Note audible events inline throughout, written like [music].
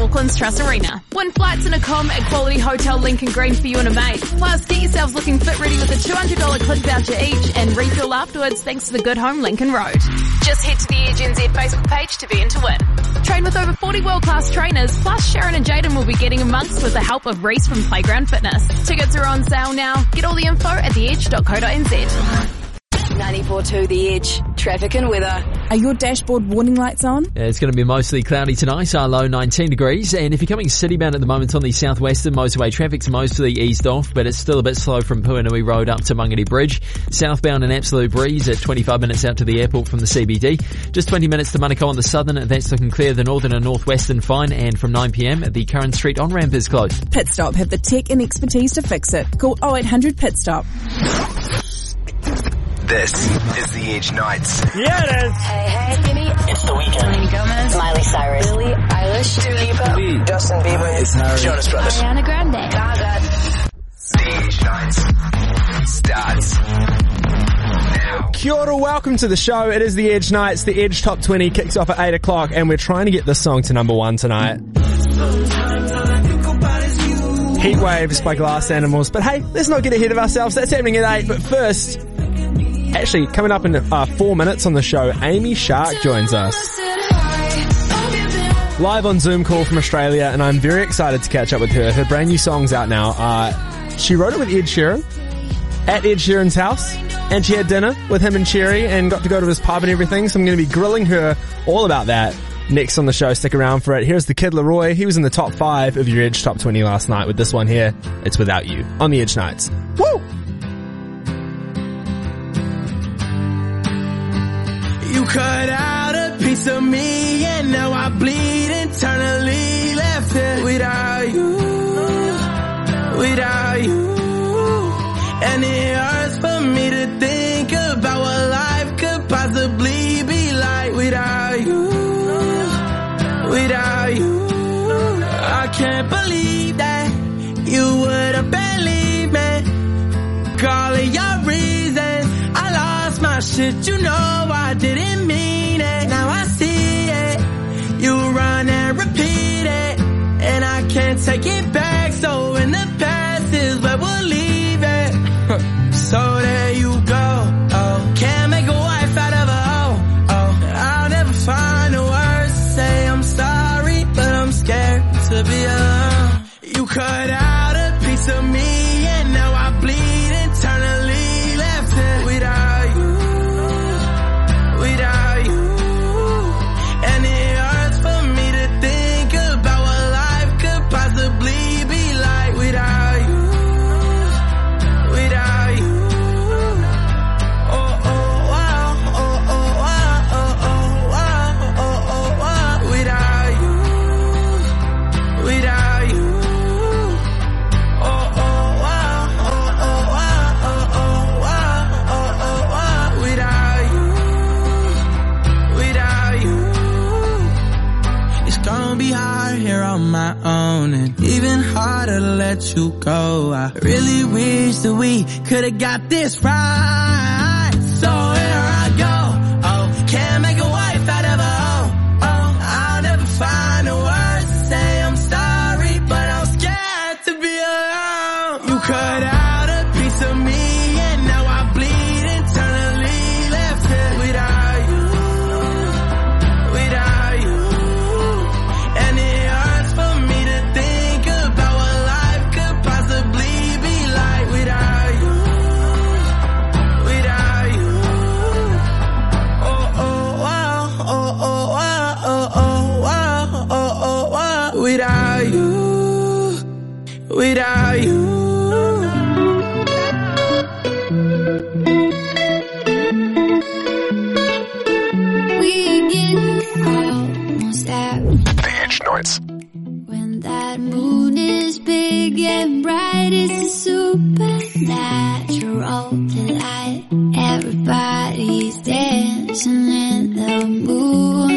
Auckland's Trust Arena. Win flights and a com at Quality Hotel Lincoln Green for you and a mate. Plus, get yourselves looking fit ready with a $200 click voucher each and refill afterwards thanks to the Good Home Lincoln Road. Just head to the Edge NZ Facebook page to be in to win. Train with over 40 world-class trainers, plus Sharon and Jaden will be getting amongst with the help of Reese from Playground Fitness. Tickets are on sale now. Get all the info at theedge.co.nz. 94.2 The Edge. Traffic and weather. Are your dashboard warning lights on? It's going to be mostly cloudy tonight, our low 19 degrees. And if you're coming citybound at the moment on the southwestern motorway, traffic's mostly eased off, but it's still a bit slow from Puhinui Road up to Mangere Bridge. Southbound an absolute breeze at 25 minutes out to the airport from the CBD. Just 20 minutes to Manukau on the southern, that's looking clear. The northern and northwestern fine. And from 9pm, at the Curran Street on-ramp is closed. Pit Stop have the tech and expertise to fix it. Call 0800 Pit Stop. This is the Edge Nights. Yeah, it is. Hey, hey, Kimmy. It's the weekend. Selena Gomez. Miley Cyrus. Billie Eilish. Dua Lipa. Justin Bieber. It's Harry. Jonas Brothers. Ariana Grande. Gaga. The Edge Nights starts now. Kia ora, welcome to the show. It is the Edge Nights. The Edge Top 20 kicks off at 8 o'clock and we're trying to get this song to number one tonight. Heat Waves by Glass Animals. But hey, let's not get ahead of ourselves. That's happening at 8. But first, actually, coming up in uh, four minutes on the show, Amy Shark joins us. Live on Zoom call from Australia, and I'm very excited to catch up with her. Her brand new song's out now. Uh, she wrote it with Ed Sheeran at Ed Sheeran's house, and she had dinner with him and Cherry and got to go to his pub and everything. So I'm going to be grilling her all about that next on the show. Stick around for it. Here's the Kid LAROI. He was in the top five of your Edge Top 20 last night with this one here. It's Without You on the Edge Nights. Woo! Cut out a piece of me and now I bleed internally left here without you, without you. And it hurts for me to think about what life could possibly be like without you, without you. I can't believe that you would have believed me. Calling your reasons. I lost my shit, you know take it back. To let you go. I really wish that we could've got this right. So here I go. Oh, can't and bright. It's a supernatural delight. Everybody's dancing in the moonlight,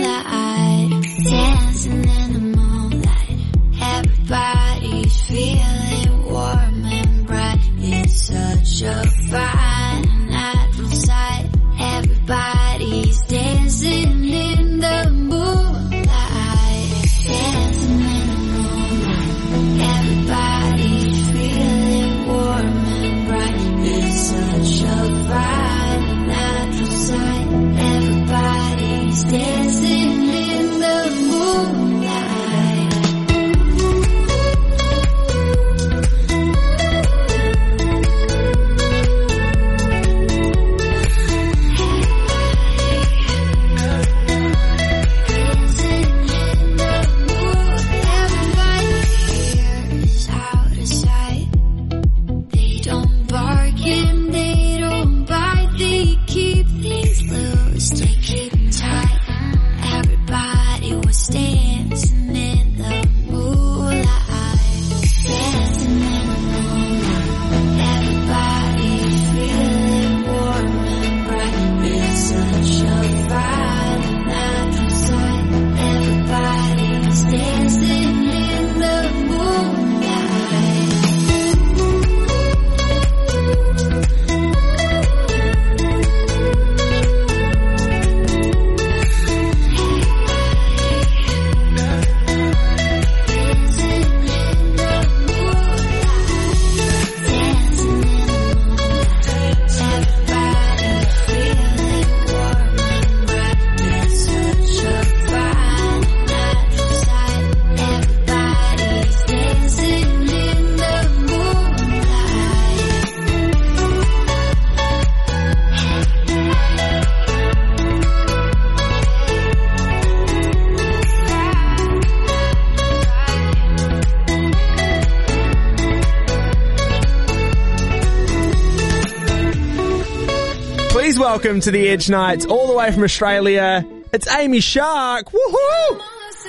welcome to the Edge Nights, all the way from Australia. It's Amy Shark. Woohoo!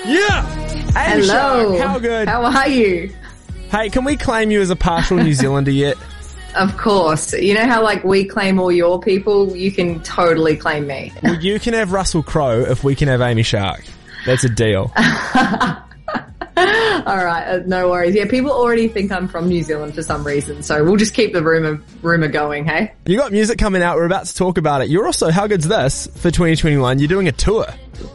Yeah! Amy Hello. Shark, how good? How are you? hey, can we claim you as a partial New Zealander yet? [laughs] Of course. You know how like we claim all your people? You can totally claim me. Well, you can have Russell Crowe if we can have Amy Shark. That's a deal. [laughs] [laughs] all right, uh, no worries. Yeah, people already think I'm from New Zealand for some reason, so we'll just keep the rumor rumor going, hey? You got music coming out. We're about to talk about it. You're also, how good's this for 2021? You're doing a tour.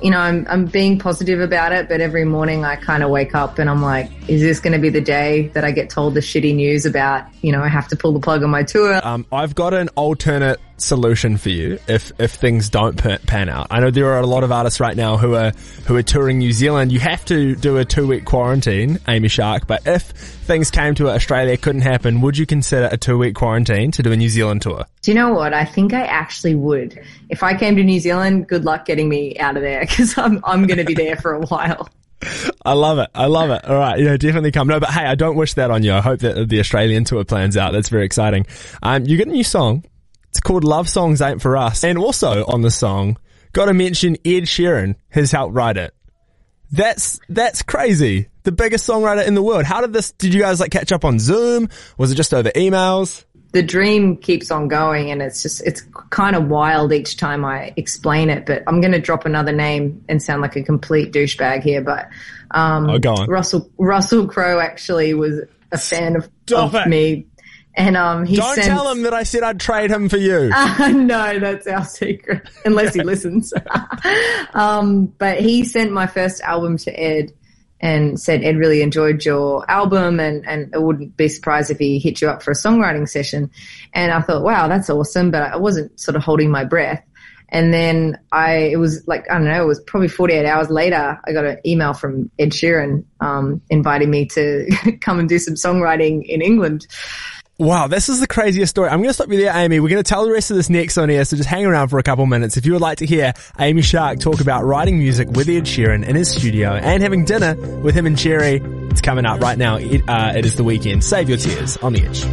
You know, I'm I'm being positive about it, but every morning I kind of wake up and I'm like, is this going to be the day that I get told the shitty news about, you know, I have to pull the plug on my tour? Um, I've got an alternate solution for you if if things don't pan out. I know there are a lot of artists right now who are who are touring New Zealand. You have to do a two week quarantine, Amy Shark. But if things came to it, Australia couldn't happen, would you consider a two week quarantine to do a New Zealand tour? Do you know what? I think I actually would. If I came to New Zealand, good luck getting me out of there [laughs] because I'm I'm going to be there for a while. [laughs] I love it. I love it. All right. Yeah, definitely come. No, but hey, I don't wish that on you. I hope that the Australian tour plans out. That's very exciting. Um, you get a new song. It's called Love Songs Ain't For Us. And also on the song, gotta mention Ed Sheeran has helped write it. That's, that's crazy. The biggest songwriter in the world. How did this, did you guys like catch up on Zoom? Was it just over emails? the dream keeps on going and it's just it's kind of wild each time I explain it but I'm going to drop another name and sound like a complete douchebag here but um Oh, go on. Russell Russell Crowe actually was a fan of, Stop of me and um he Don't sent tell him that I said I'd trade him for you. [laughs] no, that's our secret, unless he listens. [laughs] um, but he sent my first album to Ed and said Ed really enjoyed your album and, and I wouldn't be surprised if he hit you up for a songwriting session. And I thought, wow, that's awesome, but I wasn't sort of holding my breath. And then I, it was like, I don't know, it was probably 48 hours later, I got an email from Ed Sheeran, um, inviting me to [laughs] come and do some songwriting in England. Wow, this is the craziest story. I'm going to stop you there, Amy. We're going to tell the rest of this next on air, so just hang around for a couple minutes. If you would like to hear Amy Shark talk about writing music with Ed Sheeran in his studio and having dinner with him and Cherry, it's coming up right now. It, uh, it is the weekend. Save your tears on the edge.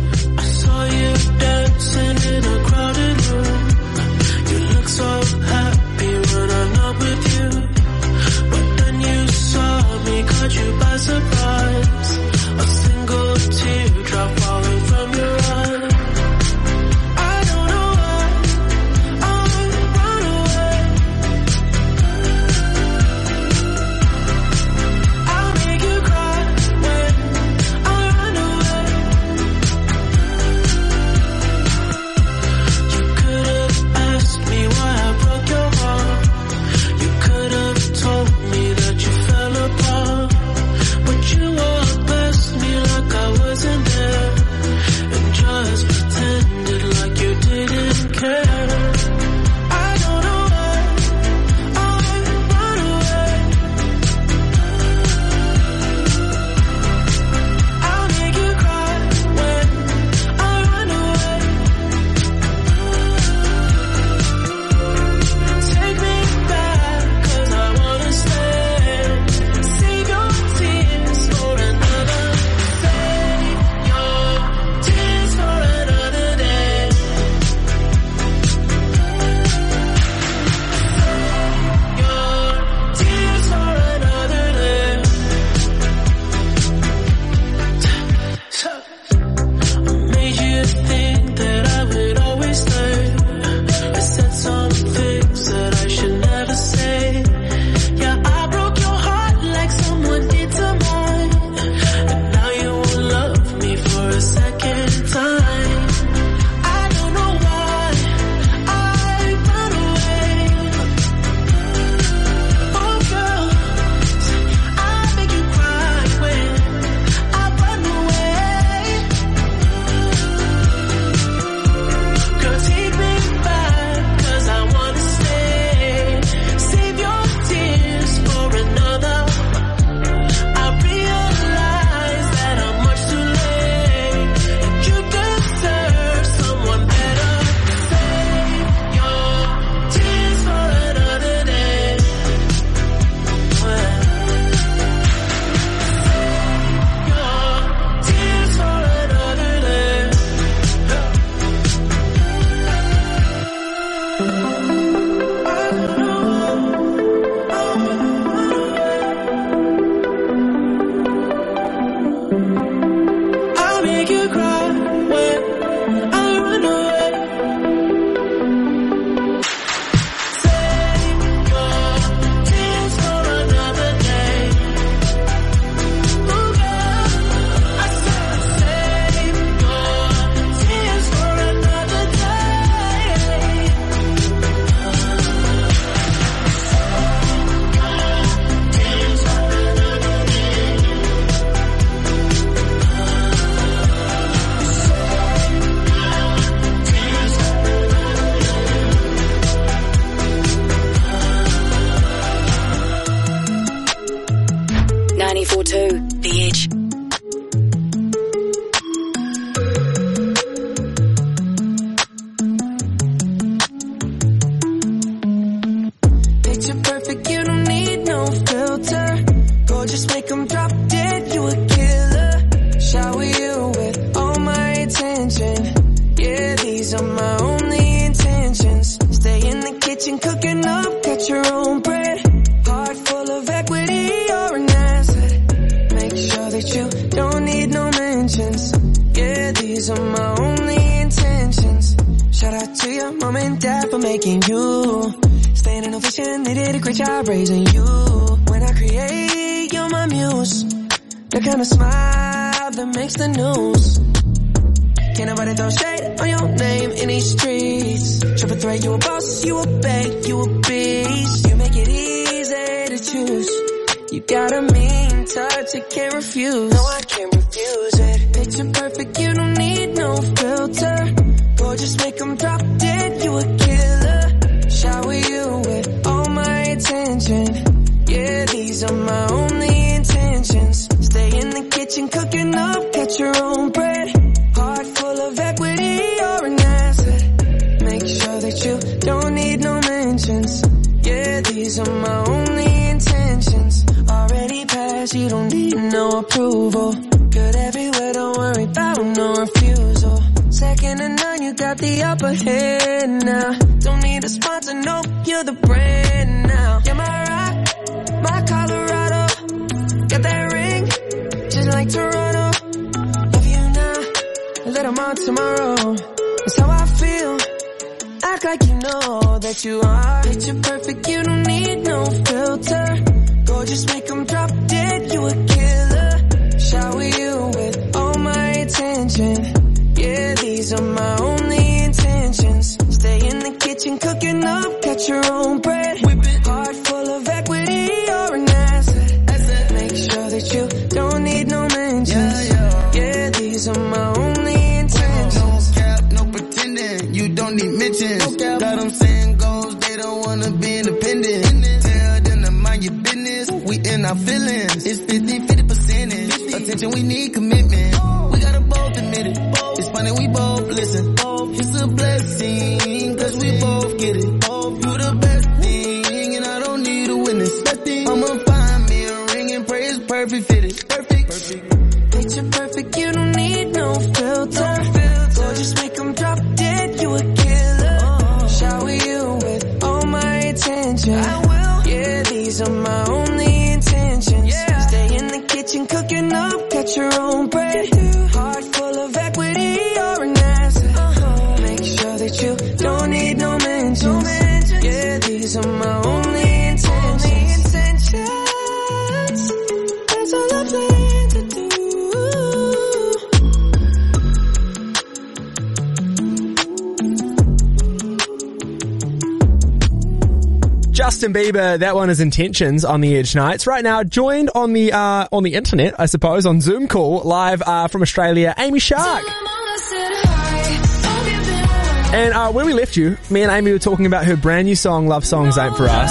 that one is Intentions on the Edge Nights. Right now, joined on the uh, on the internet, I suppose, on Zoom call live uh, from Australia, Amy Shark. And uh, when we left you, me and Amy were talking about her brand new song, Love Songs Ain't For Us,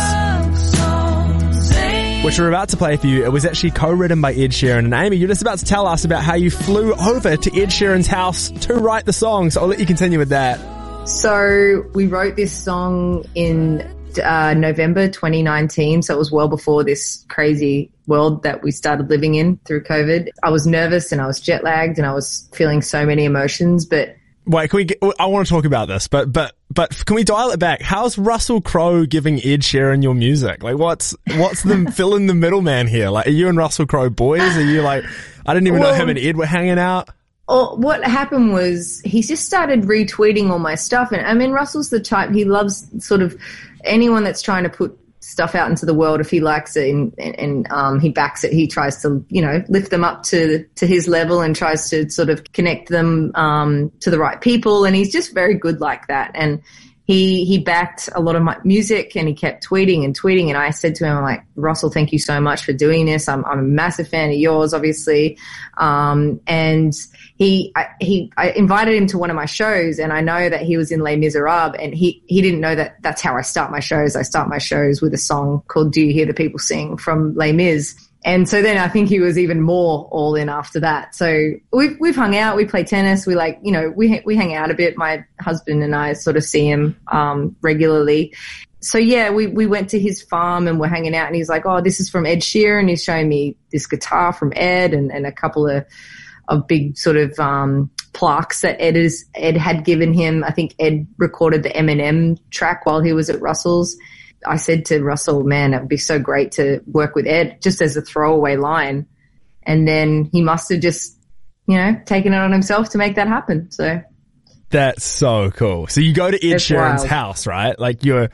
which we're about to play for you. It was actually co-written by Ed Sheeran. And Amy, you're just about to tell us about how you flew over to Ed Sheeran's house to write the song. So I'll let you continue with that. So we wrote this song in uh, November 2019, so it was well before this crazy world that we started living in through COVID. I was nervous and I was jet lagged and I was feeling so many emotions, but Wait, can we? Get, I want to talk about this, but but but can we dial it back? How's Russell Crowe giving Ed Sheeran your music? Like, what's what's the [laughs] fill in the middleman here? Like, are you and Russell Crowe boys? Are you like? I didn't even well, know him and Ed were hanging out. Or what happened was he just started retweeting all my stuff, and I mean Russell's the type he loves sort of anyone that's trying to put stuff out into the world. If he likes it and, and, and um, he backs it, he tries to you know lift them up to to his level and tries to sort of connect them um, to the right people, and he's just very good like that. And he he backed a lot of my music and he kept tweeting and tweeting and I said to him I'm like Russell thank you so much for doing this I'm I'm a massive fan of yours obviously um, and he I, he I invited him to one of my shows and I know that he was in Les Miserables and he he didn't know that that's how I start my shows I start my shows with a song called Do You Hear the People Sing from Les Mis and so then I think he was even more all in after that. So we've we've hung out, we play tennis, we like you know we we hang out a bit. My husband and I sort of see him um, regularly. So yeah, we we went to his farm and we're hanging out, and he's like, "Oh, this is from Ed Sheeran." He's showing me this guitar from Ed and and a couple of of big sort of um, plaques that Ed is Ed had given him. I think Ed recorded the Eminem track while he was at Russell's. I said to Russell, man, it would be so great to work with Ed just as a throwaway line. And then he must have just, you know, taken it on himself to make that happen. So That's so cool. So you go to Ed It's Sheeran's wild. house, right? Like you're,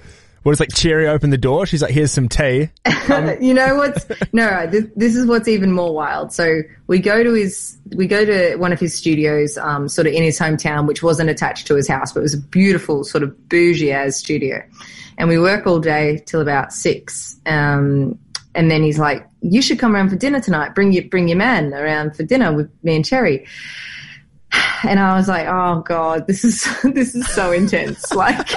what is like Cherry opened the door. She's like, here's some tea. [laughs] you know what's no this, this is what's even more wild so we go to his we go to one of his studios um, sort of in his hometown which wasn't attached to his house but it was a beautiful sort of bougie as studio and we work all day till about six um, and then he's like you should come around for dinner tonight bring your bring your man around for dinner with me and cherry [sighs] and I was like, oh god, this is [laughs] this is so intense. [laughs] Like,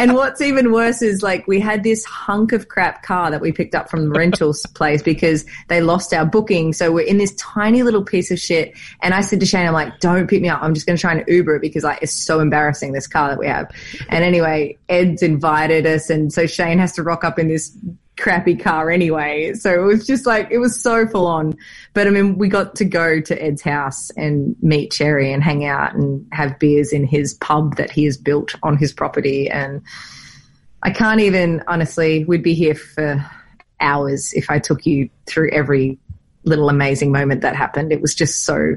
and what's even worse is like we had this hunk of crap car that we picked up from the rental [laughs] place because they lost our booking. So we're in this tiny little piece of shit. And I said to Shane, I'm like, don't pick me up. I'm just going to try and Uber it because like it's so embarrassing this car that we have. And anyway, Ed's invited us, and so Shane has to rock up in this crappy car anyway. So it was just like, it was so full on. But I mean, we got to go to Ed's house and meet Cherry and hang out and have beers in his pub that he has built on his property. And I can't even, honestly, we'd be here for hours if I took you through every little amazing moment that happened. It was just so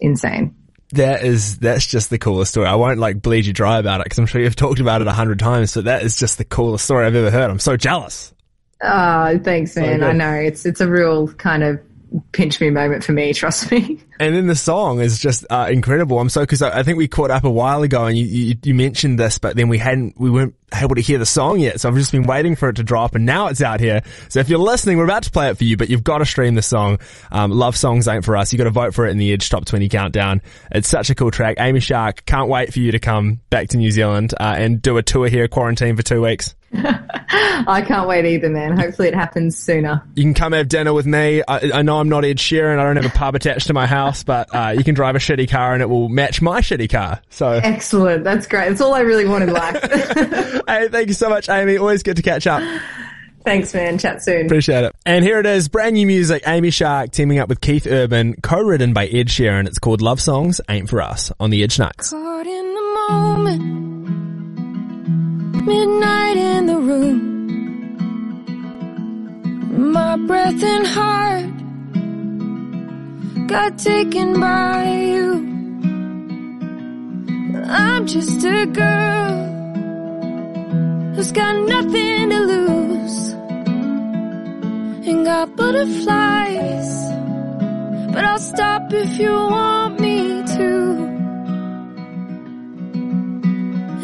insane. That is, that's just the coolest story. I won't like bleed you dry about it because I'm sure you've talked about it a hundred times, but that is just the coolest story I've ever heard. I'm so jealous. Oh, thanks, man. I know it's it's a real kind of pinch me moment for me. [laughs] Trust me. And then the song is just uh, incredible. I'm so because I, I think we caught up a while ago and you, you you mentioned this, but then we hadn't we weren't able to hear the song yet. So I've just been waiting for it to drop, and now it's out here. So if you're listening, we're about to play it for you, but you've got to stream the song. Um, Love songs ain't for us. You got to vote for it in the Edge Top 20 countdown. It's such a cool track. Amy Shark, can't wait for you to come back to New Zealand uh, and do a tour here, quarantine for two weeks. I can't wait either, man. Hopefully it happens sooner. You can come have dinner with me. I, I know I'm not Ed Sheeran. I don't have a pub attached to my house, but uh, you can drive a shitty car and it will match my shitty car. So, Excellent. That's great. That's all I really wanted. in life. [laughs] hey, thank you so much, Amy. Always good to catch up. Thanks, man. Chat soon. Appreciate it. And here it is, brand new music. Amy Shark teaming up with Keith Urban, co-written by Ed Sheeran. It's called Love Songs Ain't For Us on the Edge Nights. Caught in the moment. Midnight in the room. My breath and heart got taken by you. I'm just a girl who's got nothing to lose and got butterflies. But I'll stop if you want me to.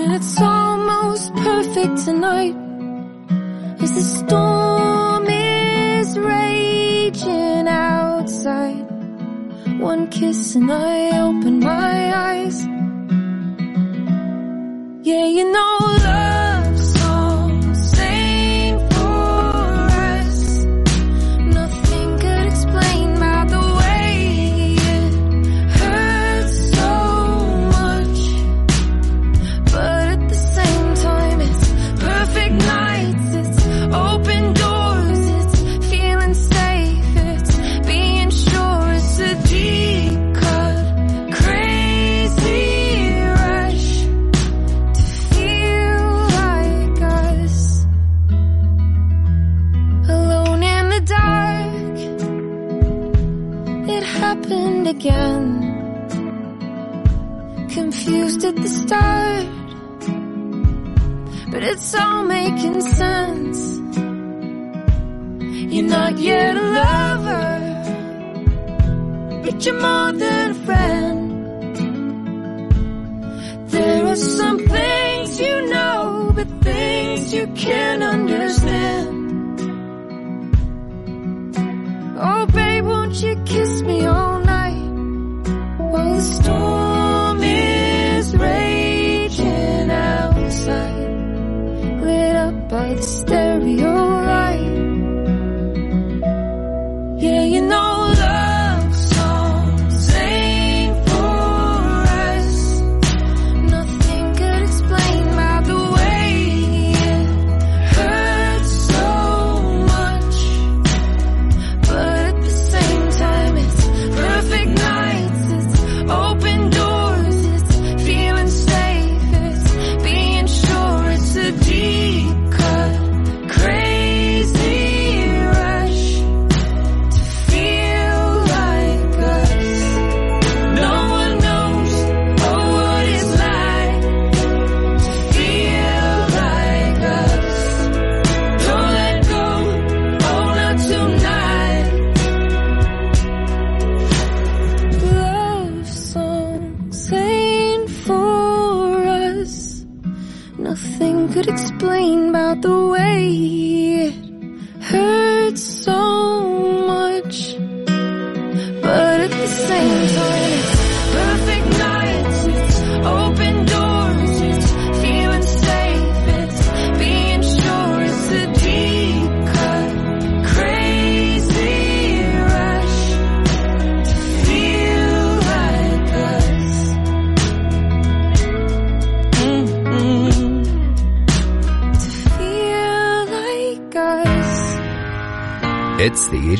And it's almost perfect tonight as the storm is raging outside. One kiss and I open my eyes. Yeah, you know it's all making sense. You're not yet a lover, but you're more than a friend. There are some things you know, but things you can't understand. Oh babe, won't you kiss me all night? While the storm by the stereo.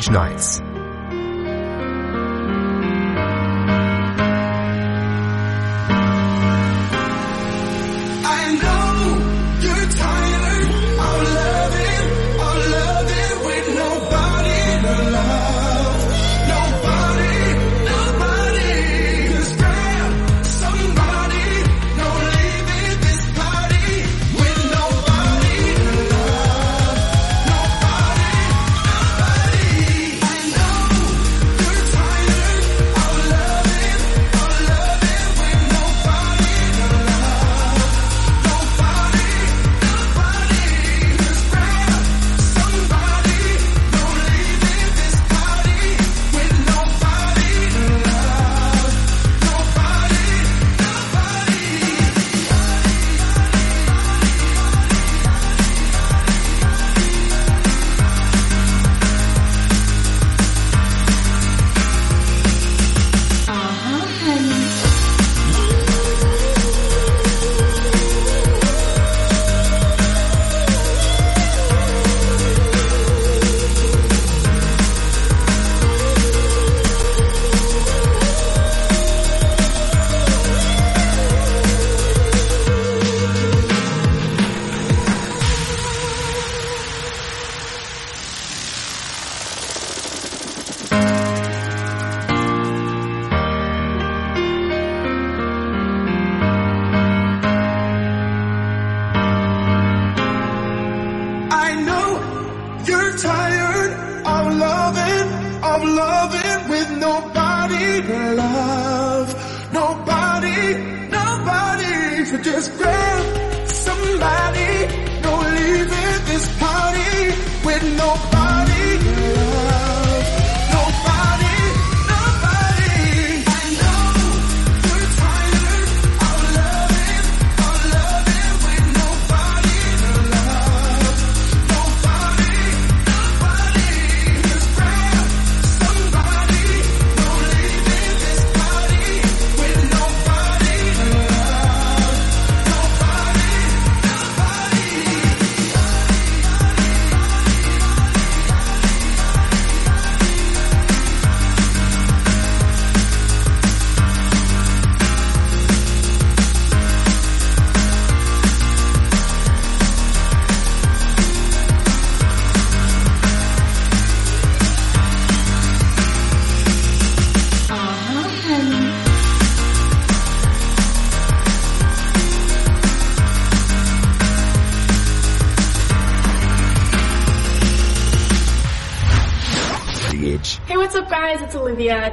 Nights. Guys?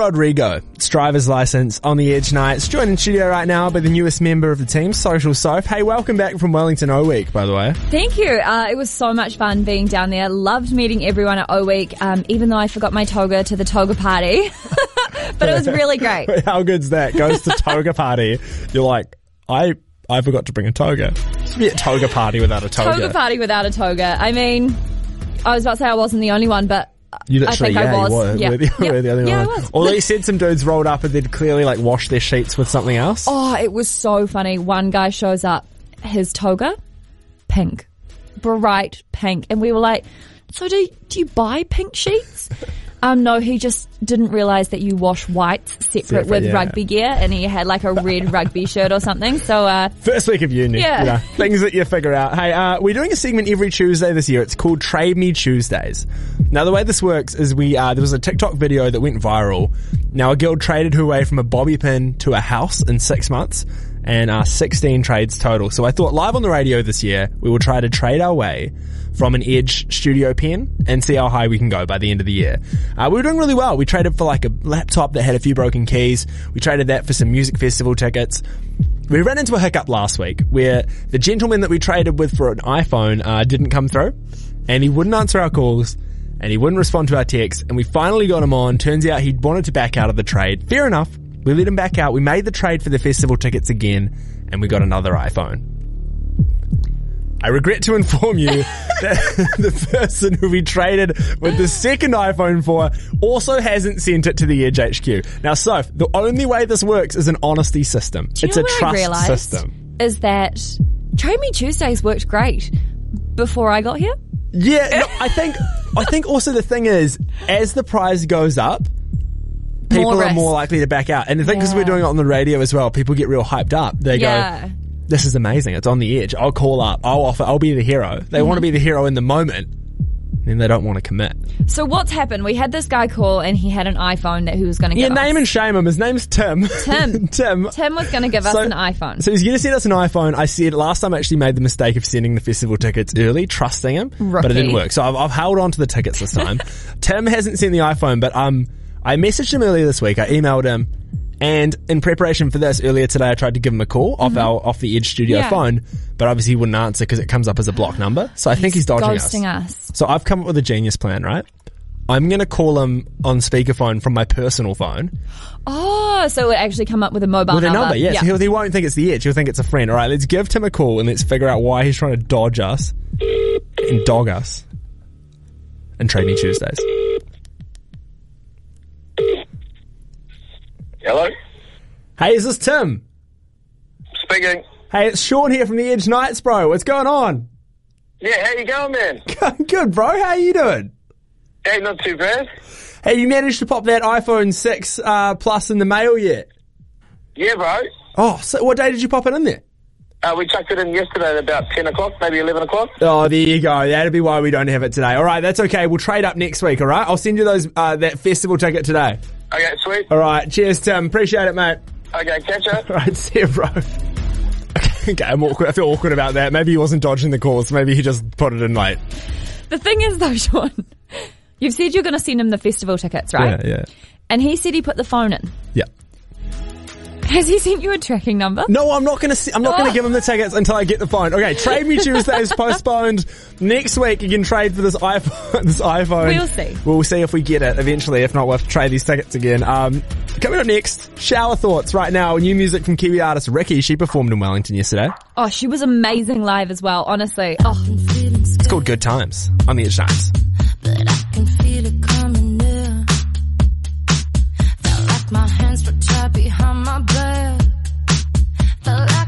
Rodrigo, it's driver's license on the Edge Nights, joined in studio right now by the newest member of the team, Social Soph. Hey, welcome back from Wellington O Week, by the way. Thank you. Uh, it was so much fun being down there. Loved meeting everyone at O Week, um, even though I forgot my toga to the toga party. [laughs] but it was really great. [laughs] How good's that? Goes to toga party. You're like, I I forgot to bring a toga. Just be a toga party without a toga. Toga party without a toga. I mean, I was about to say I wasn't the only one, but You I literally, think yeah, I was. were. Yeah. We're the, [laughs] Yeah. we're the only Yeah, I one. Although you said some dudes rolled up and they'd clearly like washed their sheets with something else. Oh, it was so funny. One guy shows up, his toga, pink, bright pink, and we were like, "So do do you buy pink sheets?" [laughs] Um, no, he just didn't realize that you wash whites separate, Separate, with yeah. rugby gear, and he had like a red rugby shirt or something. So, uh, First week of uni. Yeah. You know, things that you figure out. Hey, uh, we're doing a segment every Tuesday this year. It's called Trade Me Tuesdays. Now, the way this works is we, uh, there was a TikTok video that went viral. Now, a girl traded her way from a bobby pin to a house in six months. and uh, 16 trades total. So I thought live on the radio this year, we will try to trade our way from an Edge studio pen and see how high we can go by the end of the year. Uh, we were doing really well. We traded for like a laptop that had a few broken keys. We traded that for some music festival tickets. We ran into a hiccup last week where the gentleman that we traded with for an iPhone uh, didn't come through and he wouldn't answer our calls and he wouldn't respond to our texts and we finally got him on. Turns out he'd wanted to back out of the trade. Fair enough. We let him back out. We made the trade for the festival tickets again and we got another iPhone. I regret to inform you [laughs] that [laughs] the person who we traded with the second iPhone for also hasn't sent it to the Edge HQ. Now, Soph, the only way this works is an honesty system. Do it's a trust system. Is that Trade Me Tuesdays worked great before I got here? Yeah, no, I think I think also the thing is, as the prize goes up, people More are more likely to back out. And the thing because we're doing it on the radio as well, people get real hyped up. They Yeah. go, "This is amazing! It's on the edge. I'll call up. I'll offer. I'll be the hero." They want to be the hero in the moment, and they don't want to commit. So what's happened? We had this guy call and he had an iPhone that he was going to give. Yeah, name us. and shame him. His name's Tim. Tim. [laughs] Tim. Tim was going to give us an iPhone. So he's going to send us an iPhone. I said last time I actually made the mistake of sending the festival tickets early, trusting him, but it didn't work. So I've, I've held on to the tickets this time. [laughs] Tim hasn't sent the iPhone, but um, I messaged him earlier this week. I emailed him, and in preparation for this, earlier today, I tried to give him a call off our off the Edge Studio Mm-hmm. Yeah. phone, but obviously he wouldn't answer because it comes up as a block number. So I think he's dodging Ghosting us. So I've come up with a genius plan, right? I'm going to call him on speakerphone from my personal phone Oh, so it would actually come up with a mobile with a number, yes. Yeah. He'll, he won't think it's the edge. He'll think it's a friend. All right, let's give Tim a call and let's figure out why he's trying to dodge us and dog us and trade me Tuesdays. Hello? Hey, is this Tim? Speaking. Hey, it's Sean here from the Edge Nights, bro. What's going on? Yeah, how you going, man? [laughs] Good, bro. How you doing? Hey, not too bad. Hey, you managed to pop that iPhone 6 uh, Plus in the mail yet? Yeah, bro. Oh, so what day did you pop it in there? Uh, we chucked it in yesterday at about 10 o'clock, maybe 11 o'clock. Oh, there you go. That'd be why we don't have it today. All right, that's okay. We'll trade up next week. All right, I'll send you those uh, that festival ticket today. Okay, sweet. All right, cheers, Tim. Appreciate it, mate. Okay, catch ya. All right, [laughs] see you, bro. okay, I'm awkward. I feel awkward about that. Maybe he wasn't dodging the calls. Maybe he just put it in late. The thing is though, [laughs] Sean, you've said you're going to send him the festival tickets, right? Yeah, yeah, And he said he put the phone in. yeah. Has he sent you a tracking number? No, I'm not gonna. I'm not gonna Oh. give him the tickets until I get the phone. Okay, trade me Tuesday is [laughs] postponed. Next week you can trade for this iPhone. [laughs] This iPhone. We'll see. We'll see if we get it eventually. If not, we'll have to trade these tickets again. Um, coming up next, shower thoughts. Right now, new music from Kiwi artist Ricky. She performed in Wellington yesterday. Oh, she was amazing live as well, honestly. Oh, It's called Good Times on the Edge Nights. can feel it coming near. Felt like my hands were tied behind my back. Felt like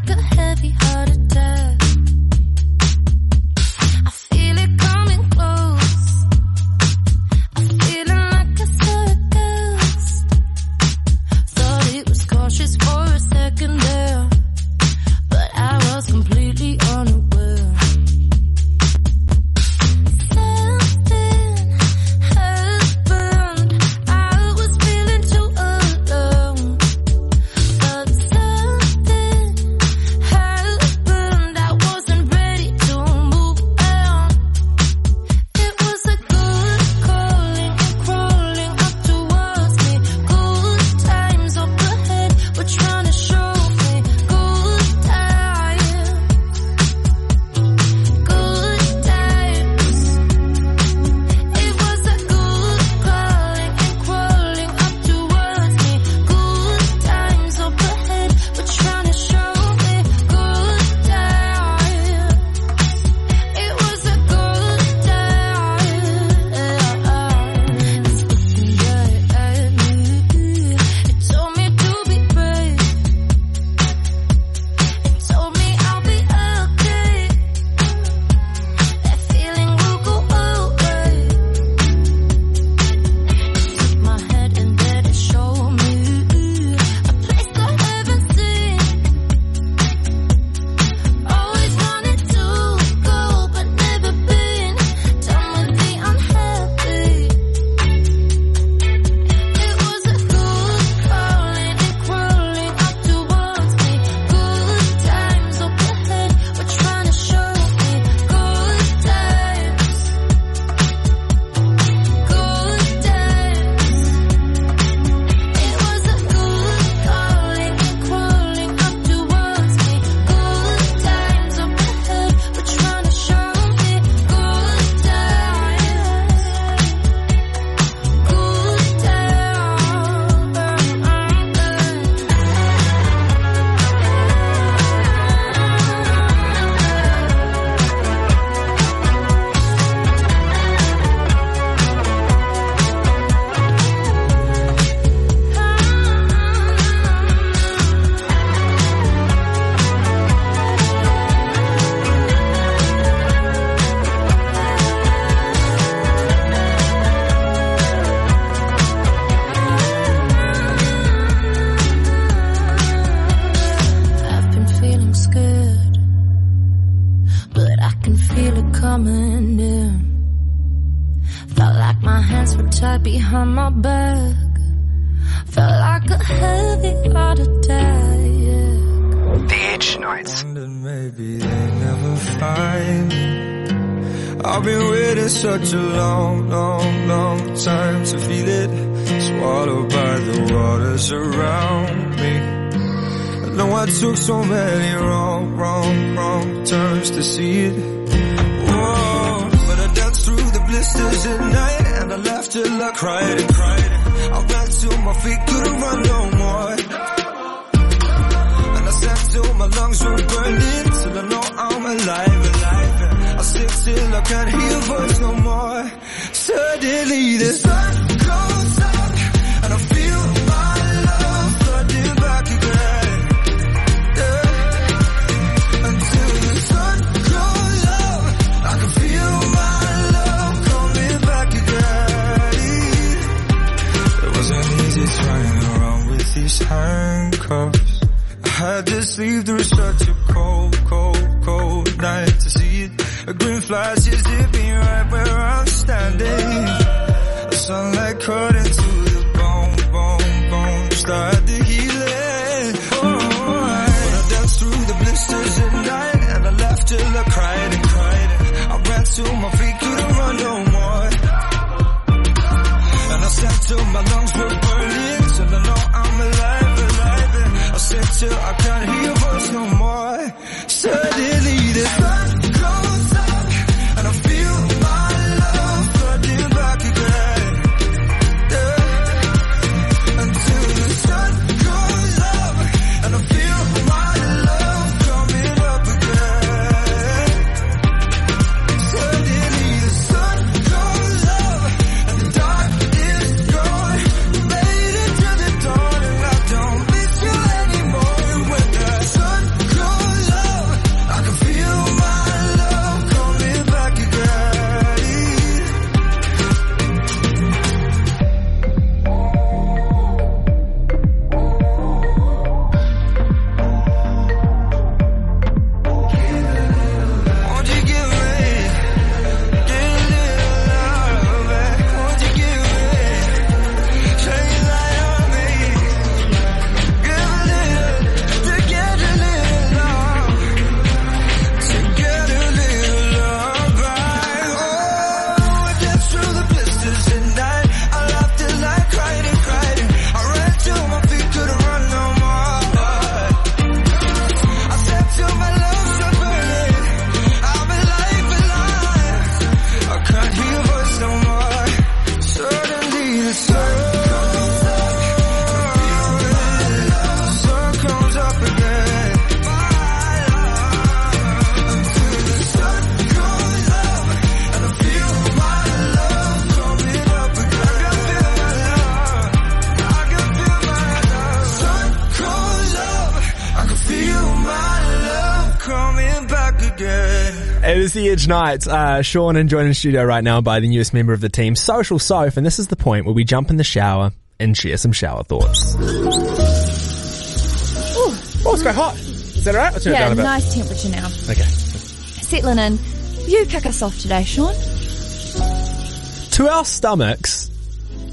is the Edge Nights. Uh, Sean and joined in studio right now by the newest member of the team, Social Soph, and this is the point where we jump in the shower and share some shower thoughts. Oh, it's quite hot. Is that alright? I'll turn it Yeah, down a bit. nice temperature now. Okay. Settling in. You kick us off today, Sean. To our stomachs,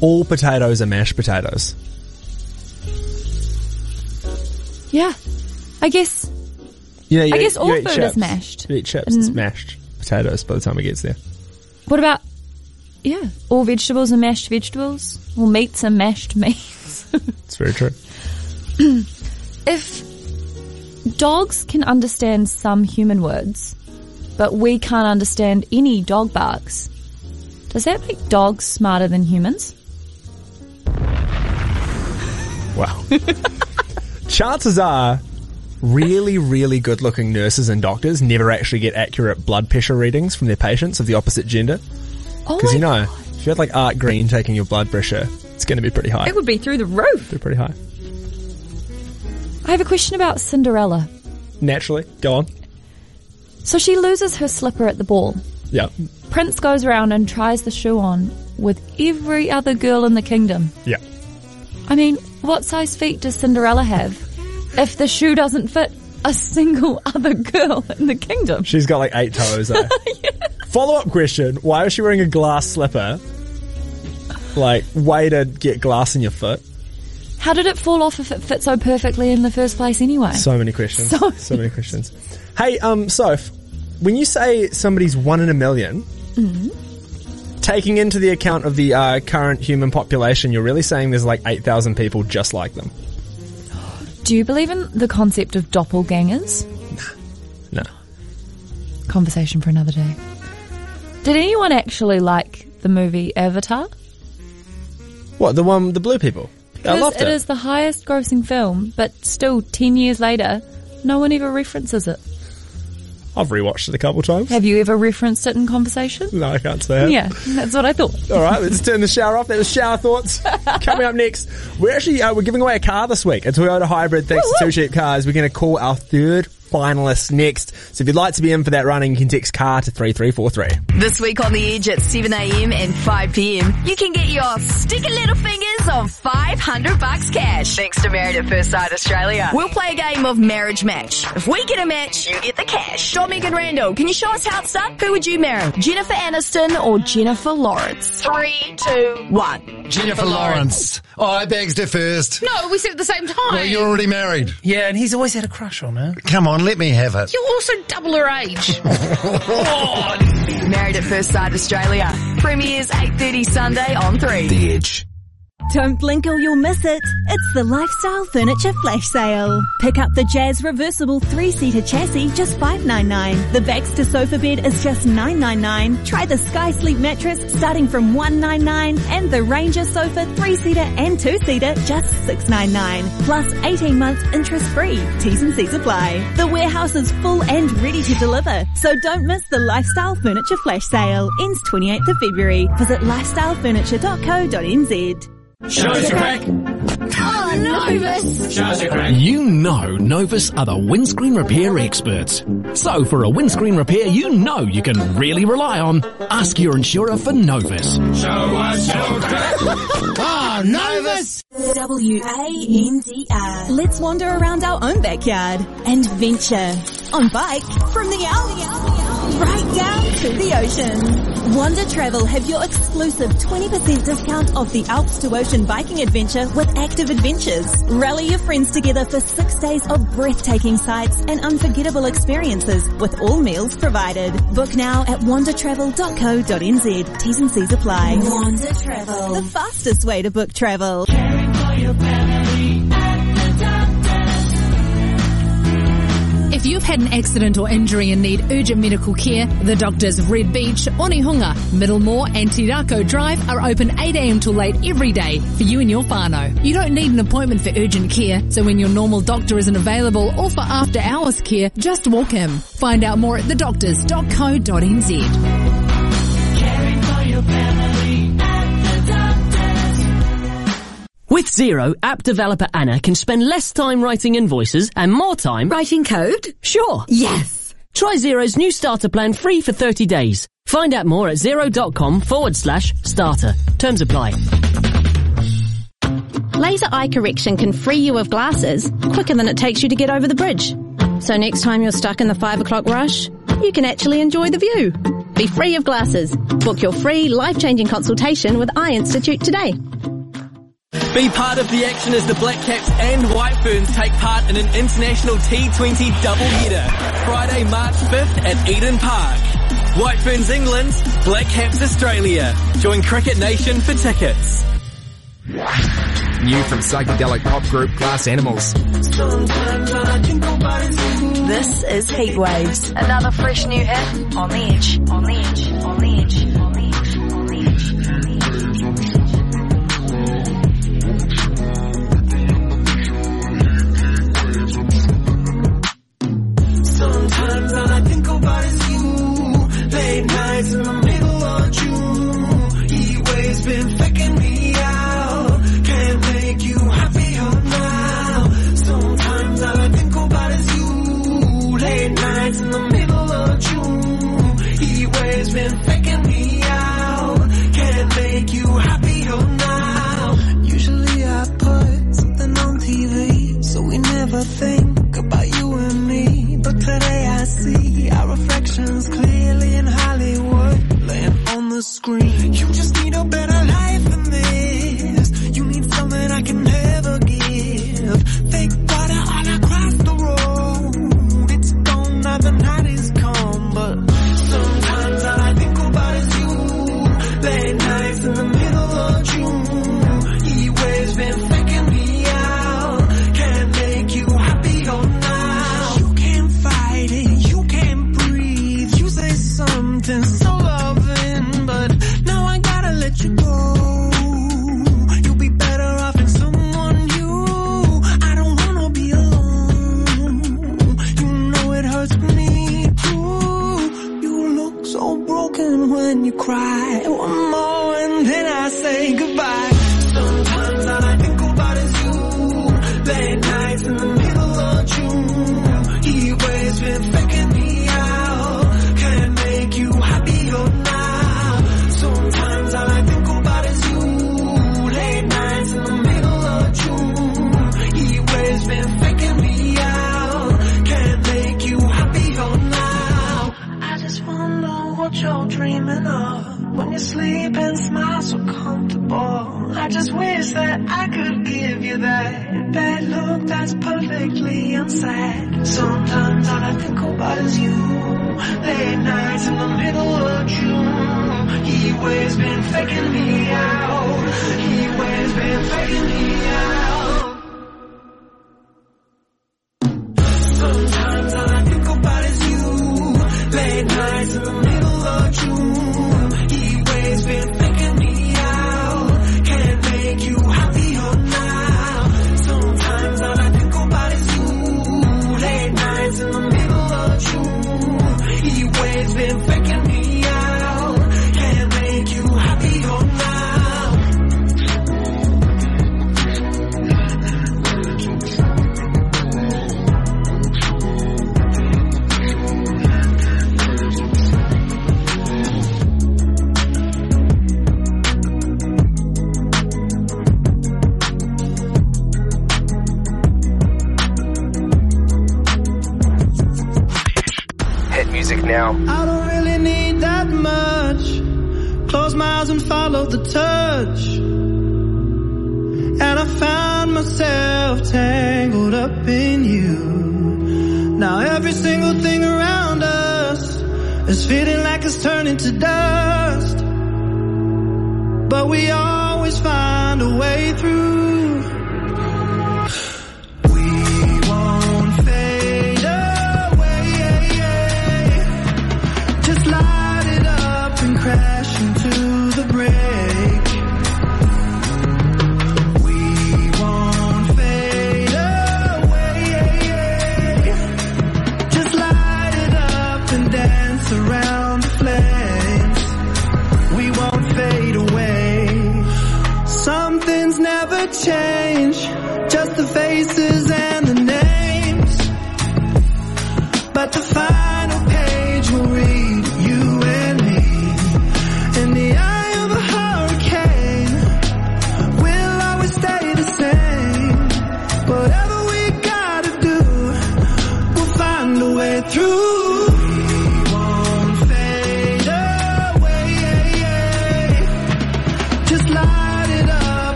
all potatoes are mashed potatoes. You know, you I eat- guess all food is mashed. You eat chips, it's Mm. mashed potatoes by the time it gets there. What about, yeah, all vegetables are mashed vegetables? All meats are mashed [laughs] meats. It's very true. [clears throat] if dogs can understand some human words, but we can't understand any dog barks, does that make dogs smarter than humans? Wow. [laughs] Chances are, really, really good looking nurses and doctors never actually get accurate blood pressure readings from their patients of the opposite gender. Oh Because my you know, if you had like Art Green taking your blood pressure, it's going to be pretty high. It would be through the roof. Be pretty high. I have a question about Cinderella. Naturally. Go on. So she loses her slipper at the ball. Yeah. Prince goes around and tries the shoe on with every other girl in the kingdom. Yeah. I mean, what size feet does Cinderella have if the shoe doesn't fit a single [laughs] other girl in the kingdom? She's got like eight toes though. [laughs] Follow up question. Why is she wearing a glass slipper Like, way to get glass in your foot. How did it fall off if it fit so perfectly in the first place anyway? So many questions. So- So, many questions. Hey, um, Soph, when you say somebody's one in a 1000000 Mhm. taking into the account of the uh, current human population, you're really saying there's like 8,000 people just like them. Do you believe in the concept of doppelgangers? No. Conversation for another day. Did anyone actually like the movie Avatar? What, the one, the blue people? I Because loved it it. is the highest grossing film, but still 10 years later, no one ever references it. I've rewatched it a couple times. Have you ever referenced it in conversation? No, I can't say it. Yeah, that's what I thought. All right, let's turn the shower off. That was shower thoughts. [laughs] Coming up next, we're actually uh, we're giving away a car this week, a Toyota Hybrid. Thanks to Two Cheap Cars. We're going to call our third finalist next. So if you'd like to be in for that running, you can text car to three three four three. This week on the edge at 7am and 5pm, you can get your sticky little fingers on 500 bucks cash. Thanks to Married at First Sight Australia. We'll play a game of marriage match. If we get a match, you get the cash. Dominic and Randall, can you show us how it's done? Who would you marry? Jennifer Aniston or Jennifer Lawrence? Three, two, one. Jennifer Lawrence. Oh, I begs her first. No, we said at the same time. Well, you're already married. Yeah, and he's always had a crush on her. Come on, let me have it. You're also double her age. [laughs] Married at First Sight Australia. Premieres 8.30 Sunday on 3. The Edge. Don't blink or you'll miss it. It's the Lifestyle Furniture Flash Sale. Pick up the Jazz reversible three-seater chassis, just $5.99. The Baxter sofa bed is just $9.99. Try the Sky Sleep mattress starting from $1.99 and the Ranger sofa three-seater and two-seater just $6.99. Plus 18 months interest-free. T's and C's apply. The warehouse is full and ready to deliver. So don't miss the Lifestyle Furniture Flash Sale. Ends 28th of February. Visit lifestylefurniture.co.nz. Shows your crack. oh, Novus. Shows your crack. You know Novus are the windscreen repair experts. So for a windscreen repair you know you can really rely on, ask your insurer for Novus. Show us your crack. Oh, [laughs] Novus! W-A-N-D-R. Let's wander around our own backyard and venture on bike from the Alps right down to the ocean. Wander Travel have your exclusive 20% discount off the Alps to Ocean biking adventure with Active Adventures. Rally your friends together for six days of breathtaking sights and unforgettable experiences with all meals provided. Book now at wandertravel.co.nz. T's and C's apply. Wander Travel. The fastest way to book travel. If you've had an accident or injury and need urgent medical care, the doctors of Red Beach, Onehunga, Middlemore and Tirako Drive are open 8am till late every day for you and your whānau. You don't need an appointment for urgent care, so when your normal doctor isn't available or for after hours care, just walk in. Find out more at thedoctors.co.nz. With Xero, app developer Anna can spend less time writing invoices and more time writing code? Sure. Yes. Try Xero's new starter plan free for 30 days. Find out more at xero.com forward slash starter. Terms apply. Laser eye correction can free you of glasses quicker than it takes you to get over the bridge. So next time you're stuck in the five o'clock rush, you can actually enjoy the view. Be free of glasses. Book your free life-changing consultation with Eye Institute today. Be part of the action as the Black Caps and White Ferns take part in an international T20 doubleheader. Friday, March 5th at Eden Park. White Ferns England, Black Caps Australia. Join Cricket Nation for tickets. New from psychedelic pop group Glass Animals. This is Heat Waves. Another fresh new hit on the edge, on the edge, on the edge, Late nights in the middle of June. Heat waves been screen. You just need a better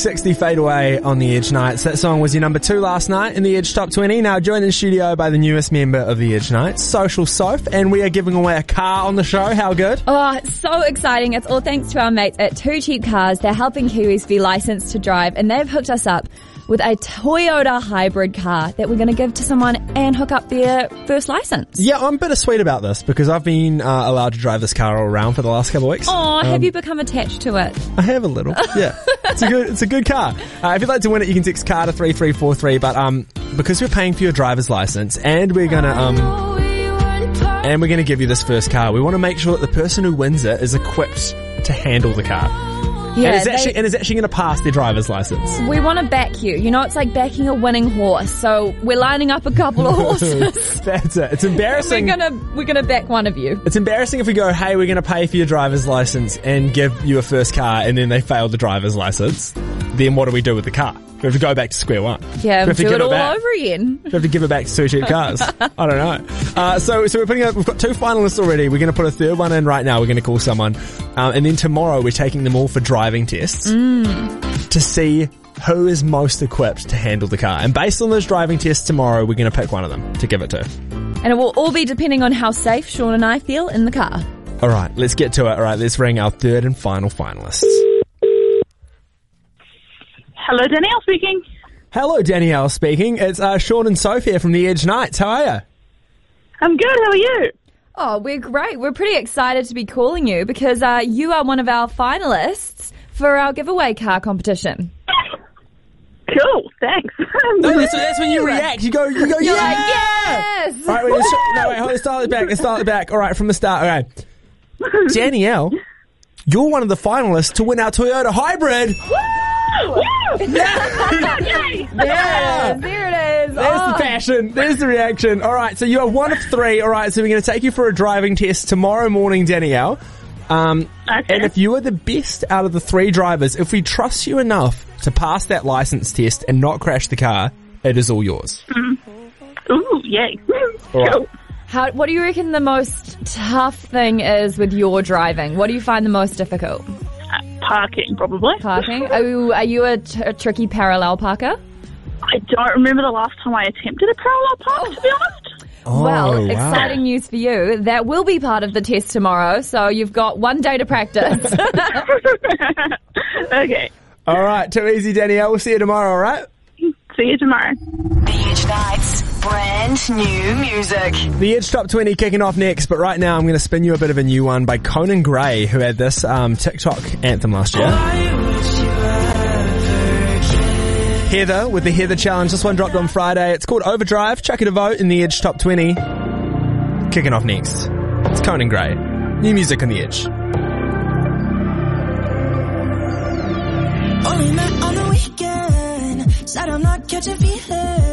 660 Fade Away on the Edge Nights. That song was your number two last night in the Edge Top 20. Now joined in studio by the newest member of the Edge Nights, Social Soph, and we are giving away a car on the show. How good? Oh, so exciting. It's all thanks to our mates at Two Cheap Cars. They're helping Kiwis be licensed to drive and they've hooked us up with a Toyota hybrid car that we're going to give to someone and hook up their first license. Yeah, I'm bittersweet about this because I've been uh, allowed to drive this car all around for the last couple of weeks. Oh, Um, have you become attached to it? I have a little. Yeah, [laughs] it's a good. It's a good car. Uh, if you'd like to win it, you can text car to three three four three. But um, because we're paying for your driver's license and we're gonna um, and we're gonna give you this first car, we want to make sure that the person who wins it is equipped to handle the car. Yeah, and, is they- actually, and is actually going to pass their driver's license. We want to back you. You know, it's like backing a winning horse. So we're lining up a couple of horses. [laughs] That's it. It's embarrassing. we're gonna we're gonna back one of you. It's embarrassing if we go, hey, we're going to pay for your driver's license and give you a first car, and then they fail the driver's license. Then what do we do with the car? We have to go back to square one. Yeah, we have to do give it all back. over again. We have to give it back to two cheap cars. [laughs] I don't know. Uh, so, so we're putting up, we've got two finalists already. We're going to put a third one in right now. We're going to call someone. Um, and then tomorrow we're taking them all for driving tests Mm. to see who is most equipped to handle the car. And based on those driving tests tomorrow, we're going to pick one of them to give it to. And it will all be depending on how safe Sean and I feel in the car. All right, let's get to it. All right, let's ring our third and final finalists. Hello, Danielle speaking. Hello, Danielle speaking. It's uh, Sean and Sophia from the Edge Nights. How are you? I'm good. How are you? Oh, we're great. We're pretty excited to be calling you because uh, you are one of our finalists for our giveaway car competition. Cool. Thanks. No, that's, that's when you react. You go, you go, You're yeah! like, yes! All right, wait, let's, no, wait, hold, let's start it back. Let's start it back. All right, from the start. Okay. [laughs] Danielle, you're one of the finalists to win our Toyota Hybrid. [laughs] Yeah, there it is. There's Oh. the passion. There's the reaction. All right, so you are one of three. All right, so we're going to take you for a driving test tomorrow morning, Danielle. Um, And if you are the best out of the three drivers, if we trust you enough to pass that license test and not crash the car, it is all yours. Ooh, yay. [laughs] All right. How, what do you reckon the most tough thing is with your driving? What do you find the most difficult? Parking, probably. Parking? Are you, are you a, t- a tricky parallel parker? I don't remember the last time I attempted a parallel park, to be oh. honest. Oh, well, wow. exciting news for you. That will be part of the test tomorrow, so you've got one day to practice. [laughs] okay. All right, too easy, Danielle. We'll see you tomorrow, all right? See you tomorrow. The Edge Nights, brand new music. The Edge Top 20 kicking off next, but right now I'm going to spin you a bit of a new one by Conan Gray, who had this um, TikTok anthem last year. Heather with the Heather Challenge. This one dropped on Friday. It's called Overdrive. Chuck it a vote in the Edge Top 20. Kicking off next. It's Conan Gray. New music on the Edge. Said I'm not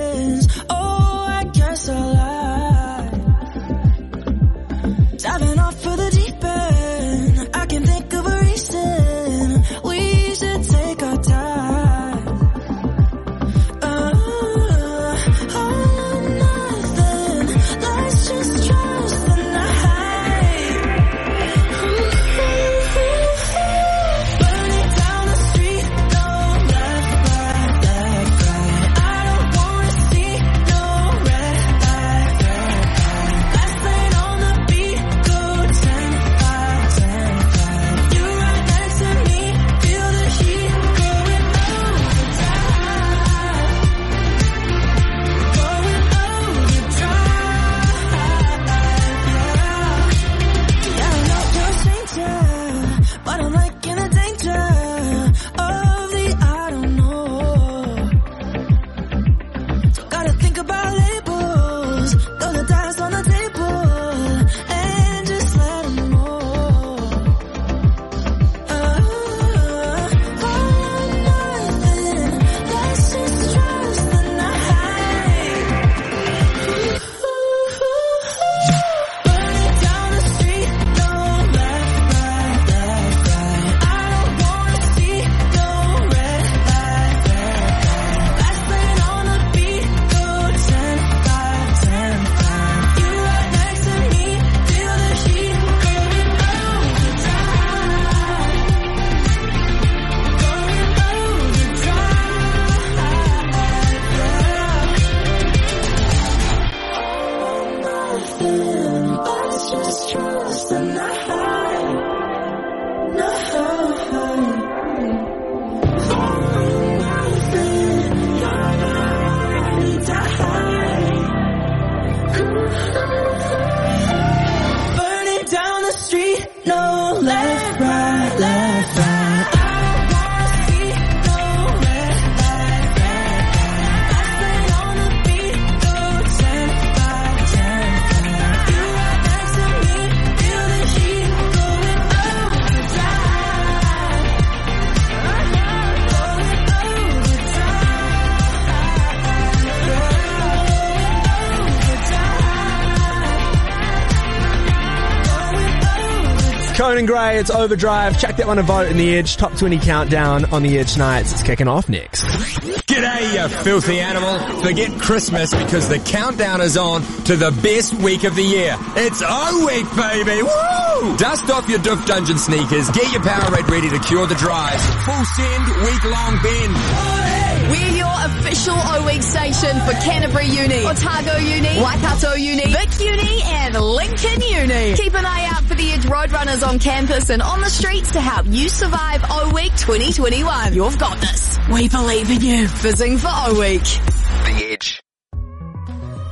Conan Gray, it's Overdrive. Check that one a vote in the Edge. Top 20 countdown on the Edge nights. It's kicking off next. G'day, you filthy animal. Forget Christmas because the countdown is on to the best week of the year. It's O Week, baby. Woo! Dust off your Doof Dungeon sneakers. Get your Powerade ready to cure the drives. Full send, week long bend. We're your official O-Week station for Canterbury Uni, Otago Uni, Waikato Uni, Vic Uni, and Lincoln Uni. Keep an eye out for the Edge Roadrunners on campus and on the streets to help you survive O-Week 2021. You've got this. We believe in you. Fizzing for O-Week. The Edge.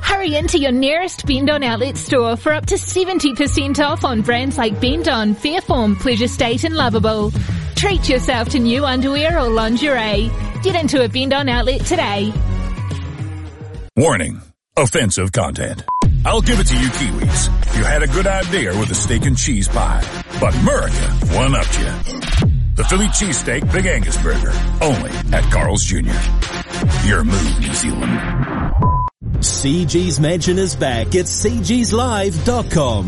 Hurry into your nearest Bendon outlet store for up to 70% off on brands like Bendon, Fayreform, Pleasure State and Lovable. Treat yourself to new underwear or lingerie. Get into a Bendon outlet today. Warning. Offensive content. I'll give it to you Kiwis. You had a good idea with the steak and cheese pie. But America one-upped you. The Philly cheesesteak Big Angus Burger. Only at Carl's Jr. Your move, New Zealand. CG's Mansion is back at cgslive.com.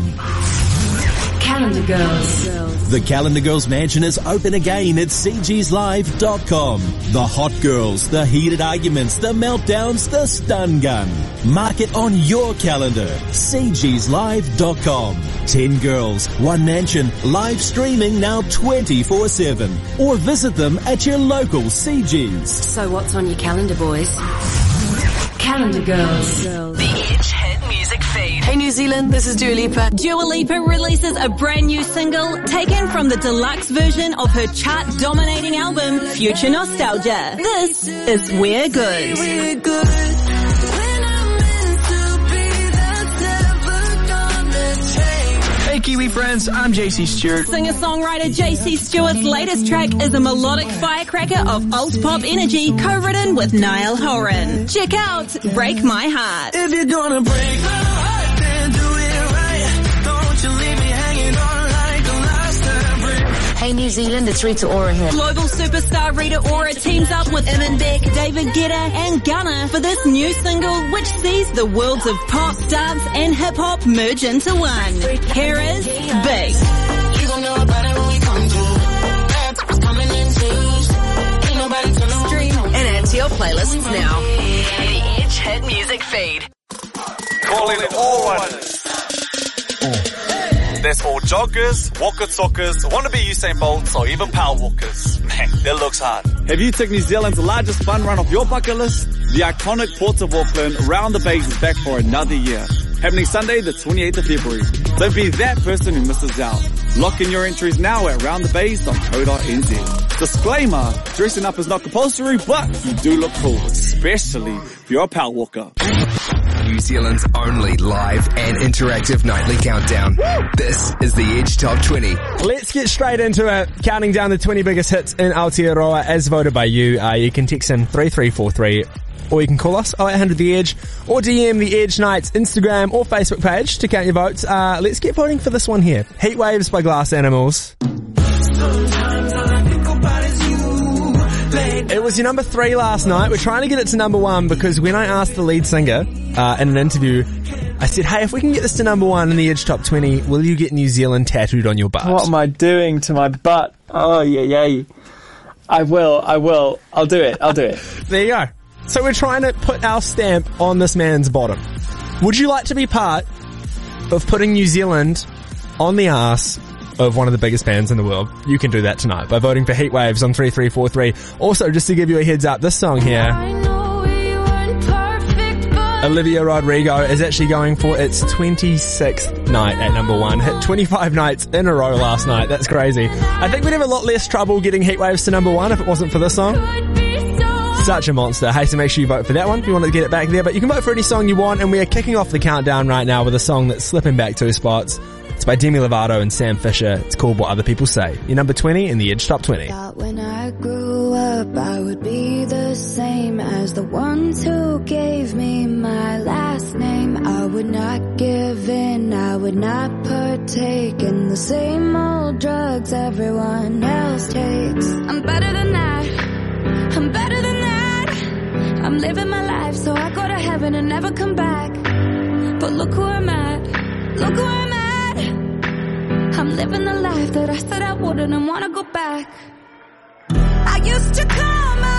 Calendar Girls. The Calendar Girls Mansion is open again at cgslive.com. The hot girls, the heated arguments, the meltdowns, the stun gun. Mark it on your calendar. cgslive.com. 10 girls, one mansion, live streaming now 24-7. Or visit them at your local CG's. So what's on your calendar, boys? Calendar Girls. The Edge Hit Music Feed. Hey New Zealand, this is Dua Lipa. Dua Lipa releases a brand new single taken from the deluxe version of her chart-dominating album, Future Nostalgia. This is We're Good. Hey Kiwi friends, I'm JC Stewart. Singer-songwriter JC Stewart's latest track is a melodic firecracker of alt pop energy co-written with Niall Horan. Check out Break My Heart. If you're gonna break my heart, Hey New Zealand, it's Rita Ora here. Global superstar Rita Ora teams up with Imanbek, David Guetta and Gunna for this new single which sees the worlds of pop, dance and hip hop merge into one. Here is Big. You gon' know about it when we come through. Bad coming in twos. Ain't nobody telling Stream and add to your playlists now. The Edge Hit Music Feed. Calling all runners. That's for joggers, walker talkers, wannabe Usain Bolts, or even power walkers. Man, that looks hard. Have you took New Zealand's largest fun run off your bucket list? The iconic Port of Auckland Round the Bays is back for another year. Happening Sunday the 28th of February. Don't be that person who misses out. Lock in your entries now at roundthebays.co.nz. Disclaimer, dressing up is not compulsory, but you do look cool, especially if you're a power walker. New Zealand's only live and interactive nightly countdown. This is the Edge Top 20. Let's get straight into it. Counting down the 20 biggest hits in Aotearoa as voted by you. Uh, you can text in 3343 or you can call us 0800 The Edge or DM The Edge Nights Instagram or Facebook page to count your votes. Uh, let's get voting for this one here. Heat Waves by Glass Animals. It was your number three last night. We're trying to get it to number one because when I asked the lead singer uh, in an interview, I said, hey, if we can get this to number one in the Edge Top 20, will you get New Zealand tattooed on your butt? What am I doing to my butt? Oh, yeah, yeah. I will, I will. I'll do it, I'll do it. [laughs] There you go. So we're trying to put our stamp on this man's bottom. Would you like to be part of putting New Zealand on the ass of one of the biggest bands in the world? You can do that tonight by voting for Heat Waves on 3343. Also, just to give you a heads up, this song here, Olivia Rodrigo is actually going for its 26th night at number one. Hit 25 nights in a row last night. That's crazy. I think we'd have a lot less trouble getting Heat Waves to number one if it wasn't for this song. Such a monster. Hey, so make sure you vote for that one if you want to get it back there. But you can vote for any song you want, and we are kicking off the countdown right now with a song that's slipping back two spots. By Demi Lovato and Sam Fischer. It's called What Other People Say. You're number 20 in the Edge Top 20. Thought when I grew up I would be the same as the ones who gave me my last name. I would not give in, I would not partake in the same old drugs everyone else takes. I'm better than that. I'm better than that. I'm living my life so I go to heaven and never come back. But look who I'm at. Look who I'm I'm living the life that I said I wouldn't and wanna go back. I used to come out.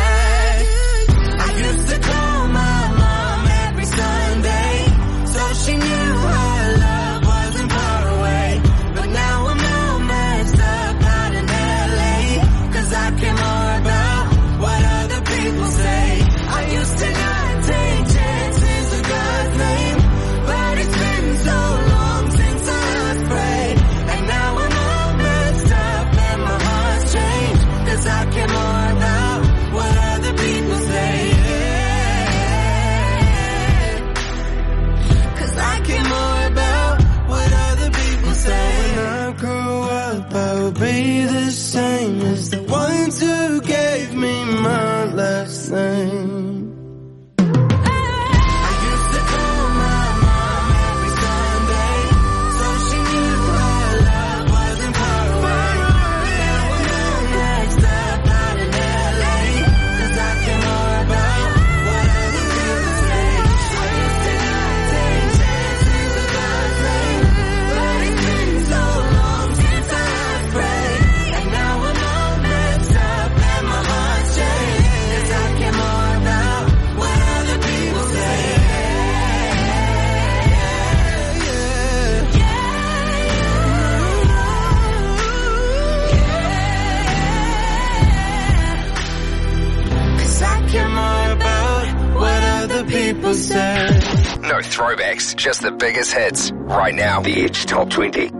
throwbacks, just the biggest hits. Right now, the Edge Top 20.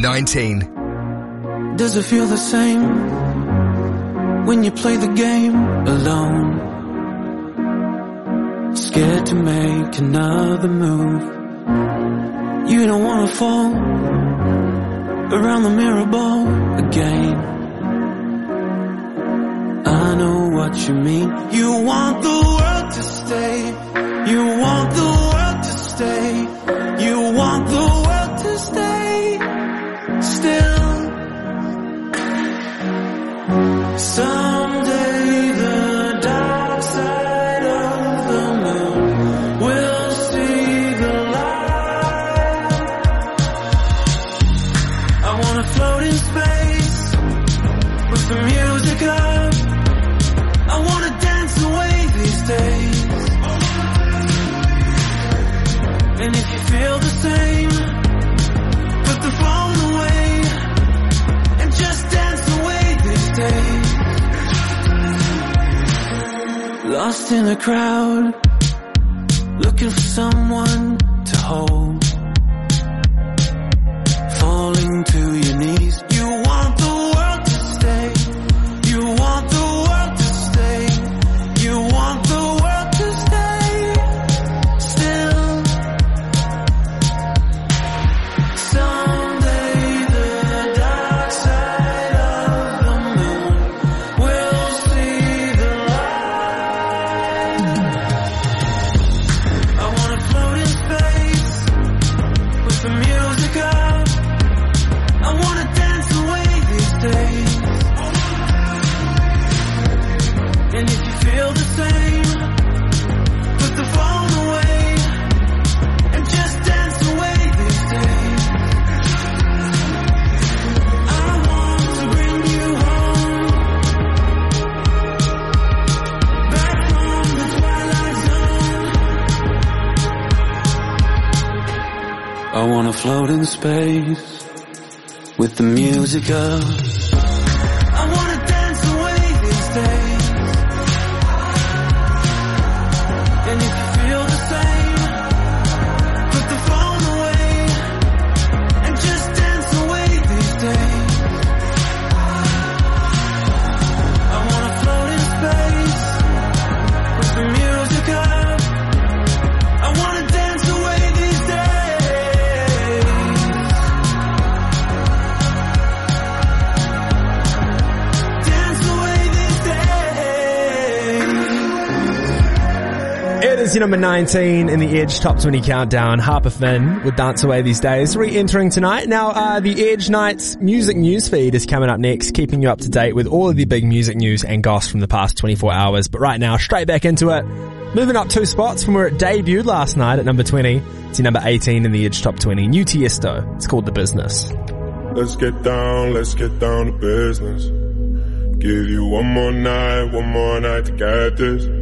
Nineteen. Does it feel the same when you play the game alone? Scared to make another move. You don't wanna fall around the mirror ball again. what you mean. You want the world to stay. You want the world to stay. You want the lost in the crowd, looking for someone to hold. space with the music of Is number 19 in the Edge Top 20 Countdown. Harper Finn with Dance Away These Days re-entering tonight. Now, uh, the Edge Night's music news feed is coming up next, keeping you up to date with all of the big music news and goss from the past 24 hours. But right now, straight back into it. Moving up two spots from where it debuted last night at number 20 to number 18 in the Edge Top 20. New Tiesto. It's called The Business. Let's get down, let's get down to business. Give you one more night, one more night to get this.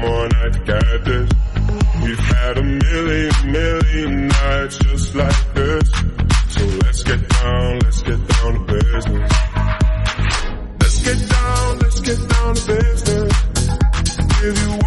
More nights I got this. We've had a million, million nights just like this. So let's get down, let's get down to business. Let's get down, let's get down to business. Give you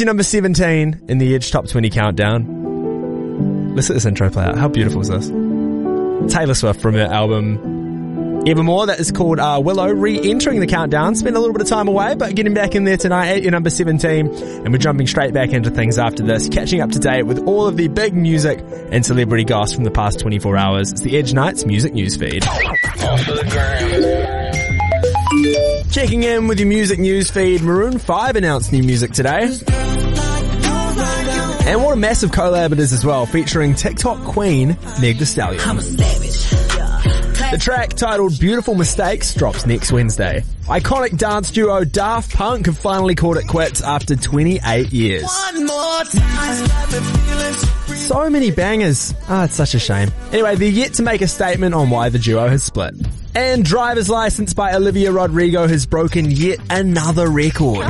is number 17 in the Edge Top 20 countdown. Let's let this intro play out. How beautiful is this? Taylor Swift from her album Evermore, that is called uh, Willow, re-entering the countdown. Spent a little bit of time away, but getting back in there tonight at your number 17. And we're jumping straight back into things after this, catching up to date with all of the big music and celebrity goss from the past 24 hours. It's the Edge Nights Music News Feed. Off the ground. Checking in with your music news feed, Maroon 5 announced new music today. And what a massive collab it is as well, featuring TikTok queen Meg Thee Stallion. The track titled Beautiful Mistakes drops next Wednesday. Iconic dance duo Daft Punk have finally called it quits after 28 years. One more time. So many bangers. Ah, it's such a shame. Anyway, they're yet to make a statement on why the duo has split. And Driver's License by Olivia Rodrigo has broken yet another record.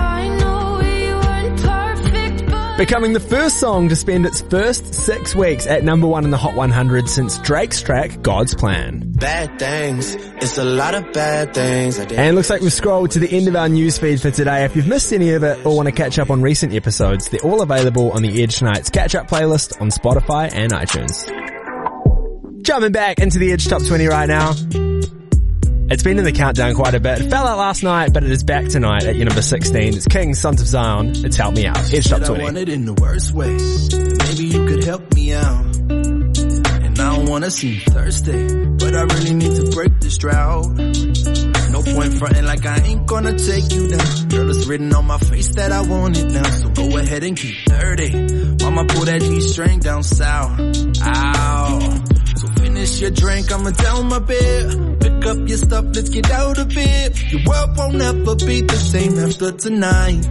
Becoming the first song to spend its first six weeks at number one in the Hot 100 since Drake's track God's Plan. Bad things. It's a lot of bad things. I did. And looks like we've scrolled to the end of our newsfeed for today. If you've missed any of it or want to catch up on recent episodes, they're all available on the Edge Nights catch up playlist on Spotify and iTunes. Jumping back into the Edge Top 20 right now. It's been in the countdown quite a bit. It fell out last night, but it is back tonight at your number 16. It's King, Sons of Zion. It's Help Me Out. Edge Top Said I want it in the worst way. Maybe you could help me out. And I don't wanna seem thirsty, but I really need to break this drought. No point fronting like I ain't gonna take you down. Girl, it's written on my face that I want it now. So go ahead and keep dirty. Mama pull that G string down south. Ow. Finish your drink, I'ma down my bed. Pick up your stuff, let's get out of here. Your world won't ever be the same after tonight.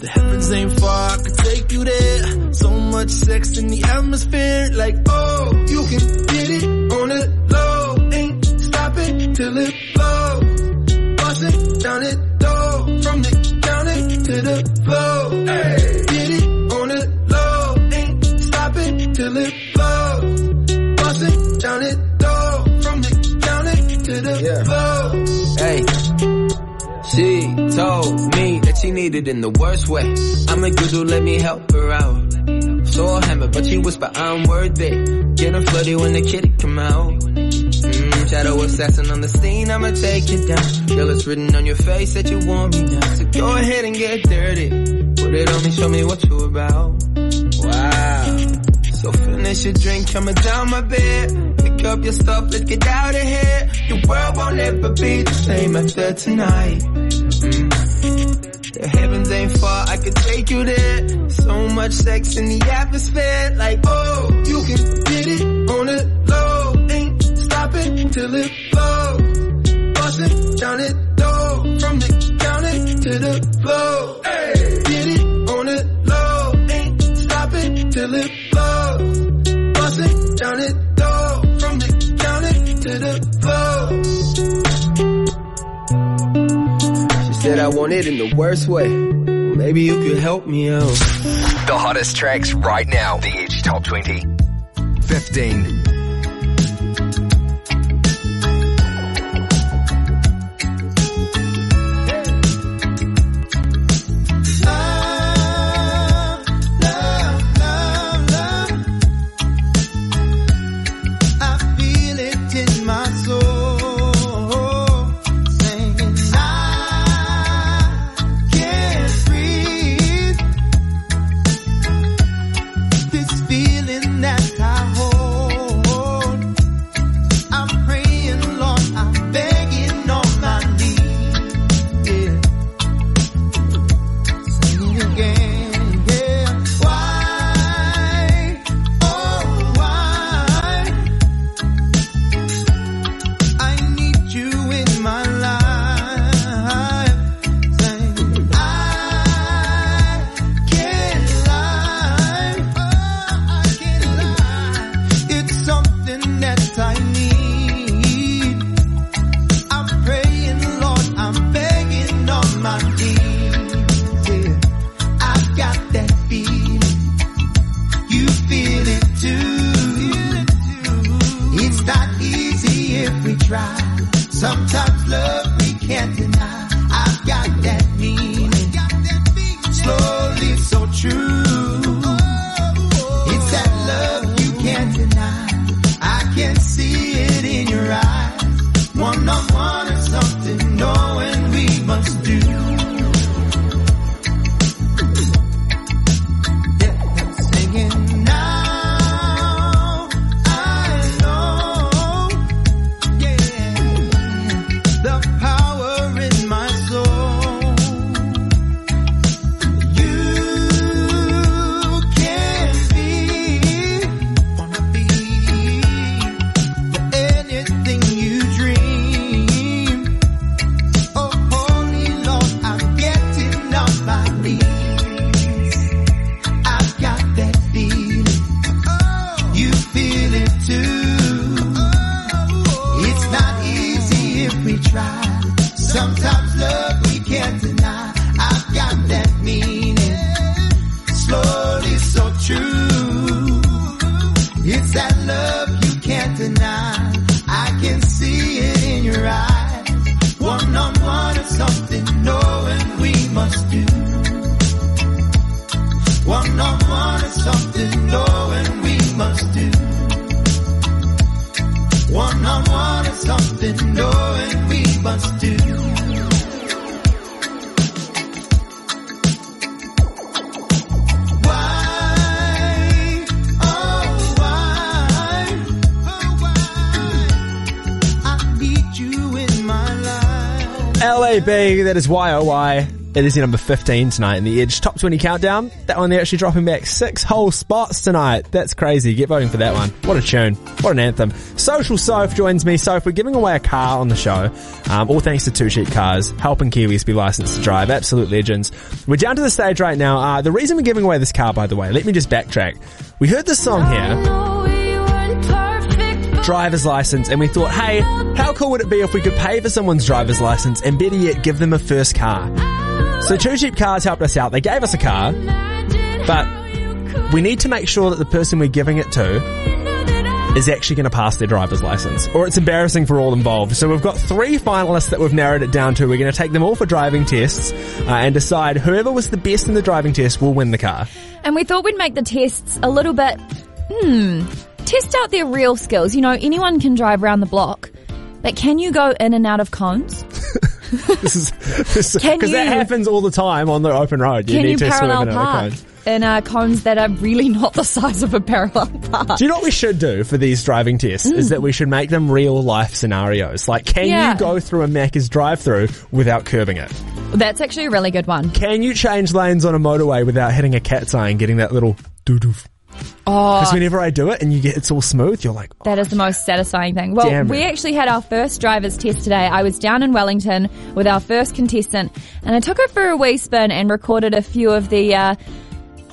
The heavens ain't far, I could take you there. So much sex in the atmosphere, like oh, you can get it on the low. Ain't stopping till it blows. Needed in the worst way. I'm a good dude, let me help her out. So hammer, but she whisper I'm worthy. Getting flirty when the kitty come out. Mm, shadow assassin on the scene, I'ma take you down. Girl, it's written on your face that you want me now. So go ahead and get dirty. Put it on me, show me what you about. Wow. So finish your drink, coming down my bed. Pick up your stuff, let's get out of here. Your world won't ever be the same after tonight. Mm. Ain't far, I could take you there. So much sex in the atmosphere, like oh, you can get it on the low. Ain't stopping till it blows. Busting down it door, from the counter to the floor. Hey, get it on the low. Ain't stopping till it blows. Busting down it door, from the counter to the floor. She said I want it in the worst way. Well, maybe you could help me out. The hottest tracks right now. The Edge Top 20. 15. That is YOY. It is your number 15 tonight in the Edge Top 20 Countdown. That one they're actually dropping back six whole spots tonight. That's crazy. Get voting for that one. What a tune. What an anthem. Social Soph joins me. Soph, we're giving away a car on the show. Um, all thanks to Two Cheap Cars, helping Kiwis be licensed to drive. Absolute legends. We're down to the stage right now. Uh, the reason we're giving away this car, by the way, let me just backtrack. We heard this song here driver's license and we thought, hey, how cool would it be if we could pay for someone's driver's license and better yet, give them a first car? So Two Cheap Cars helped us out. They gave us a car, but we need to make sure that the person we're giving it to is actually going to pass their driver's license or it's embarrassing for all involved. So we've got three finalists that we've narrowed it down to. We're going to take them all for driving tests uh, and decide whoever was the best in the driving test will win the car. And we thought we'd make the tests a little bit, hmm, test out their real skills. You know, anyone can drive around the block, but can you go in and out of cones? [laughs] [laughs] this is because that happens all the time on the open road. You can need you to parallel in and park cones. in uh, cones that are really not the size of a parallel park? Do you know what we should do for these driving tests? Is that we should make them real life scenarios. Like, can Yeah. you go through a Macca's drive-through without curbing it? That's actually a really good one. Can you change lanes on a motorway without hitting a cat's eye and getting that little doo-doof? Oh, Because whenever I do it and you get it's all smooth, you're like, That is the most satisfying thing. Well, Damn we it. actually had our first driver's test today. I was down in Wellington with our first contestant and I took her for a wee spin and recorded a few of the, uh,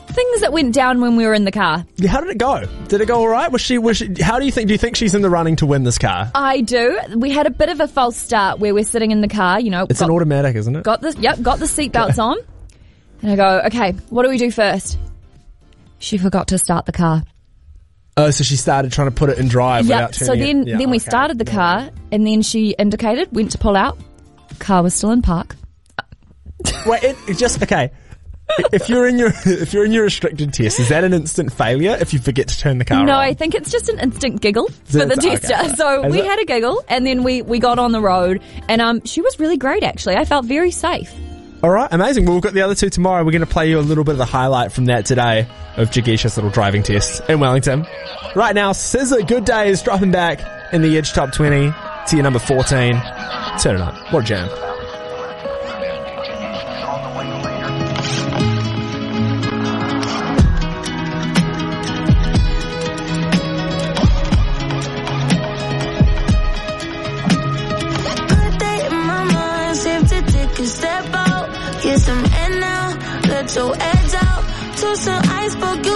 things that went down when we were in the car. Yeah, How did it go? Did it go all right? Was she? Was she? How do you think? Do you think she's in the running to win this car? I do. We had a bit of a false start where we're sitting in the car. You know, It's got, an automatic, isn't it? got the yep, got the seatbelts [laughs] on, and I go, okay, what do we do first? She forgot to start the car. Oh, so she started trying to put it in drive Yep. without So turning then, it. Yeah, then we okay. started the car, and then she indicated, went to pull out. Car was still in park. [laughs] Wait, it, it just okay. If you're in your if you're in your restricted test, is that an instant failure if you forget to turn the car no, on? I think it's just an instant giggle for the okay. tester. [laughs] So Is we it? had a giggle, and then we we got on the road, and um, she was really great. Actually, I felt very safe. All right, amazing. Well, we've got the other two tomorrow. We're going to play you a little bit of the highlight from that today of Jagisha's little driving test in Wellington. Right now, SZA Good Day is dropping back in the Edge Top 20 to your number 14. Turn it up. What a jam. Your edge out. To some iceberg,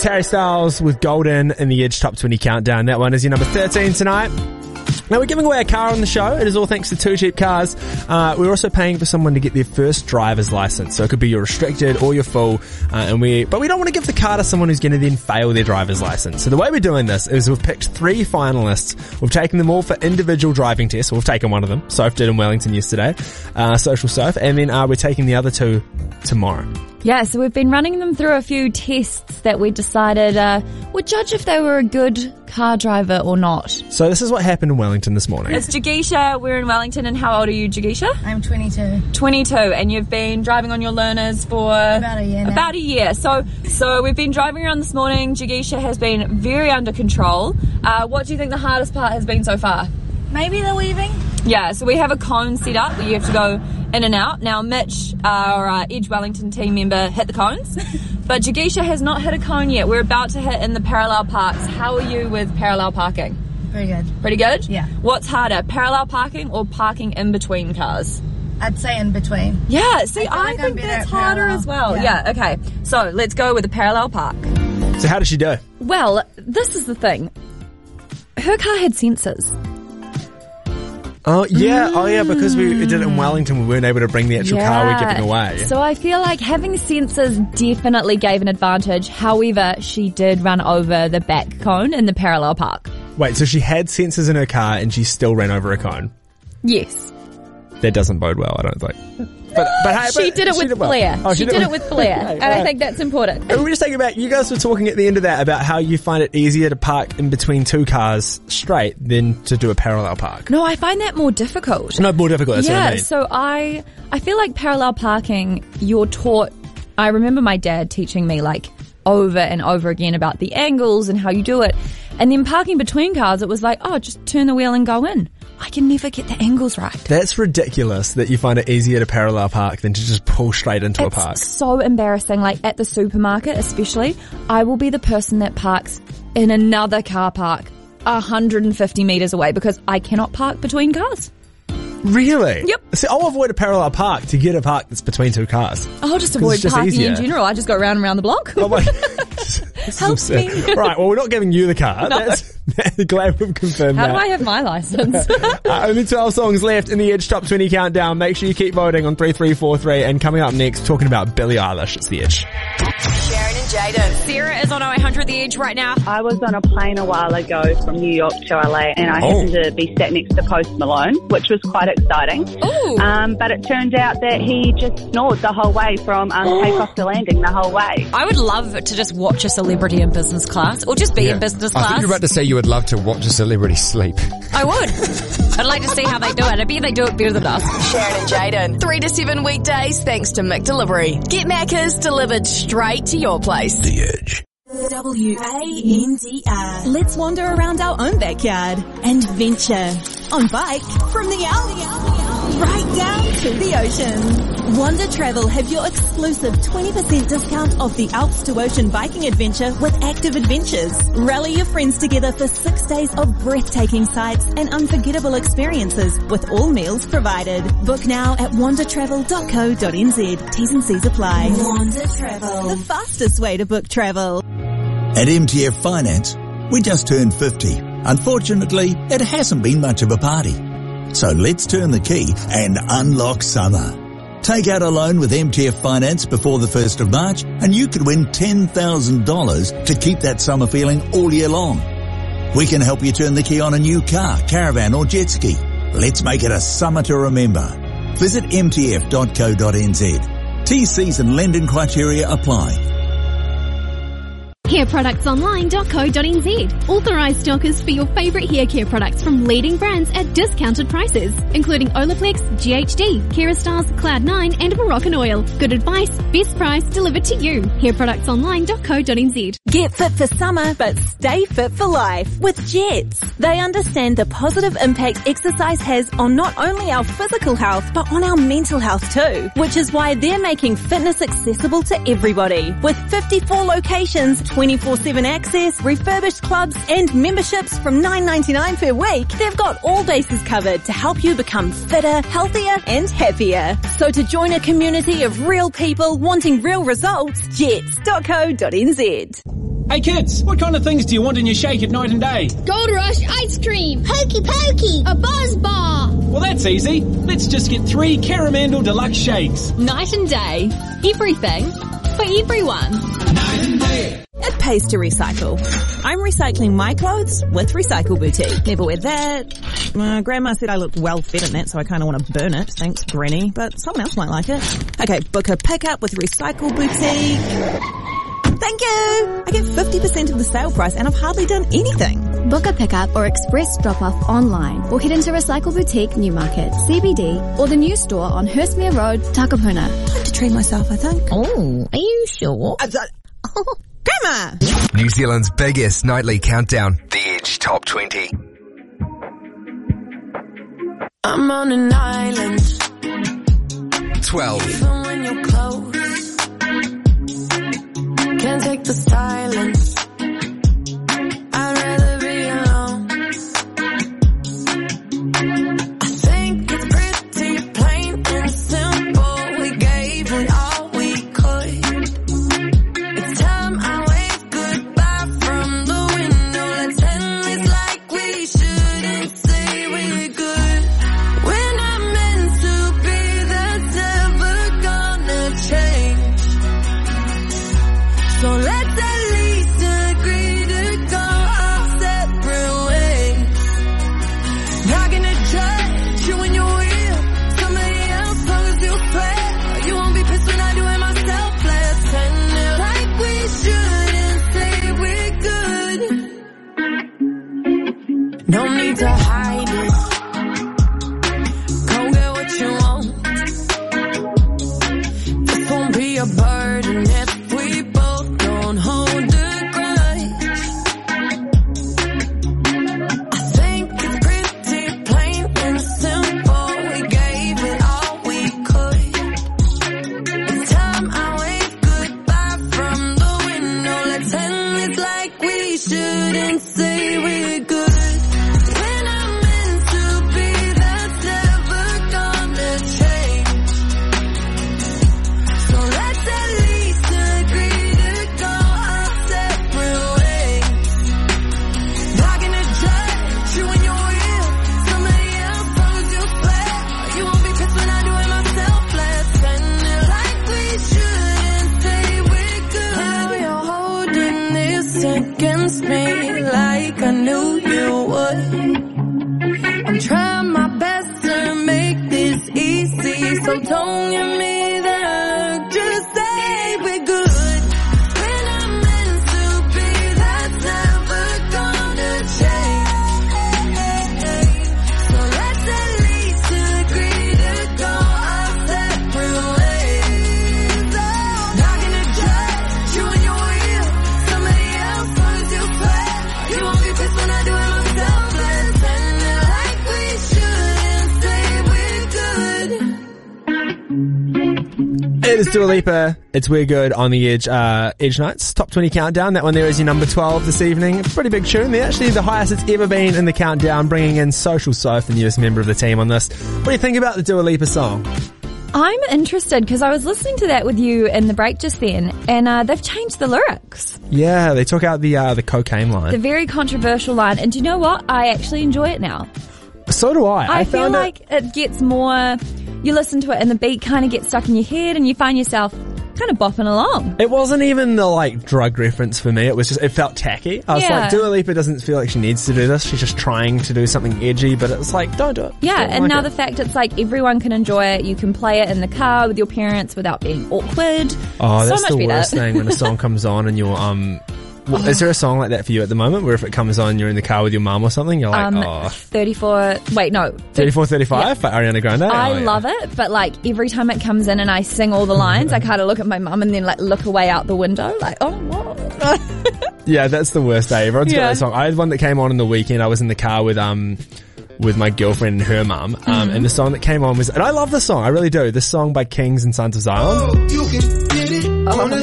is Harry Styles with Golden in the Edge Top 20 Countdown. That one is your number 13 tonight. Now we're giving away a car on the show. It is all thanks to Two Cheap Cars. Uh, we're also paying for someone to get their first driver's license. So it could be your restricted or your full. Uh, and we, but we don't want to give the car to someone who's going to then fail their driver's license. So the way we're doing this is we've picked three finalists. We've taken them all for individual driving tests. We've taken one of them. Soph did in Wellington yesterday. Uh, Social Soph. And then, uh, we're taking the other two tomorrow. Yeah, so we've been running them through a few tests that we decided uh, would judge if they were a good car driver or not. So this is what happened in Wellington this morning. It's Jagisha. We're in Wellington, and how old are you, Jagisha? I'm 22. 22, and you've been driving on your learners for About a year now. About a year. So, so we've been driving around this morning. Jagisha has been very under control. Uh, what do you think the hardest part has been so far? Maybe they're weaving? Yeah, so we have a cone set up where you have to go in and out. Now, Mitch, our uh, Edge Wellington team member, hit the cones, [laughs] but Jagisha has not hit a cone yet. We're about to hit in the parallel parks. How are you with parallel parking? Pretty good. Pretty good? Yeah. What's harder, parallel parking or parking in between cars? I'd say in between. Yeah, see, I, I'm think that's harder parallel. as well. Yeah. Yeah. okay. So let's go with the parallel park. So how did she do? Well, this is the thing. Her car had sensors. Oh yeah, oh yeah, because we did it in hmm. Wellington, we weren't able to bring the actual car we're giving away. So I feel like having sensors definitely gave an advantage. However, she did run over the back cone in the parallel park. Wait, so she had sensors in her car and she still ran over a cone. Yes. That doesn't bode well, I don't think. But, but hey, she but did it with well. flair. Oh, she, did, it with flair. [laughs] Okay, and I think that's important. And we're just taking about. You guys were talking at the end of that about how you find it easier to park in between two cars straight than to do a parallel park. No, I find that more difficult. No, more difficult. That's yeah, I mean. so I I feel like parallel parking, you're taught. I remember my dad teaching me like over and over again about the angles and how you do it, and then parking between cars, it was like, oh, just turn the wheel and go in. I can never get the angles right. That's ridiculous that you find it easier to parallel park than to just pull straight into a park. so embarrassing. Like at the supermarket, especially, I will be the person that parks in another car park 150 meters away because I cannot park between cars. Really? Yep. See, I'll avoid a parallel park to get a park that's between two cars. I'll just avoid just parking easier. in general. I just go round and round the block. Oh my- [laughs] [laughs] Help me. right, well, we're not giving you the car. No. That's, [laughs] glad we've confirmed How that. do I have my license? Uh, only 12 songs left in the Edge Top 20 Countdown. Make sure you keep voting on 3343. And coming up next, talking about Billie Eilish. It's the Edge. Sharon and Jaden. Sarah is on 0800 The Edge right now. I was on a plane a while ago from New York to LA and I Oh. happened to be sat next to Post Malone, which was quite exciting. Um, but it turned out that he just snored the whole way from um, [gasps] takeoff to landing the whole way. I would love to just watch a celebrity in business class or just be in business I class. think you're about to say you would love to watch a celebrity sleep. I would. I'd like to see how they do it. I bet they do it better than us. Sharon and Jaden. Three to seven weekdays thanks to McDelivery. Get Macca's delivered straight to your place. The Edge. W-A-N-D-R. Let's wander around our own backyard and venture on bike from the Alps right down to the ocean. Wandr Travel have your exclusive 20% discount off the Alps to Ocean biking adventure with Active Adventures. Rally your friends together for six days of breathtaking sights and unforgettable experiences with all meals provided. Book now at wandrtravel.co.nz. T's and C's apply. Wandr Travel. The fastest way to book travel. At MTF Finance, we just turned 50. Unfortunately, it hasn't been much of a party. So let's turn the key and unlock summer. Take out a loan with MTF Finance before the 1st of March and you could win $10,000 to keep that summer feeling all year long. We can help you turn the key on a new car, caravan or jet ski. Let's make it a summer to remember. Visit mtf.co.nz. TCs and lending criteria apply. Hairproductsonline.co.nz. Authorised stockers for your favourite hair care products from leading brands at discounted prices, including Olaplex, GHD, Kérastase, Cloud9 and Moroccan Oil. Good advice, best price delivered to you. Hairproductsonline.co.nz. Get fit for summer, but stay fit for life with Jetts. They understand the positive impact exercise has on not only our physical health, but on our mental health too, which is why they're making fitness accessible to everybody. With 54 locations, 24-7 access, refurbished clubs, and memberships from $9.99 per week, they've got all bases covered to help you become fitter, healthier, and happier. So to join a community of real people wanting real results, jetts.co.nz. Hey kids, what kind of things do you want in your shake at night and day? Gold Rush ice cream. Hokey pokey. A buzz bar. Well, that's easy. Let's just get three Caramandel Deluxe shakes. Night and day. Everything for everyone. It pays to recycle. I'm recycling my clothes with Recycle Boutique. Never wear that. Uh, Grandma said I looked well fed in that, so I kind of want to burn it. Thanks, Granny. But someone else might like it. Okay, book a pickup with Recycle Boutique. Thank you! I get 50% of the sale price and I've hardly done anything. Book a pickup or express drop-off online or head into Recycle Boutique Newmarket, CBD or the new store on Hurstmere Road, Takapuna. Time to treat myself, I think. Oh, are you sure? Oh. [laughs] Grandma! New Zealand's biggest nightly countdown. The Edge Top 20. I'm on an island. 12. Even when you're close. Can't take the silence. Is Dua Lipa. It's We're Good on the Edge, uh, Edge Nights. Top 20 countdown. That one there is your number 12 this evening. It's a pretty big tune. They're actually the highest it's ever been in the countdown, bringing in Social Soph, the newest member of the team on this. What do you think about the Dua Lipa song? I'm interested because I was listening to that with you in the break just then, and uh, they've changed the lyrics. Yeah, they took out the, uh, the cocaine line. The very controversial line, and do you know what? I actually enjoy it now. So do I. I, feel found it- like it gets more. You listen to it, and the beat kind of gets stuck in your head, and you find yourself kind of bopping along. It wasn't even the like drug reference for me. It was just it felt tacky. I was Yeah. like, Dua Lipa doesn't feel like she needs to do this. She's just trying to do something edgy, but it's like, don't do it. Yeah, and like now it. the fact it's like everyone can enjoy it. You can play it in the car with your parents without being awkward. Oh, so that's the better. worst thing when a song [laughs] comes on and you're um Well, Is there a song like that for you at the moment where if it comes on, you're in the car with your mum or something, you're like, Um, oh, 34, wait, no. 34, 35 by Ariana Grande? I Oh, yeah. love it, but like every time it comes in and I sing all the [laughs] lines, I kind of look at my mum and then like look away out the window, like, oh, what? [laughs] Yeah, that's the worst day. Everyone's got Yeah. that song. I had one that came on in the weekend. I was in the car with um with my girlfriend and her mum, um, Mhm. and the song that came on was, and I love the song. I really do. This song by Kings and Sons of Zion. Oh,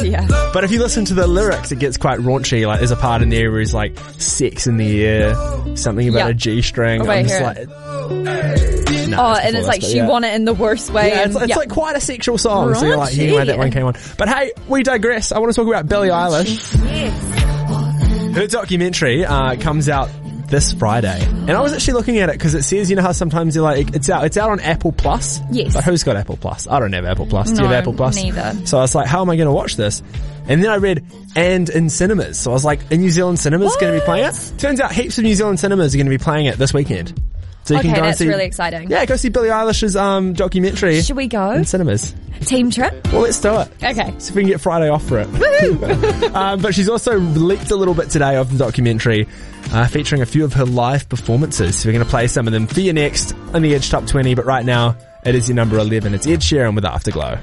yeah. But if you listen to the lyrics, it gets quite raunchy. Like there's a part in there where he's like sex in the air, something about Yeah. a G string. Oh, wait, I'm just like, it. No, oh, and it's like this, she yeah. want it in the worst way. Yeah, and, it's, it's yeah. like quite a sexual song. So you're like, Raunchy. anyway, that one came on. But hey, we digress. I want to talk about Billie Eilish. Her documentary uh, comes out this Friday, and I was actually looking at it because it says, you know how sometimes you're like, it's out, it's out on Apple Plus. Yes. But who's got Apple Plus? I don't have Apple Plus. Do you have Apple Plus? neither. So I was like, how am I going to watch this? And then I read, and in cinemas. So I was like, in New Zealand cinemas going to be playing it. Turns out heaps of New Zealand cinemas are going to be playing it this weekend. So you okay, can go and that's see, really exciting. yeah, go see Billie Eilish's um, documentary. Should we go? In cinemas. Team trip? Well, let's do it. Okay. See if we can get Friday off for it. [laughs] um, but she's also leaked a little bit today of the documentary, uh, featuring a few of her live performances. We're going to play some of them for you next on the Edge Top 20. But right now, it is your number 11. It's Ed Sheeran with Afterglow.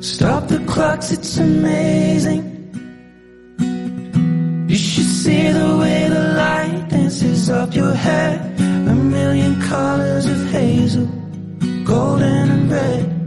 Stop the clocks, it's amazing. You should see the way the light dances up your hair. A million colors of hazel, golden and red.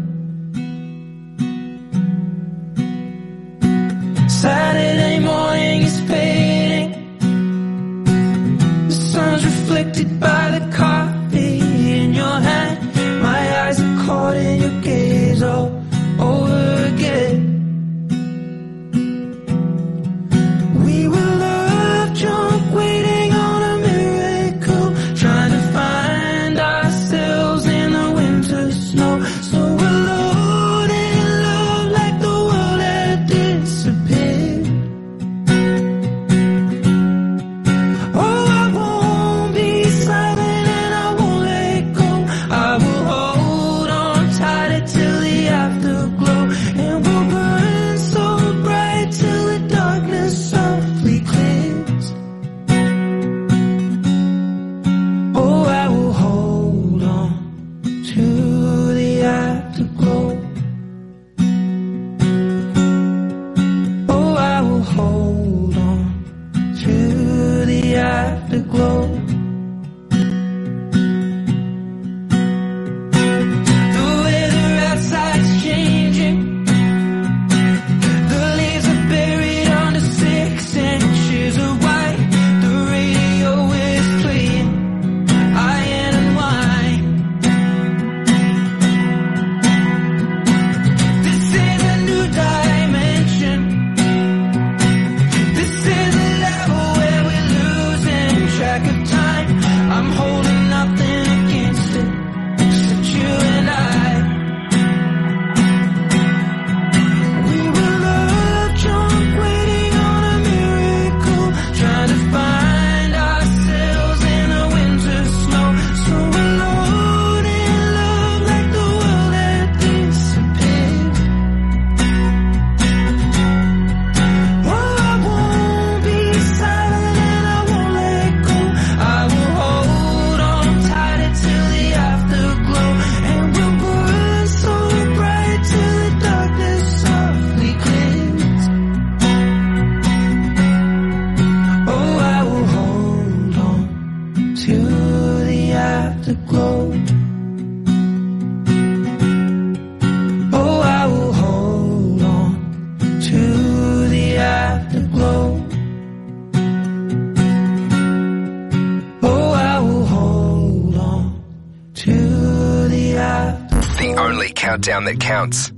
Counts.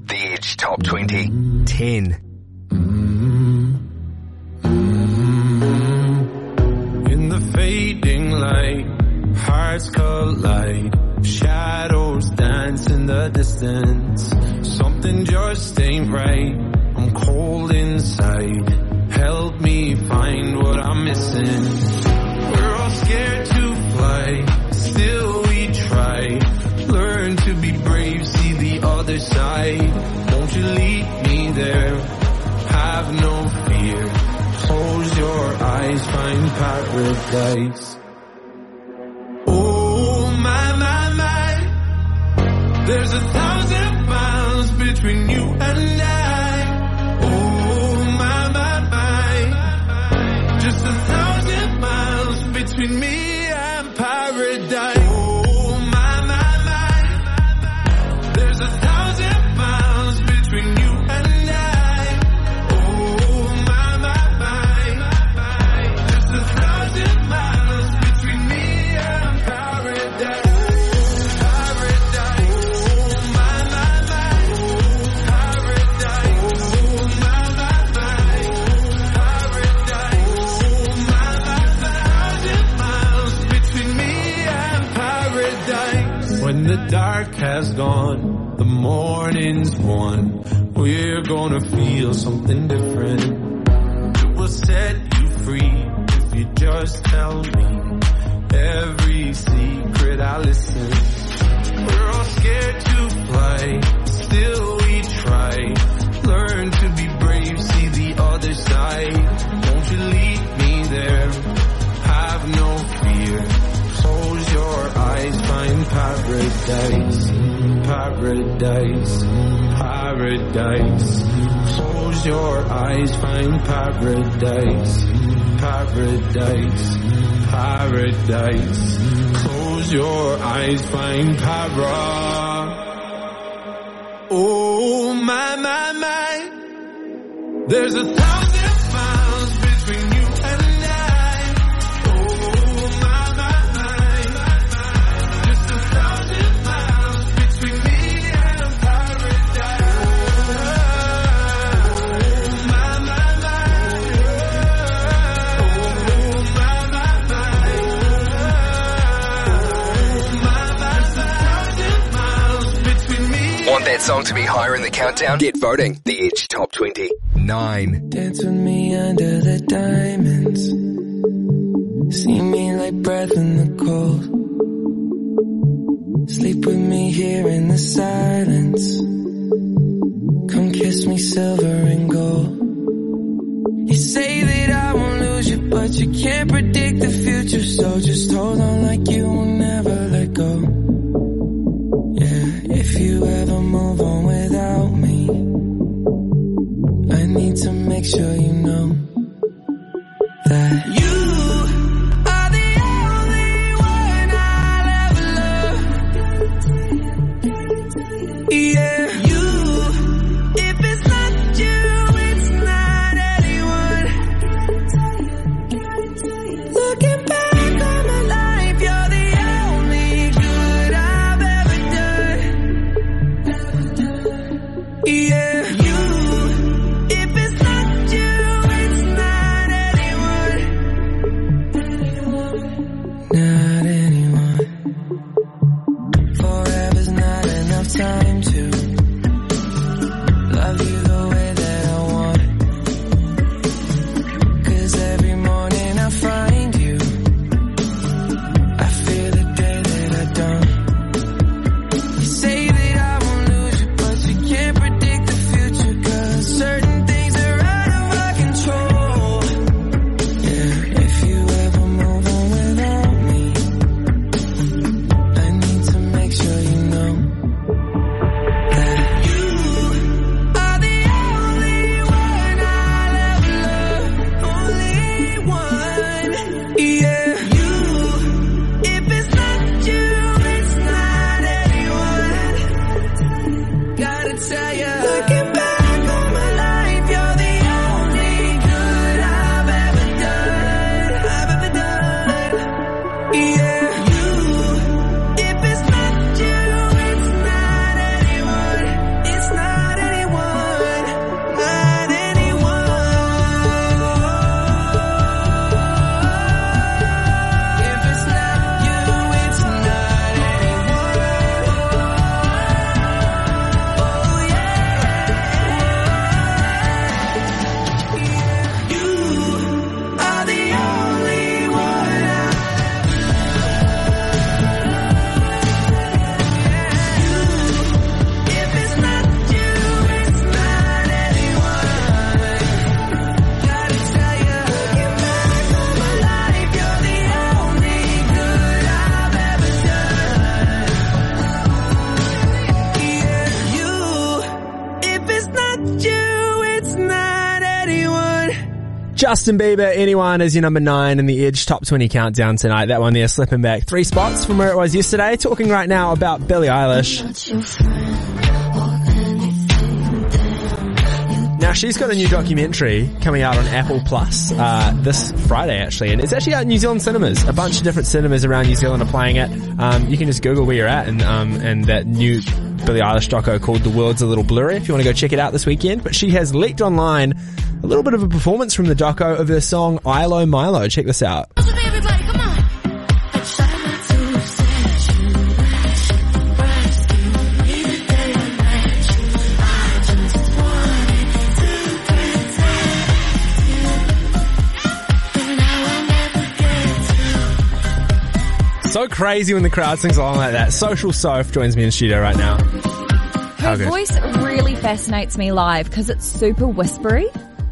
Justin Bieber, anyone is your number nine in the Edge Top 20 countdown tonight. That one there slipping back three spots from where it was yesterday. Talking right now about Billie Eilish. Now she's got a new documentary coming out on Apple Plus uh, this Friday actually, and it's actually out in New Zealand cinemas. A bunch of different cinemas around New Zealand are playing it. Um, you can just Google where you're at, and um, and that new Billie Eilish doco called "The World's a Little Blurry." If you want to go check it out this weekend, but she has leaked online little bit of a performance from the doco of her song "Ilo Milo." Check this out. So crazy when the crowd sings along like that. Social Soph joins me in studio right now. Her voice really fascinates me live because it's super whispery.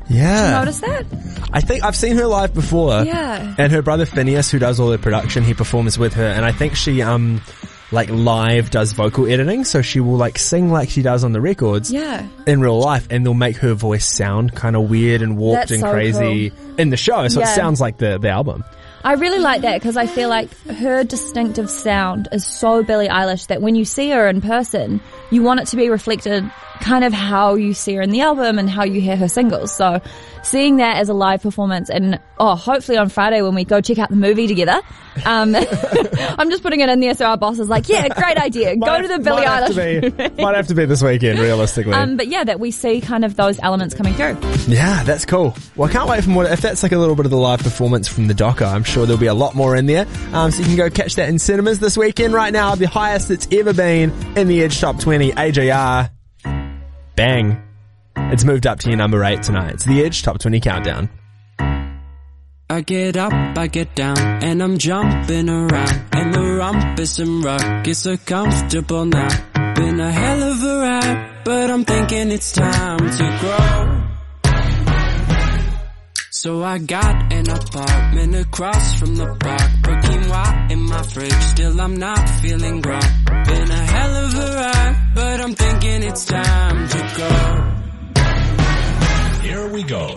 Yeah. Notice that? I think I've seen her live before. Yeah. And her brother Phineas, who does all the production, he performs with her, and I think she um like live does vocal editing, so she will like sing like she does on the records. Yeah. In real life, and they'll make her voice sound kind of weird and warped That's and so crazy in the show, so it sounds like the the album. I really like that because I feel like her distinctive sound is so Billie Eilish that when you see her in person, you want it to be reflected kind of how you see her in the album and how you hear her singles. So seeing that as a live performance and oh, hopefully on Friday when we go check out the movie together, um, [laughs] I'm just putting it in there so our boss is like, yeah, great idea. go to the Billie might have Eilish. to be, might have to be this weekend, realistically. Um, but yeah, that we see kind of those elements coming through. Yeah, that's cool. Well, I can't wait for more. If that's like a little bit of the live performance from the docker, I'm sure there'll be a lot more in there. Um, so you can go catch that in cinemas this weekend. Right now, the highest it's ever been in the Edge Top 20, AJR. Bang. It's moved up to your number eight tonight. It's the Edge Top 20 Countdown. I get up, I get down, and I'm jumping around. And the rumpus and rug is so comfortable now. Been a hell of a ride, but I'm thinking it's time to grow. So I got an apartment across from the park. Put quinoa in my fridge, still I'm not feeling grown. Been a hell of a ride, but I'm thinking it's time to go. Here we go.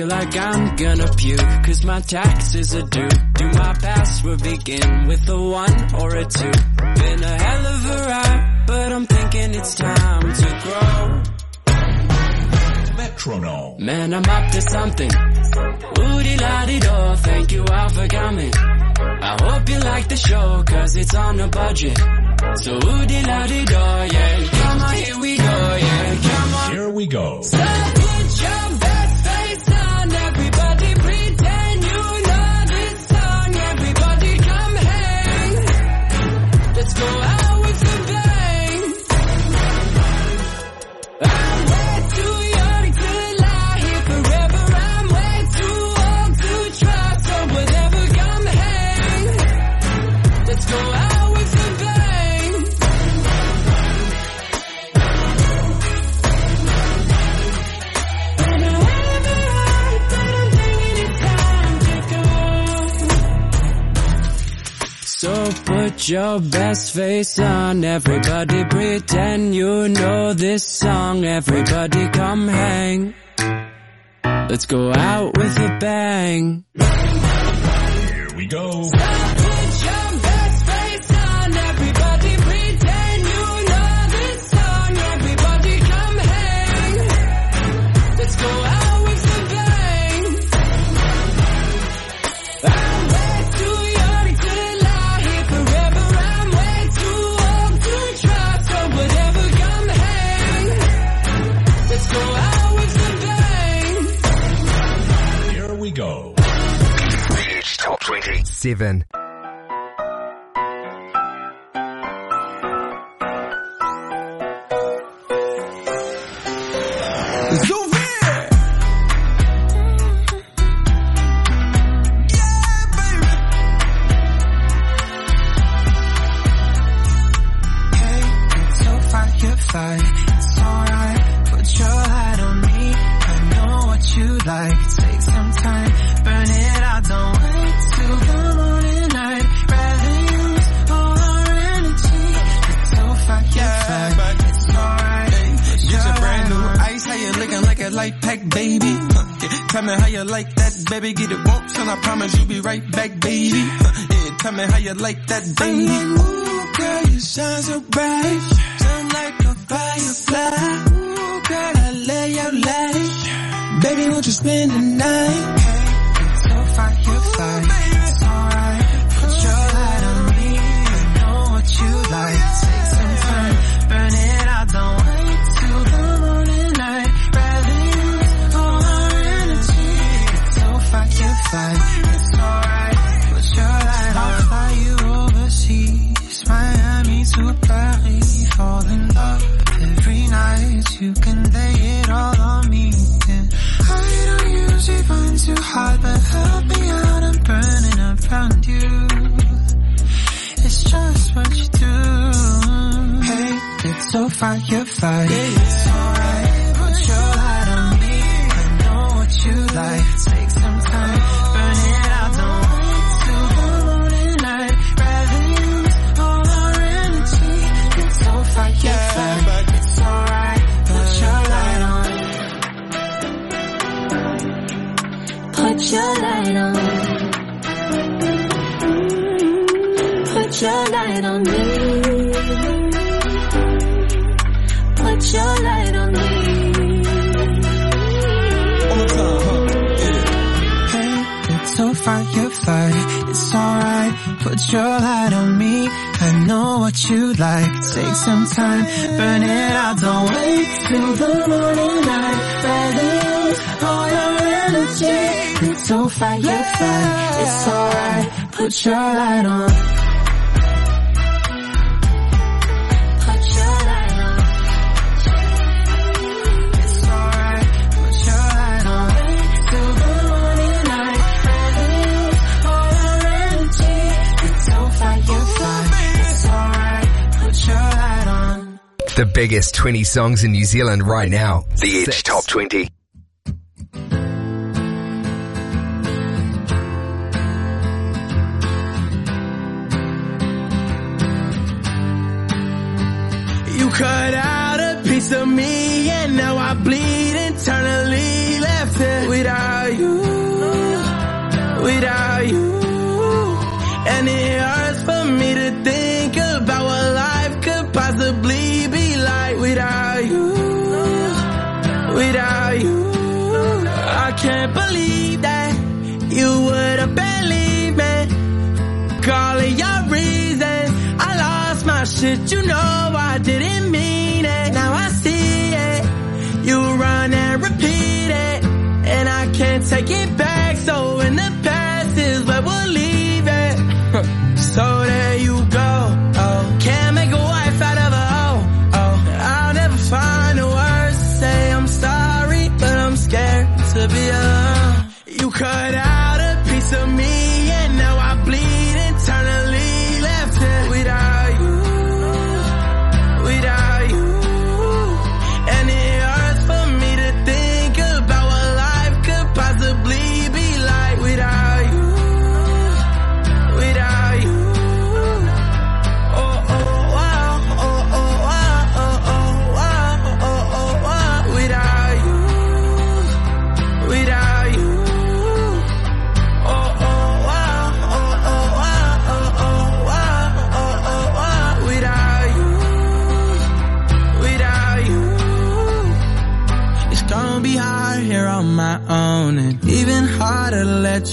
Feel like I'm gonna puke, cause my taxes are due. Do my password begin with a one or a two? Been a hell of a ride, but I'm thinking it's time to grow. Metronome. Man, I'm up to something. Woody la di do, thank you all for coming. I hope you like the show, cause it's on a budget. So woody la di do, yeah. Come on, here we go, yeah. Come on. Here we go. So your best face on, everybody pretend you know this song, everybody come hang. Let's go out with a bang. Here we go. 7. Pack, baby? Yeah, Tell me how you like that, baby. Get it once, and I promise you'll be right back, baby. Yeah, tell me how you like that, baby. Ooh, girl, you shine so bright, shine like a firefly. Ooh, girl, I lay your light, baby. Won't you spend the night? You can lay it all on me. And I don't usually find too hard, but help me out. I'm burning around you. It's just what you do. Hey, it's so firefly. It's alright. Put your light on me. I know what you like. Take some time, Mm-hmm. Put your light on. Me. Put your light on me. Put your light on me. Hey, it's so firefly. It's alright. Put your light on me. I know what you like. Take some time, burn it out. Don't wait till the morning light. Rather all your energy. It's so firefly. It's alright. Your light on. Put your light on. It's alright. Put your light on. Wait till the morning light. Rather use all your energy. It's so firefly. It's alright. Put your light on. The biggest 20 songs in New Zealand right now. The Edge Top 20. Cut out shit, you know I didn't mean it. Now I see it. You run and repeat it. And I can't take it back.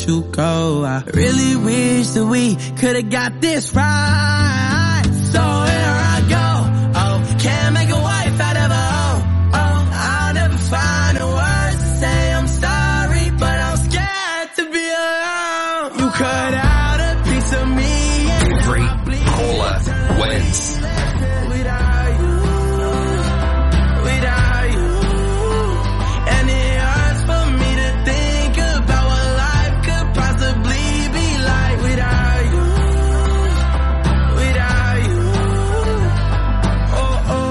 You go. I really wish that we could've got this right. So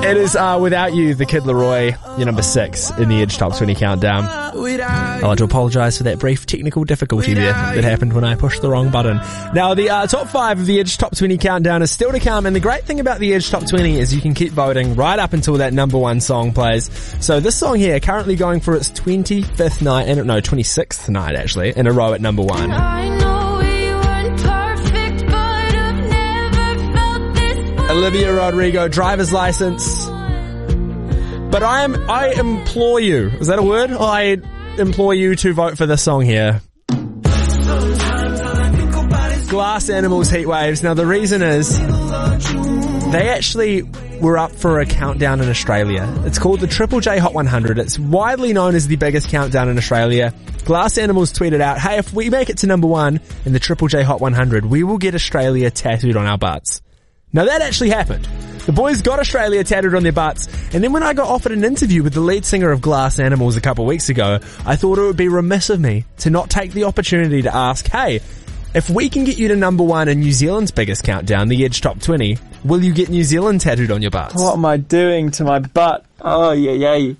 It is uh, without you, the Kid LAROI, your number six in the Edge Top 20 countdown. I'd like to apologise for that brief technical difficulty there that happened when I pushed the wrong button. Now, the uh, top five of the Edge Top 20 countdown is still to come, and the great thing about the Edge Top 20 is you can keep voting right up until that number one song plays. So this song here, currently going for its 25th night, and no, 26th night actually, in a row at number one. Olivia Rodrigo, driver's license. But I am, I implore you, is that a word? I implore you to vote for this song here. Glass Animals Heat Waves. Now the reason is, they actually were up for a countdown in Australia. It's called the Triple J Hot 100. It's widely known as the biggest countdown in Australia. Glass Animals tweeted out, hey, if we make it to number one in the Triple J Hot 100, we will get Australia tattooed on our butts. Now that actually happened. The boys got Australia tattooed on their butts, and then when I got offered an interview with the lead singer of Glass Animals a couple weeks ago, I thought it would be remiss of me to not take the opportunity to ask, hey, if we can get you to number one in New Zealand's biggest countdown, the Edge Top 20, will you get New Zealand tattooed on your butts? What am I doing to my butt? Oh, yeah, yeah.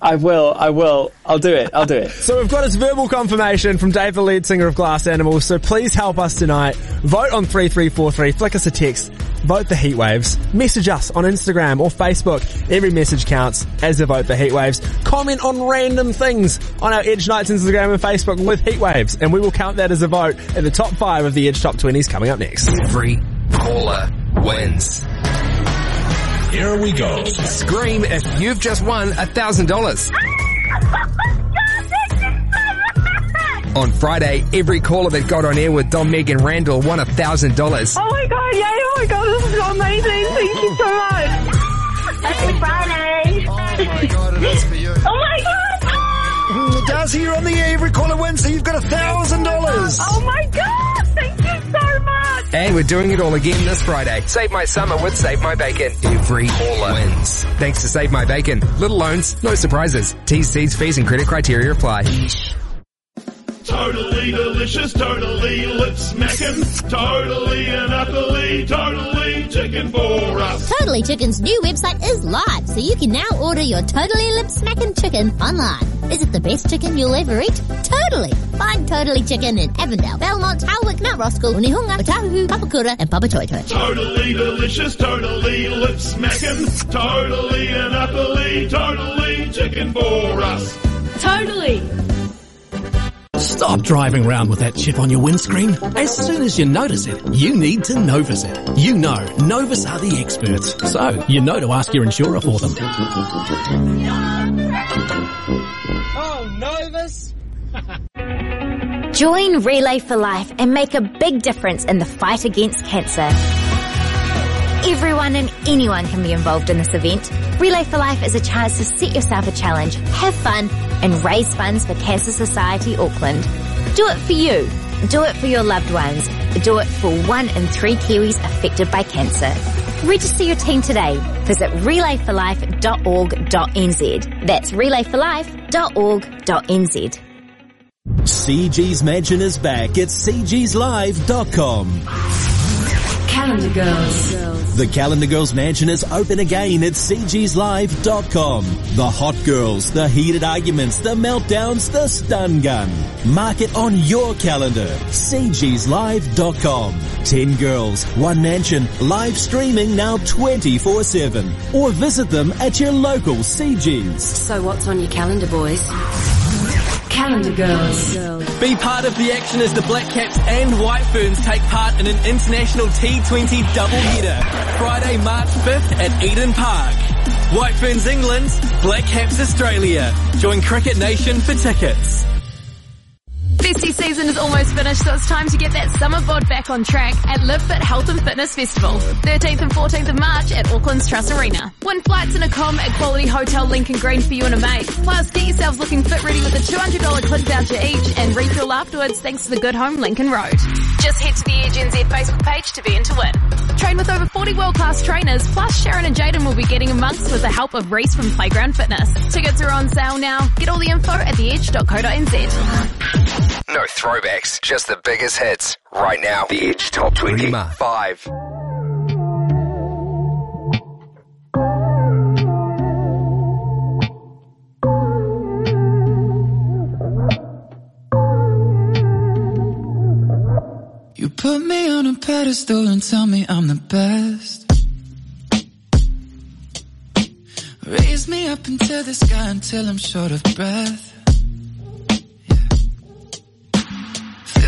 I will, I will. I'll do it, I'll do it. [laughs] So we've got his verbal confirmation from Dave, the lead singer of Glass Animals. So please help us tonight. Vote on 3343. Flick us a text. Vote the heat waves. Message us on Instagram or Facebook. Every message counts as a vote for heat waves. Comment on random things on our Edge Nights Instagram and Facebook with heat waves. And we will count that as a vote in the top five of the Edge Top 20s coming up next. Every caller wins. Here we go. Scream if you've just won a thousand dollars. On Friday, every caller that got on air with Dom, Meg and Randall won a thousand dollars. Oh my god, yay, oh my god, this is amazing. Thank you so much. Happy Friday. [laughs] Oh my god, it is for you. Oh my god. Darcy, you're on the air. Every caller wins, so you've got a thousand dollars. Oh my god, And we're doing it all again this Friday. Save my summer with Save My Bacon. Every caller wins. Thanks to Save My Bacon. Little loans, no surprises. T's, C's, fees and credit criteria apply. Totally delicious, totally lip smacking, totally and utterly, totally chicken for us. Totally Chicken's new website is live, so you can now order your Totally Lip smacking Chicken online. Is it the best chicken you'll ever eat? Totally! Find Totally Chicken in Avondale, Belmont, Howick, Mount Roskill, Onehunga, Otahu, Papakura, and Papatoetoe. Totally delicious, totally lip smacking, totally and utterly, totally chicken for us. Totally. Stop driving around with that chip on your windscreen. As soon as you notice it, you need to Novus it. You know, Novus are the experts. So, you know to ask your insurer for them. Oh, Novus! Join Relay for Life and make a big difference in the fight against cancer. Everyone and anyone can be involved in this event. Relay for Life is a chance to set yourself a challenge, have fun, and raise funds for Cancer Society Auckland. Do it for you. Do it for your loved ones. Do it for one in three Kiwis affected by cancer. Register your team today. Visit relayforlife.org.nz. That's relayforlife.org.nz. CG's Mansion is back at cgslive.com. Calendar Girls. The Calendar Girls Mansion is open again at cgslive.com. The hot girls, the heated arguments, the meltdowns, the stun gun. Mark it on your calendar. cgslive.com. 10 girls, one mansion, live streaming now 24-7. Or visit them at your local CG's. So what's on your calendar, boys? Calendar Girls. Be part of the action as the Black Caps and White Ferns take part in an international T20 doubleheader. Friday, March 5th at Eden Park. White Ferns England, Black Caps Australia. Join Cricket Nation for tickets. Festy season is almost finished, so it's time to get that summer bod back on track at Live Fit Health and Fitness Festival. 13th and 14th of March at Auckland's Trusts Arena. Win flights and a com at Quality Hotel Lincoln Green for you and a mate. Plus, get yourselves looking fit ready with a $200 click voucher each and refill afterwards thanks to the Good Home Lincoln Road. Just head to the Edge NZ Facebook page to be in to win. Train with over 40 world-class trainers, plus Sharon and Jaden will be getting amongst with the help of Reese from Playground Fitness. Tickets are on sale now. Get all the info at theedge.co.nz. No throwbacks, just the biggest hits. Right now, The Edge Top 25. You put me on a pedestal and tell me I'm the best. Raise me up into the sky until I'm short of breath.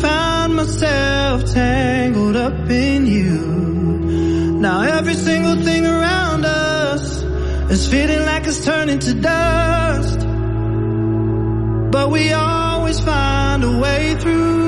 Found myself tangled up in you. Now every single is feeling like it's turning to dust. But we always find a way through.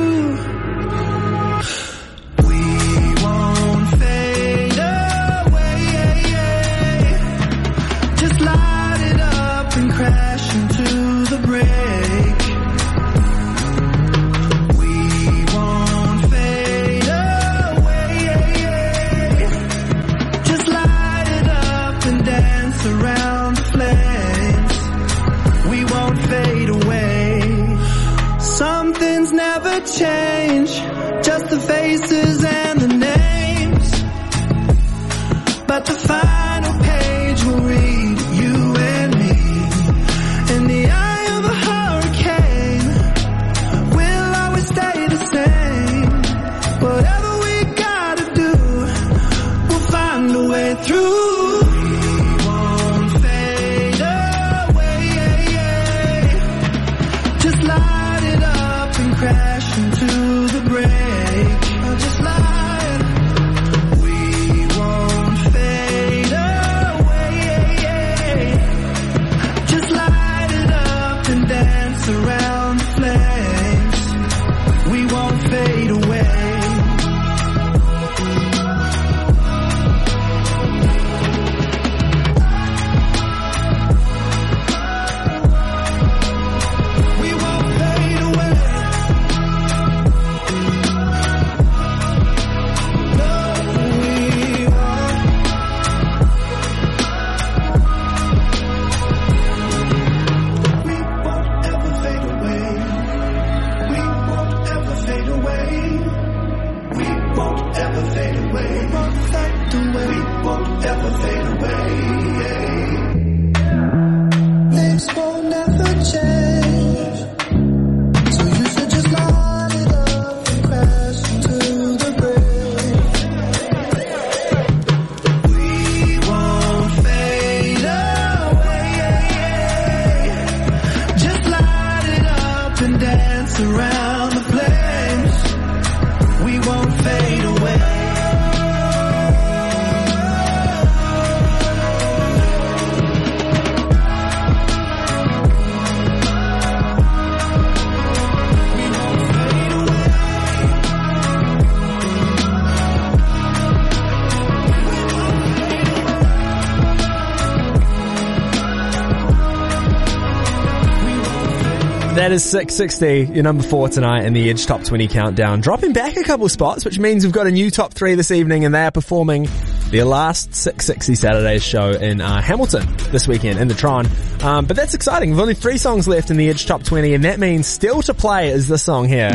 Is SIX60, your number four tonight in the Edge Top 20 Countdown. Dropping back a couple spots, which means we've got a new top three this evening and they are performing their last SIX60 Saturdays show in uh, Hamilton this weekend in the Tron. Um, but that's exciting. We've only three songs left in the Edge Top 20 and that means still to play is this song here.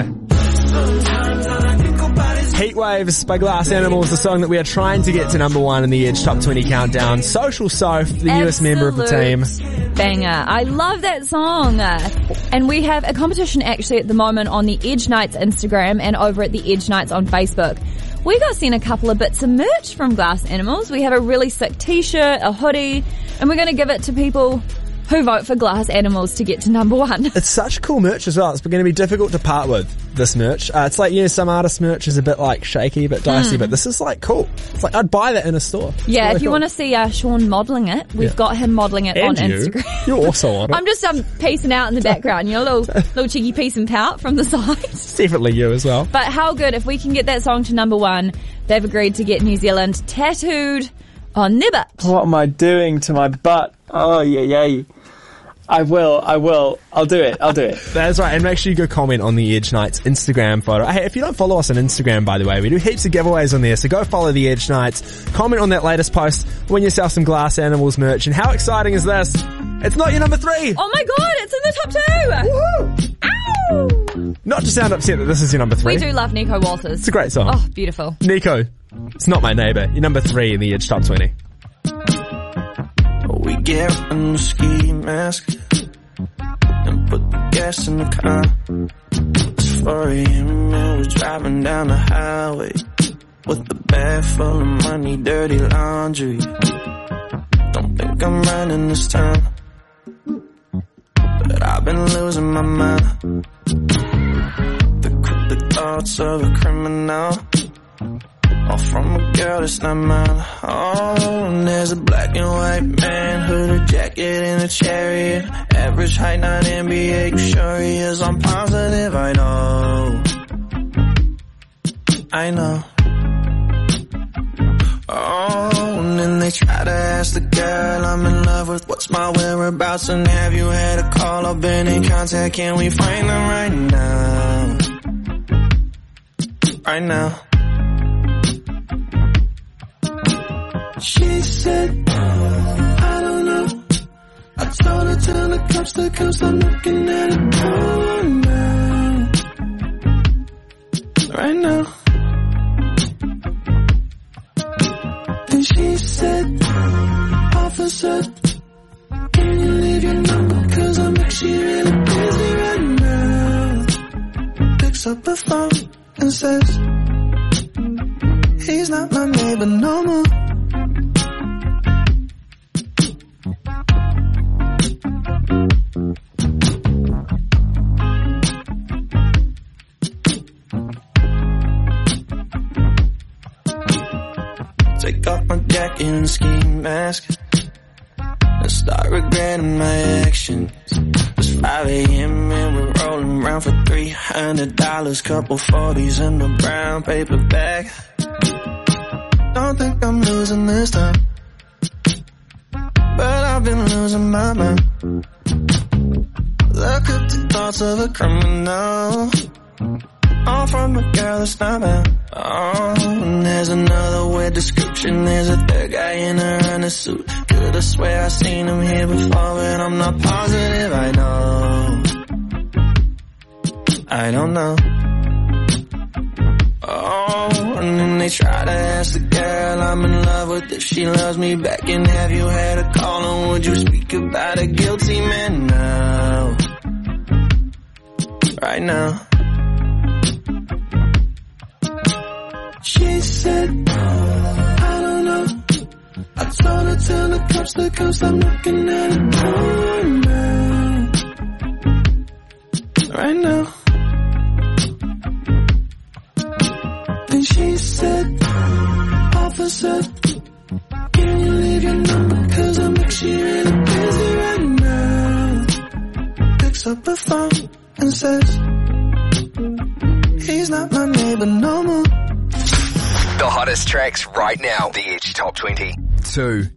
Heat Waves by Glass Animals, the song that we are trying to get to number one in the Edge Top 20 Countdown. Social Soph, the newest member of the team. Banger. I love that song. And we have a competition actually at the moment on the Edge Nights Instagram and over at the Edge Nights on Facebook. We got sent a couple of bits of merch from Glass Animals. We have a really sick t-shirt, a hoodie, and we're going to give it to people who vote for Glass Animals to get to number one. It's such cool merch as well. It's going to be difficult to part with this merch. Uh, it's like, you know, some artist merch is a bit like shaky, a bit dicey, Mm. but this is like cool. It's like, I'd buy that in a store. It's Yeah, really if you cool. want to see uh, Sean modelling it, we've Yeah. got him modelling it And on you. Instagram. [laughs] You're also on it. I'm just um, piecing out in the background, you know, little little cheeky piece and pout from the [laughs] side. It's definitely you as well. But how good if we can get that song to number one? They've agreed to get New Zealand tattooed on their butt. What am I doing to my butt? Oh, yeah, yeah. I will, I will. I'll do it, I'll do it. [laughs] That's right, and make sure you go comment on the Edge Nights Instagram photo. Hey, if you don't follow us on Instagram, by the way, we do heaps of giveaways on there, so go follow the Edge Nights, comment on that latest post, win yourself some Glass Animals merch, and how exciting is this? It's not your number three! Oh my god, it's in the top two! Ow! Not to sound upset that this is your number three. We do love Nico Walters. It's a great song. Oh, beautiful. Nico, it's not my neighbour. You're number three in the Edge Top 20. We get a new ski mask and put the gas in the car. It's 4 a.m. and we're driving down the highway with the bag full of money, dirty laundry. Don't think I'm running this time, but I've been losing my mind. The cryptic thoughts of a criminal. From a girl that's not mine. Oh, and there's a black and white man, hooded jacket and a chariot. Average height, not NBA, you sure he is. I'm positive, I know. I know. Oh, and then they try to ask the girl I'm in love with what's my whereabouts and have you had a call or been in contact? Can we find them right now? Right now. She said, I don't know. I told her tell the cops to come stop looking at it right now. Right now. And she said, officer, can you leave your number? Cause I'm actually really busy right now. Picks up the phone and says, he's not my neighbor no more. Jacket and ski mask and start regretting my actions. It's 5 a.m. and we're rolling around for $300. Couple 40s in a brown paper bag. Don't think I'm losing this time. But I've been losing my mind. Look at The thoughts of a criminal. All from a girl that's not. Oh, and there's another weird description. There's a third guy in a running suit. Could've swear I seen him here before, but I'm not positive. I know. I don't know. Oh, and they try to ask the girl I'm in love with if she loves me back. And have you had a call and would you speak about a guilty man now? Right now. She said, I don't know. I told her tell the cops the cops, I'm looking at her door. Right now. And she said, Officer, can you leave your number? Cause I'm actually really busy right now. Picks up the phone and says, He's not my neighbor no more. The hottest tracks right now. The Edge Top 20. Two.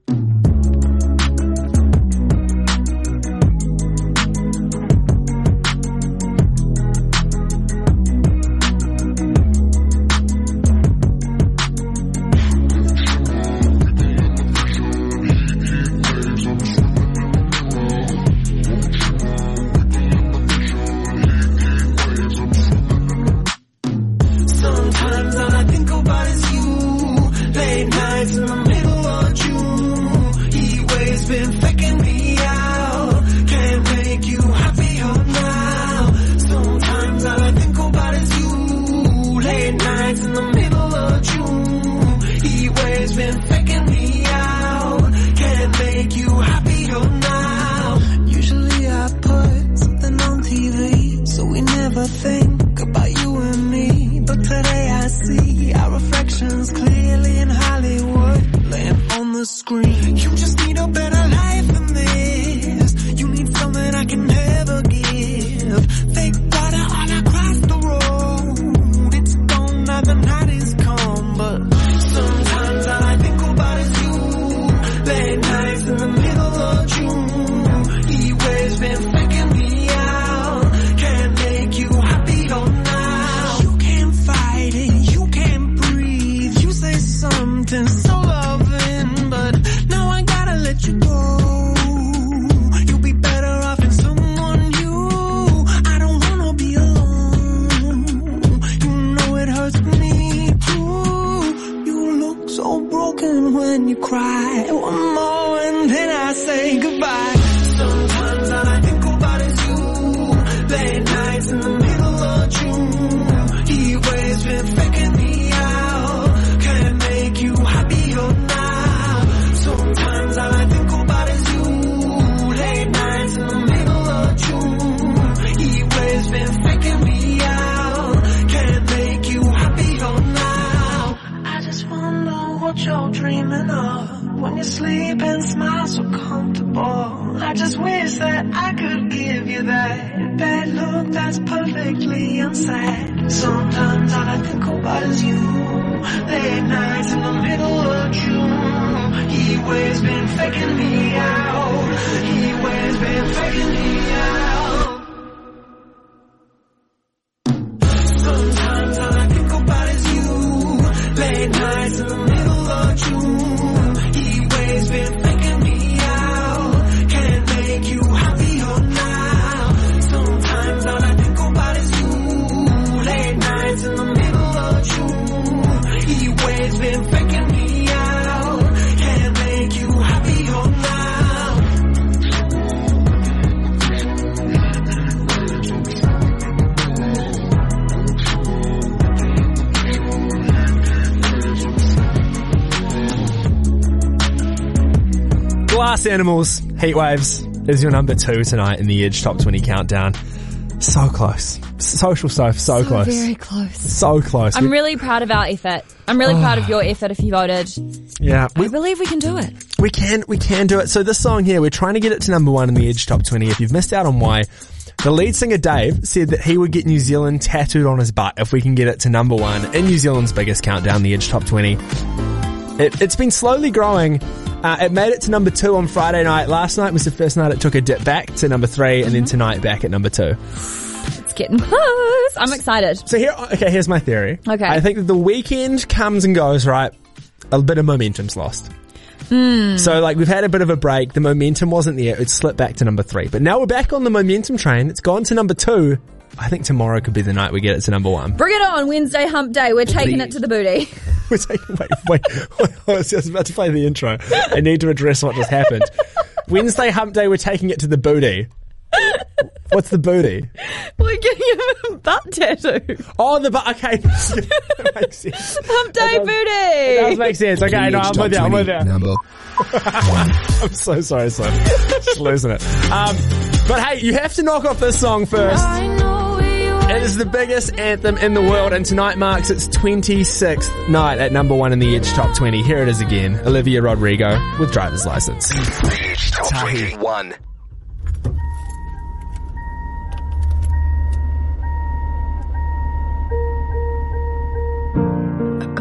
Animals, Heatwaves is your number two tonight in the Edge Top 20 Countdown. So close. Social Soph, so, close. Very close. So close. I'm We- really proud of our effort. I'm really proud of your oh. effort if you voted. yeah, we, I believe we can do it. we can, we can do it. So this song here, we're trying to get it to number one in the Edge Top 20. If you've missed out on why, the lead singer Dave said that he would get New Zealand tattooed on his butt if we can get it to number one in New Zealand's biggest countdown, the Edge Top 20. It, it's been slowly growing. Uh, it made it to number two on Friday night. Last night was the first night it took a dip back to number three, and then tonight back at number two. It's getting close. I'm excited. So here, okay, here's my theory. Okay. I think that the weekend comes and goes, right? A bit of momentum's lost. Hmm. So like we've had a bit of a break. The momentum wasn't there. It slipped back to number three. But now we're back on the momentum train. It's gone to number two. I think tomorrow could be the night we get it to number one. Bring it on, Wednesday hump day. We're taking it to the booty. [laughs] [laughs] We're taking, wait, wait, wait, I was just about to play the intro. I need to address what just happened. [laughs] Wednesday hump day, we're taking it to the booty. What's the booty? We're getting a butt tattoo. Oh, the butt. Okay, that makes sense. Hump day booty. It does make sense. Okay, no, I'm with you. I'm with you. Number I'm so sorry, son. Just losing it. Um, but hey, you have to knock off this song first. It is the biggest anthem in the world, and tonight marks its 26th night at number one in the Edge Top 20. Here it is again Olivia Rodrigo with driver's license. Top 21.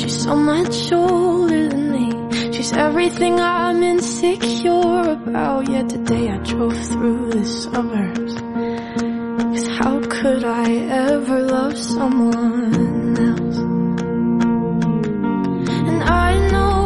She's so much older than me. She's everything I'm insecure about. Yet today I drove through the suburbs. Cause how could I ever love someone else? And I know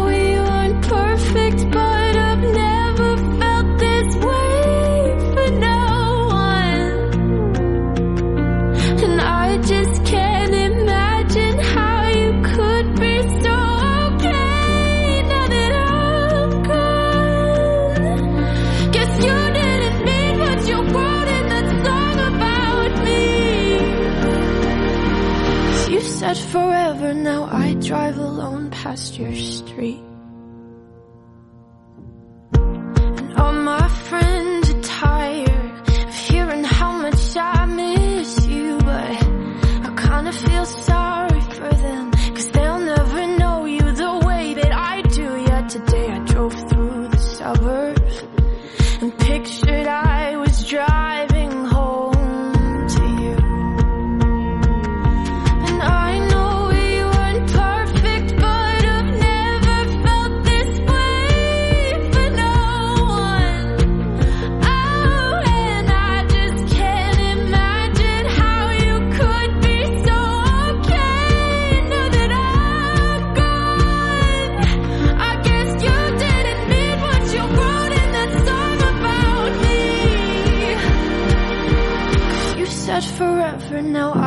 forever, now I drive alone past your street. And all my friends are tired of hearing how much I miss you, but I kinda feel sorry now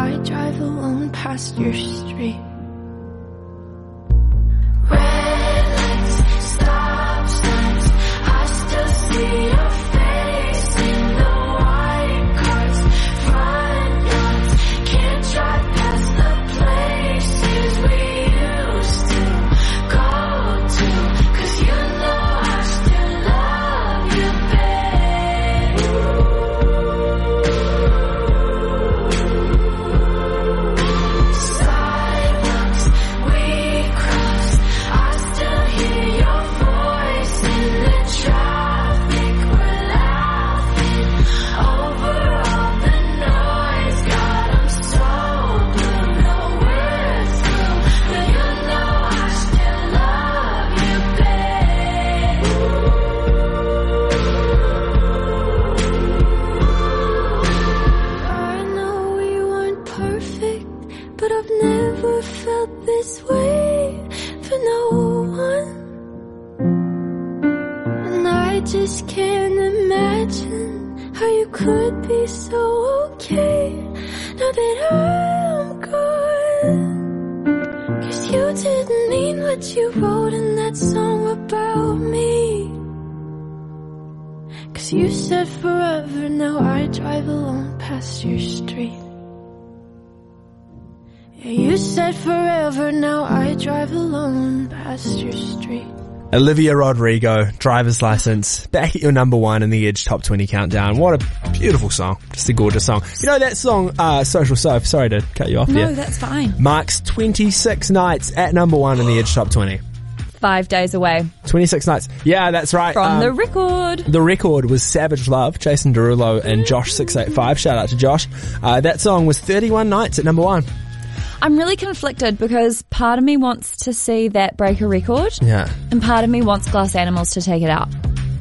now that I'm gone. Cause you didn't mean what you wrote in that song about me. Cause you said forever, now I drive alone past your street. Yeah, you said forever, now I drive alone past your street. Olivia Rodrigo, driver's license, back at your number one in the Edge Top 20 countdown. What a beautiful song. Just a gorgeous song. You know that song, uh, Social Soph, sorry to cut you off No, there. that's fine. Marks 26 nights at number one in the Edge Top 20. five days away 26 nights. Yeah, that's right. from Um, the record. The record was Savage Love, Jason Derulo and Jawsh 685. Shout out to Josh. Uh, that song was 31 nights at number one. I'm really conflicted because part of me wants to see that break a record, Yeah. and part of me wants Glass Animals to take it out.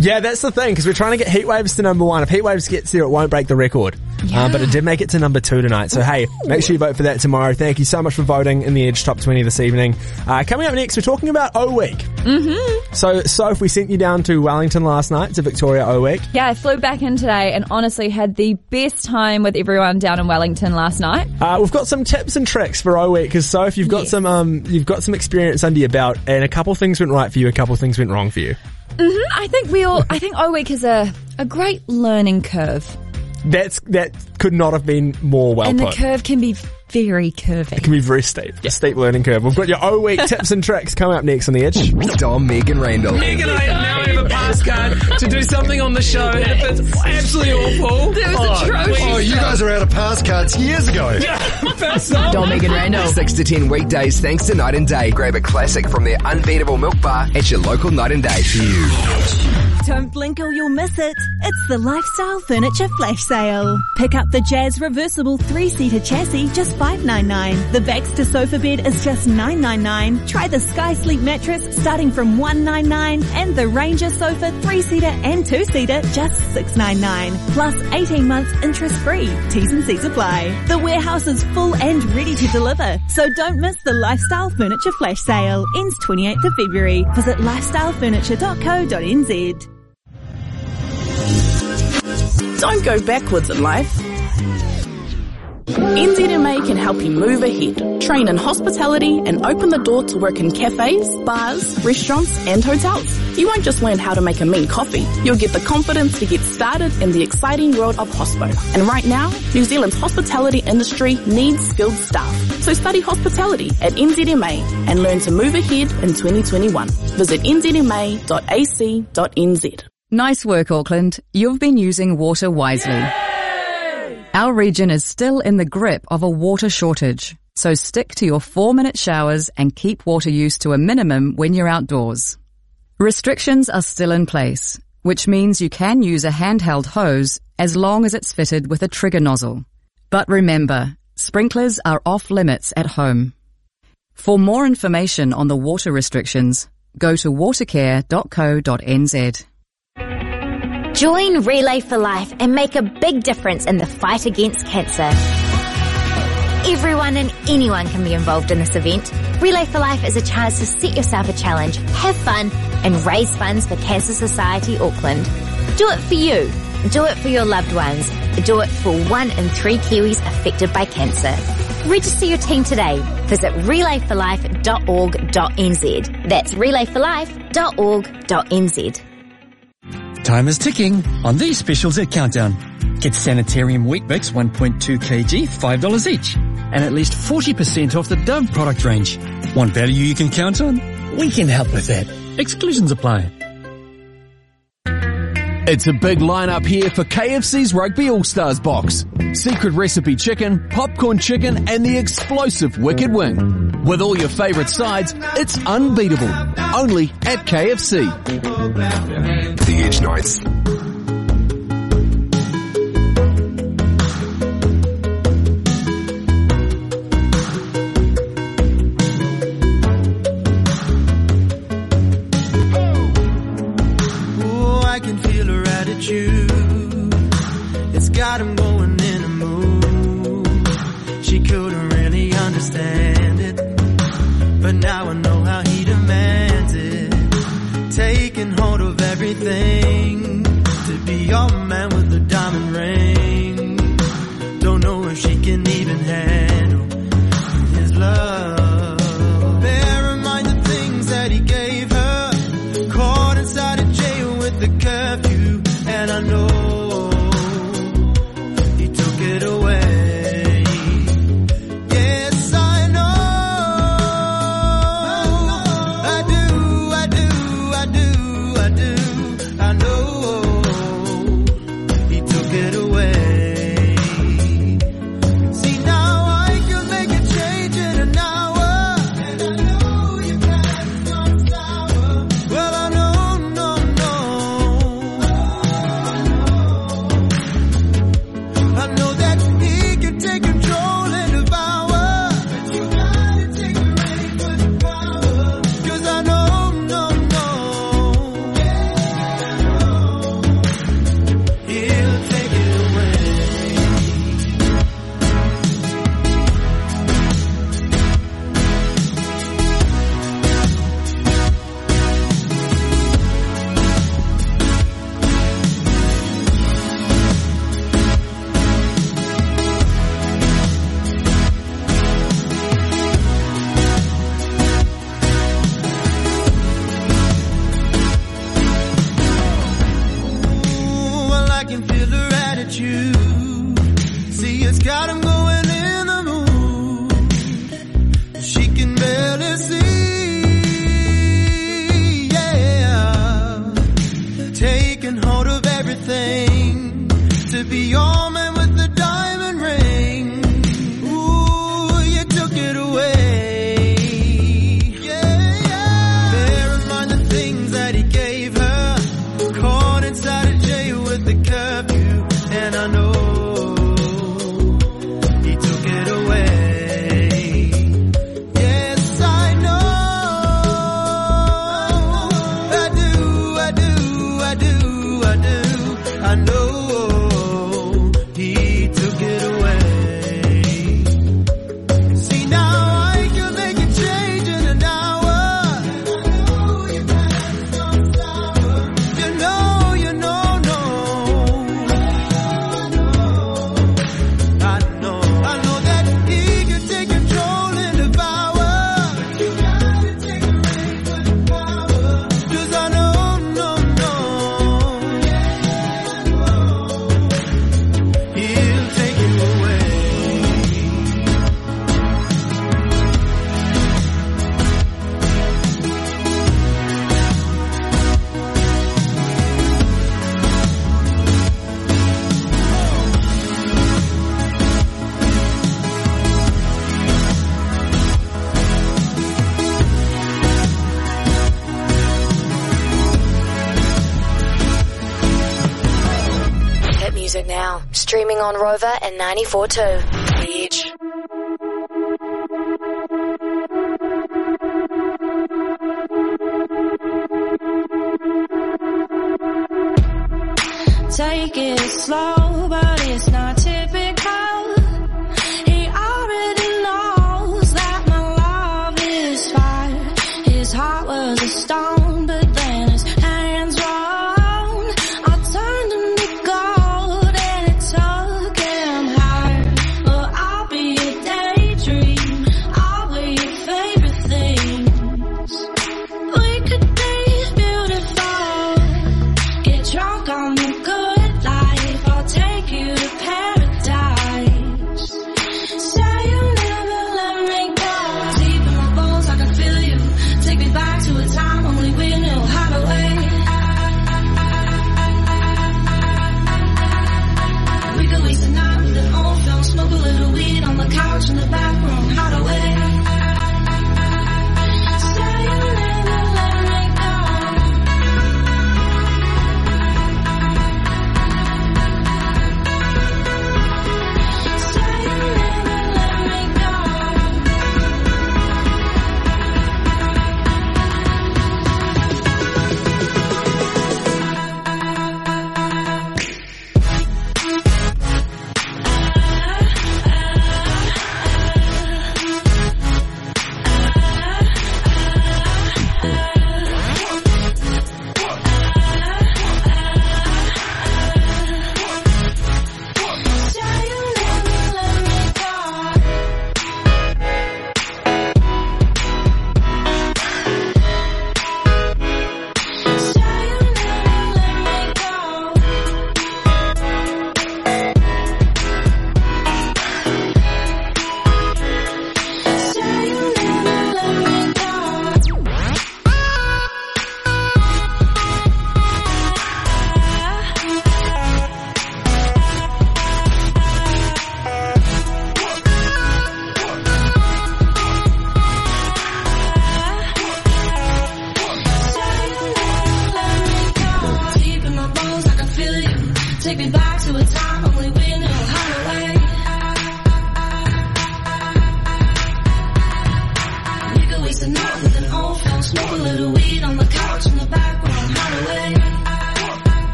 Yeah, that's the thing, because we're trying to get Heatwaves to number one. If Heatwaves gets there, it won't break the record. Uh, but it did make it to number two tonight. So hey, make sure you vote for that tomorrow. Thank you so much for voting in the Edge Top 20 this evening. Uh, coming up next, we're talking about O Week. Mm-hmm. So, so if we sent you down to Wellington last night to Victoria O Week, Yeah, I flew back in today and honestly had the best time with everyone down in Wellington last night. Uh, we've got some tips and tricks for O Week because so if you've got some um you've got some experience under your belt and a couple things went right for you, a couple things went wrong for you. Hmm I think we all, I think O Week is a, a great learning curve. That's that could not have been more well and put. the curve can be very curvy. it can be very steep, a steep learning curve. We've got your O Week tips and tricks coming up next on the edge. Dom, Meg and Randall. Megan, I now have a pass card to do something on the show, and if it's absolutely awful, It was oh, atrocious. Oh, you guys are out of pass cards years ago. [laughs] Pass on. Dom, Meg and Randall. 6 to 10 weekdays thanks to Night and Day. Grab a classic from their unbeatable milk bar at your local Night and Day for you. Don't blink or you'll miss it. It's the Lifestyle Furniture Flash Sale. Pick up the Jazz reversible three-seater chassis, just $5.99. The Baxter sofa bed is just $9.99. Try the Sky Sleep mattress starting from $1.99 and the Ranger sofa three-seater and two-seater just $6.99. Plus 18 months interest-free. T's and C's apply. The warehouse is full and ready to deliver. So don't miss the Lifestyle Furniture Flash Sale. Ends 28th of February. Visit lifestylefurniture.co.nz. Don't go backwards in life. NZMA can help you move ahead, train in hospitality and open the door to work in cafes, bars, restaurants and hotels. You won't just learn how to make a mean coffee, you'll get the confidence to get started in the exciting world of hospo. And right now, New Zealand's hospitality industry needs skilled staff. So study hospitality at NZMA and learn to move ahead in 2021. Visit nzma.ac.nz. Nice work, Auckland. You've been using water wisely. Our region is still in the grip of a water shortage, so stick to your four minute showers and keep water use to a minimum when you're outdoors. Restrictions are still in place, which means you can use a handheld hose as long as it's fitted with a trigger nozzle. But remember, sprinklers are off limits at home. For more information on the water restrictions, go to watercare.co.nz. Join Relay for Life and make a big difference in the fight against cancer. Everyone and anyone can be involved in this event. Relay for Life is a chance to set yourself a challenge, have fun, and raise funds for Cancer Society Auckland. Do it for you. Do it for your loved ones. Do it for one in three Kiwis affected by cancer. Register your team today. Visit relayforlife.org.nz. That's relayforlife.org.nz. Time is ticking on these specials at Countdown. Get Sanitarium Wheat Mix 1.2 kg, $5 each. And at least 40% off the Dove product range. Want value you can count on? We can help with that. Exclusions apply. It's a big lineup here for KFC's Rugby All-Stars box. Secret recipe chicken, popcorn chicken, and the explosive Wicked Wing. With all your favorite sides, it's unbeatable. Only at KFC. The Edge Nights. 94.2.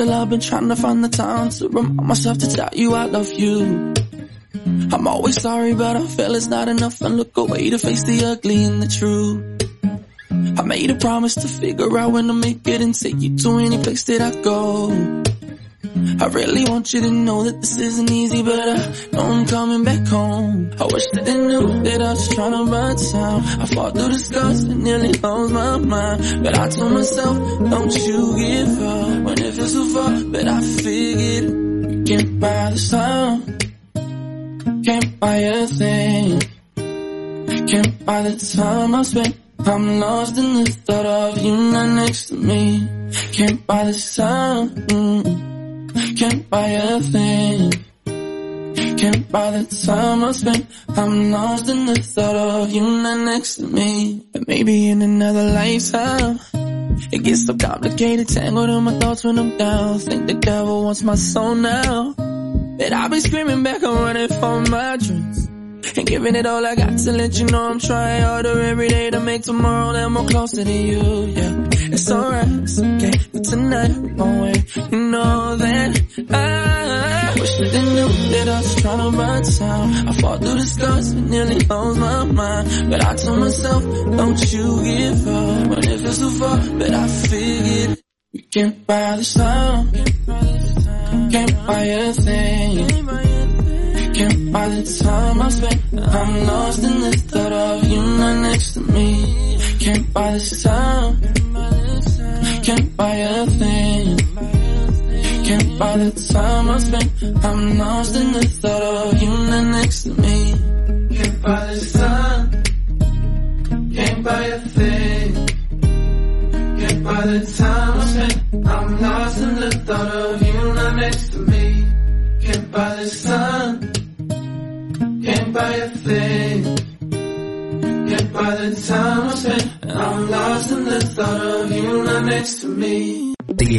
I've been trying to find the time to remind myself to tell you I love you. I'm always sorry, but I feel it's not enough and look away to face the ugly and the true. I made a promise to figure out when to make it and take you to any place that I go. I really want you to know that this isn't easy, but I know I'm coming back home. I wish that they knew that I was trying to run time. I fought through the scars and nearly lost my mind. But I told myself, don't you give up so far. But I figured you can't buy the sound, can't buy a thing, can't buy the time I spent. I'm lost in the thought of you not next to me. Can't buy the sound. It gets so complicated, tangled in my thoughts when I'm down. Think the devil wants my soul now. But I'll be screaming back and running for my dreams. And giving it all I got to let you know I'm trying harder every day to make tomorrow that more closer to you, yeah. It's alright, it's okay, but tonight gon' wait. You know that I they knew that I was trying to run town. I fought through the scars and nearly lost my mind. But I told myself, don't you give up when it feels so far. But I figured you can't buy the sound, can't buy a thing. Can't buy the time I spent. I'm lost in the thought of you not next to me. Can't buy this time. Can't buy a thing. Can't buy the time I spent. I'm lost in the thought of you not next to me. Can't buy this time. Can't buy a thing. Can't buy the time I spent. I'm lost in the thought of you not next to me. Can't buy this time. Can't buy a thing. Can't buy the time I spent. I'm lost in the thought of you not next to me. The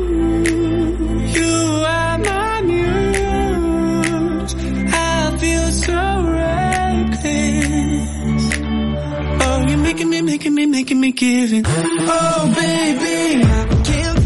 Making me, making me, give it. Oh, baby. I can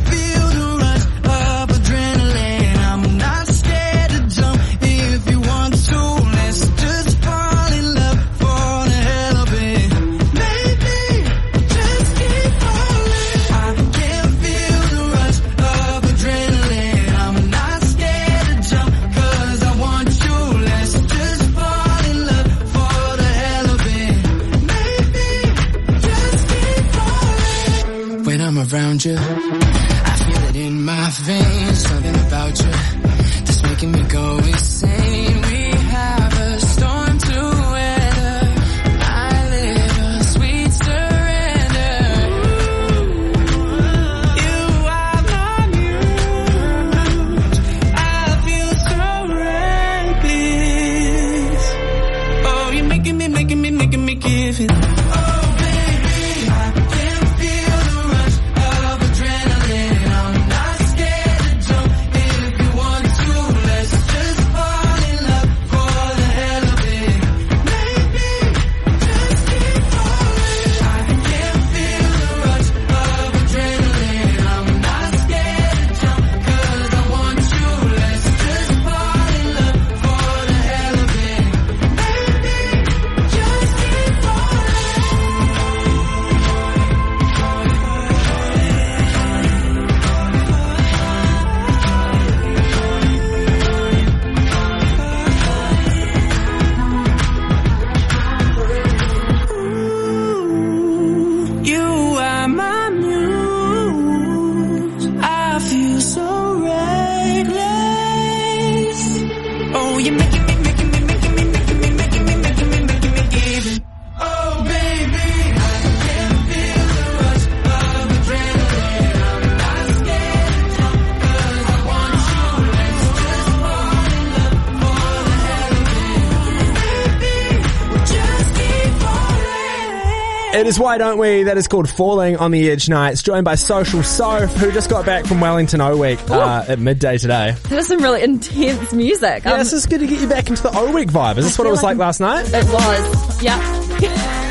Is Why Don't We? That is called Falling on the Edge Nights, joined by Social Soph, who just got back from Wellington O Week uh, at midday today. That was some really intense music. Yeah, this is good to get you back into the O Week vibe. Is this what it was like last night? It was. Yeah.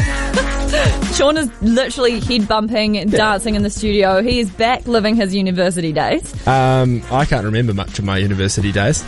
[laughs] Sean is literally head bumping and dancing in the studio. He is back living his university days. Um, I can't remember much of my university days.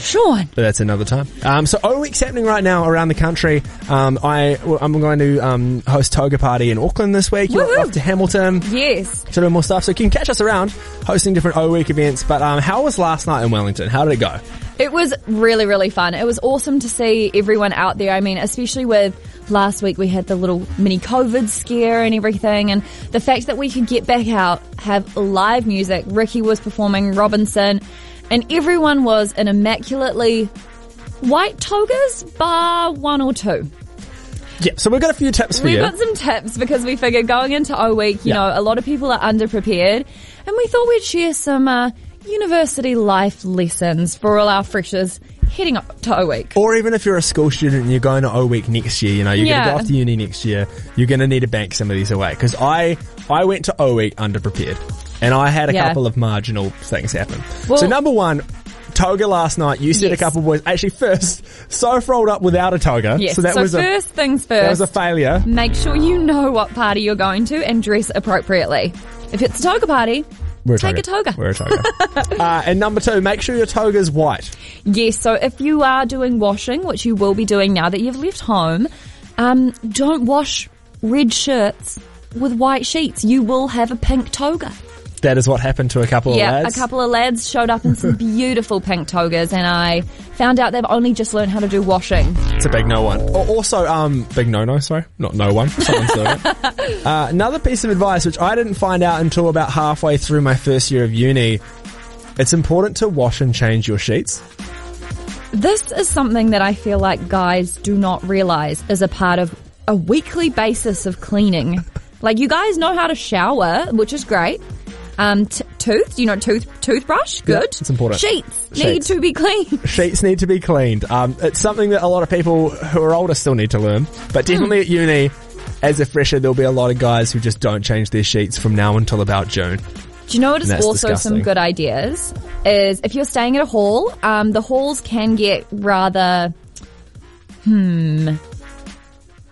Sean. But that's another time. Um, so O Week's happening right now around the country. Um, I, I'm going to um, host Toga Party in Auckland this week. You're off to Hamilton. Yes. To do more stuff. So you can catch us around hosting different O Week events. But um, how was last night in Wellington? How did it go? It was really, really fun. It was awesome to see everyone out there. I mean, especially with last week we had the little mini COVID scare and everything and the fact that we could get back out, have live music. Ricky was performing, Robinson, and everyone was in immaculately white togas, bar one or two. Yeah, so we've got a few tips for you. We've got some tips because we figured going into O Week, you Yeah. know, a lot of people are underprepared, and we thought we'd share some uh, university life lessons for all our freshers heading up to O Week. Or even if you're a school student and you're going to O Week next year, you know, you're going to Yeah. go off to uni next year, you're going to need to bank some of these away. Because I, I went to O Week underprepared. And I had a Yeah. couple of marginal things happen. Well- so number one, toga last night, you said a couple of boys. Actually, first, Soph rolled up without a toga. Yes. So that was first a, things first. that was a failure. Make sure you know what party you're going to and dress appropriately. If it's a toga party, We're take a toga. We're a toga. [laughs] uh, and number two, make sure your toga's white. Yes, so if you are doing washing, which you will be doing now that you've left home, um, don't wash red shirts with white sheets. You will have a pink toga. That is what happened to a couple yeah, of lads. a couple of lads showed up in some [laughs] beautiful pink togas, and I found out they've only just learned how to do washing. It's a big no one. Also, um, big no no, sorry. Not no one. Someone's doing it. [laughs] Uh, another piece of advice, which I didn't find out until about halfway through my first year of uni. It's important to wash and change your sheets. This is something that I feel like guys do not realize is a part of a weekly basis of cleaning. [laughs] like you guys know how to shower, which is great. Um, t- tooth, you know, tooth toothbrush, good. it's important. Sheets, need to be clean. [laughs] Sheets need to be cleaned. Um, it's something that a lot of people who are older still need to learn. But definitely at uni, as a fresher, there'll be a lot of guys who just don't change their sheets from now until about June. Do you know what is also disgusting. some good ideas? Is if you're staying at a hall, um, the halls can get rather, hmm,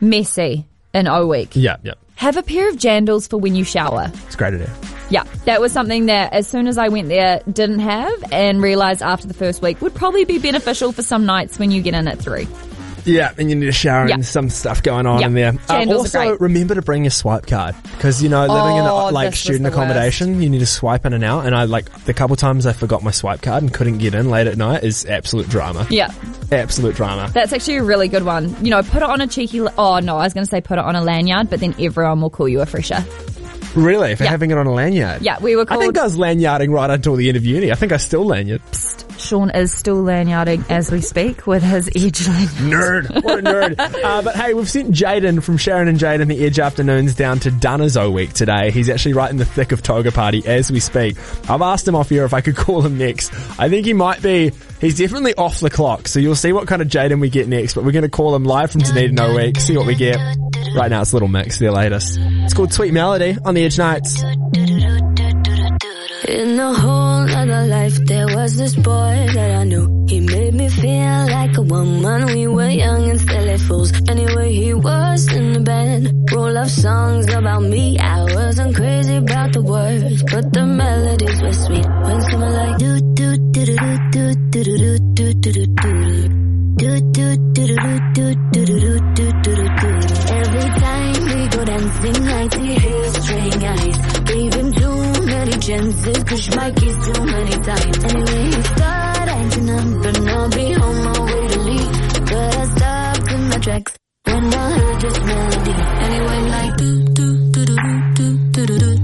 messy in O week. Yeah, yeah. Have a pair of jandals for when you shower. It's a great idea. Yeah, that was something that as soon as I went there, didn't have and realised after the first week would probably be beneficial for some nights when you get in at three. Yeah, and you need a shower Yeah. and some stuff going on Yeah. in there. Uh, Candles are also, great. remember to bring your swipe card because you know living in Oh, a, like this was student the accommodation, you need to swipe in and out. And I like the couple times I forgot my swipe card and couldn't get in late at night is absolute drama. Yeah. Absolute drama. That's actually a really good one. You know, put it on a cheeky, oh no, I was going to say put it on a lanyard, but then everyone will call you a fresher. Really, for Yeah. having it on a lanyard. Yeah, we were I think I was lanyarding right until the end of uni. I think I still lanyard. Sean is still lanyarding as we speak with his edge lanyard. Nerd. What a nerd. [laughs] uh, but hey, we've sent Jaden from Sharon and Jaden the Edge Afternoons down to Dunners O week today. He's actually right in the thick of Toga Party as we speak. I've asked him off here if I could [laughs] call him next. I think he might be, he's definitely off the clock. So you'll see what kind of Jaden we get next, but we're going to call him live from Dunedin O week, see what we get. Right now it's Little Mix, their latest. It's called Sweet Melody on the Edge Nights. Life, there was this boy that I knew. He made me feel like a woman. We were young and silly fools. Anyway, he was in the band. Roll of songs about me. I wasn't crazy about the words, but the melodies were sweet. When someone like do do do do do do do do do do do do. Do do do do do do do do do do do do. Every time we go dancing, I see his string eyes. Chances, push my keys too many times. Anyway, he started acting up, and I'll be on my way to leave. But I stopped in my tracks when I heard this melody. Anyway, like do do do do do do do do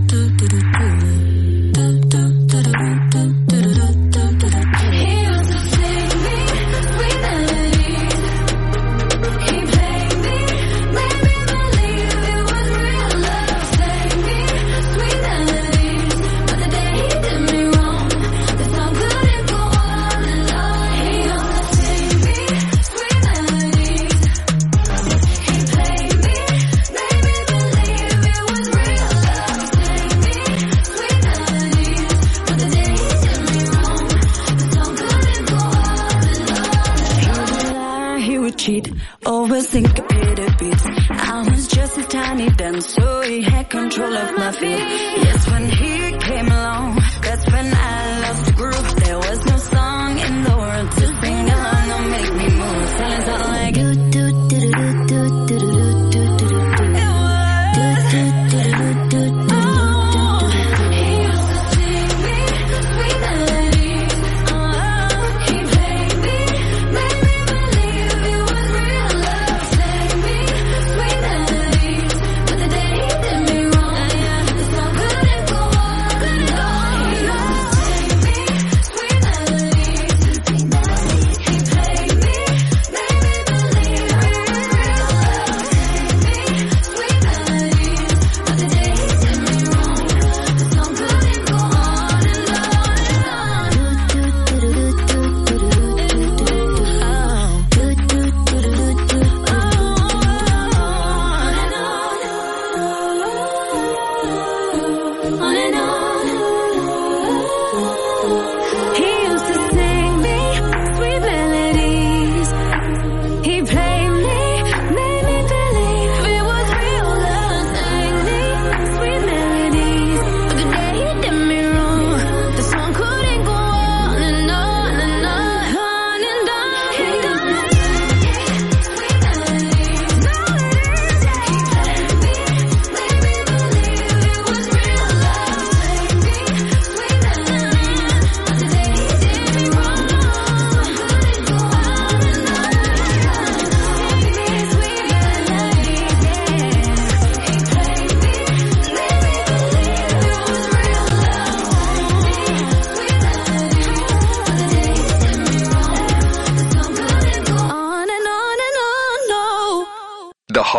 beats. I was just a tiny dancer, so he had control of my feet. Yes,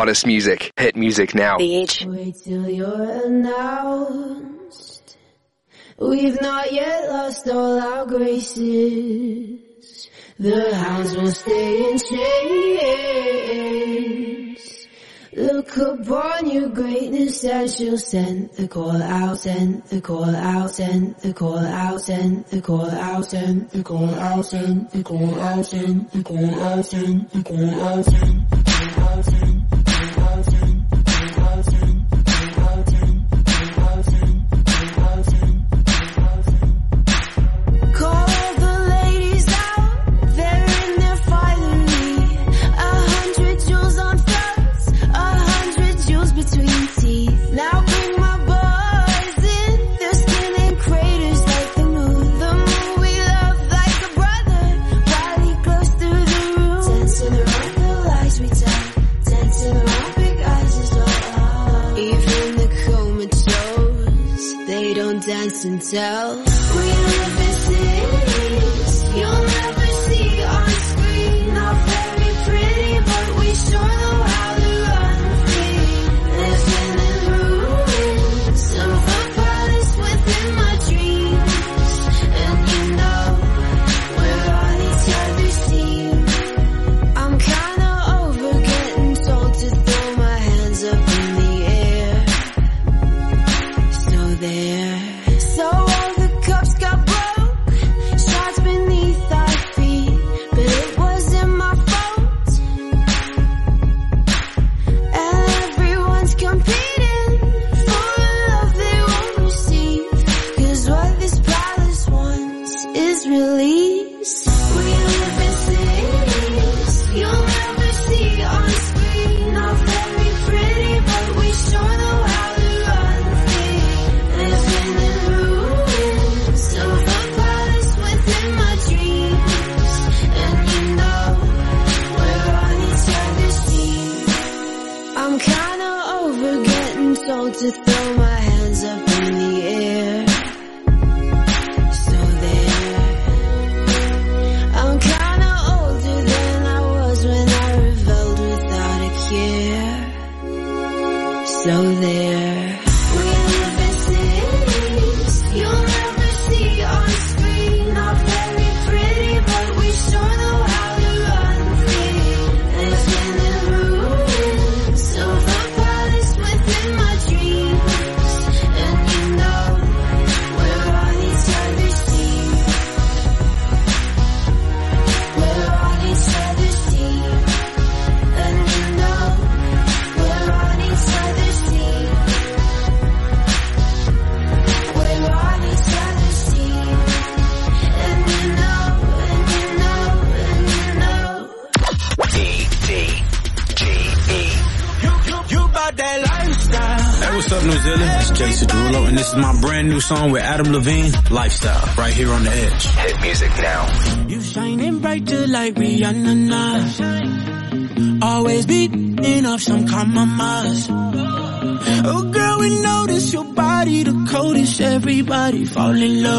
hottest music, hit music now. Wait till you're announced. We've not yet lost all our graces. The hounds will stay in chains. Look upon your greatness and she'll send the call out, send the call out, send the call out, send the call out, send the call out, send the call out, send the call out, send the call out, send the call out, send the call out, send song with Adam Levine, Lifestyle, right here on the edge. Hit music now. You shining brighter like Rihanna now. Always beating off some compromise. Oh girl, we notice your body the coldest. Everybody fall in love,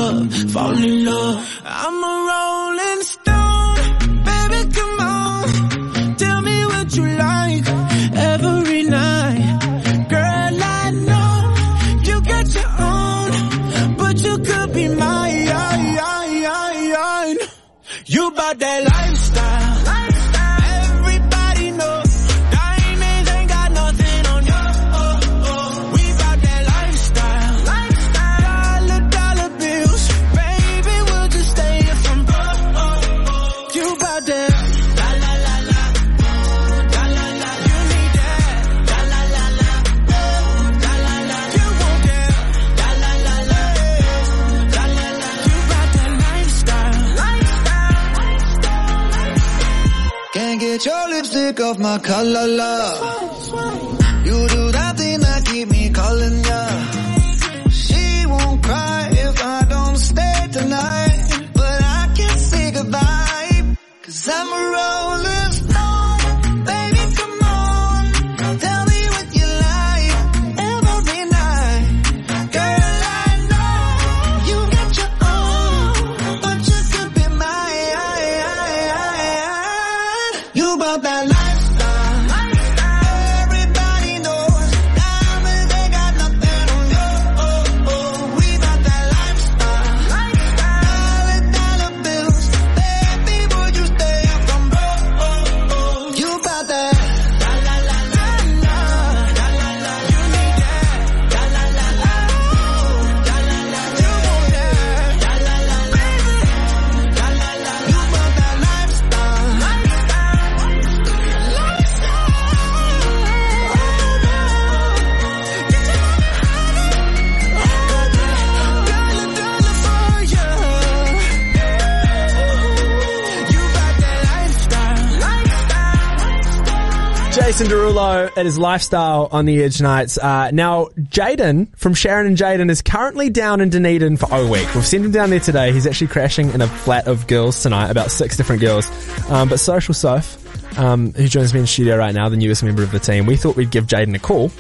At his lifestyle on the Edge Nights. Uh, now, Jaden from Sharon and Jaden is currently down in Dunedin for O Week. We've sent him down there today. He's actually crashing in a flat of girls tonight, about six different girls. Um, but Social Soph, um, who joins me in studio right now, the newest member of the team, we thought we'd give Jaden a call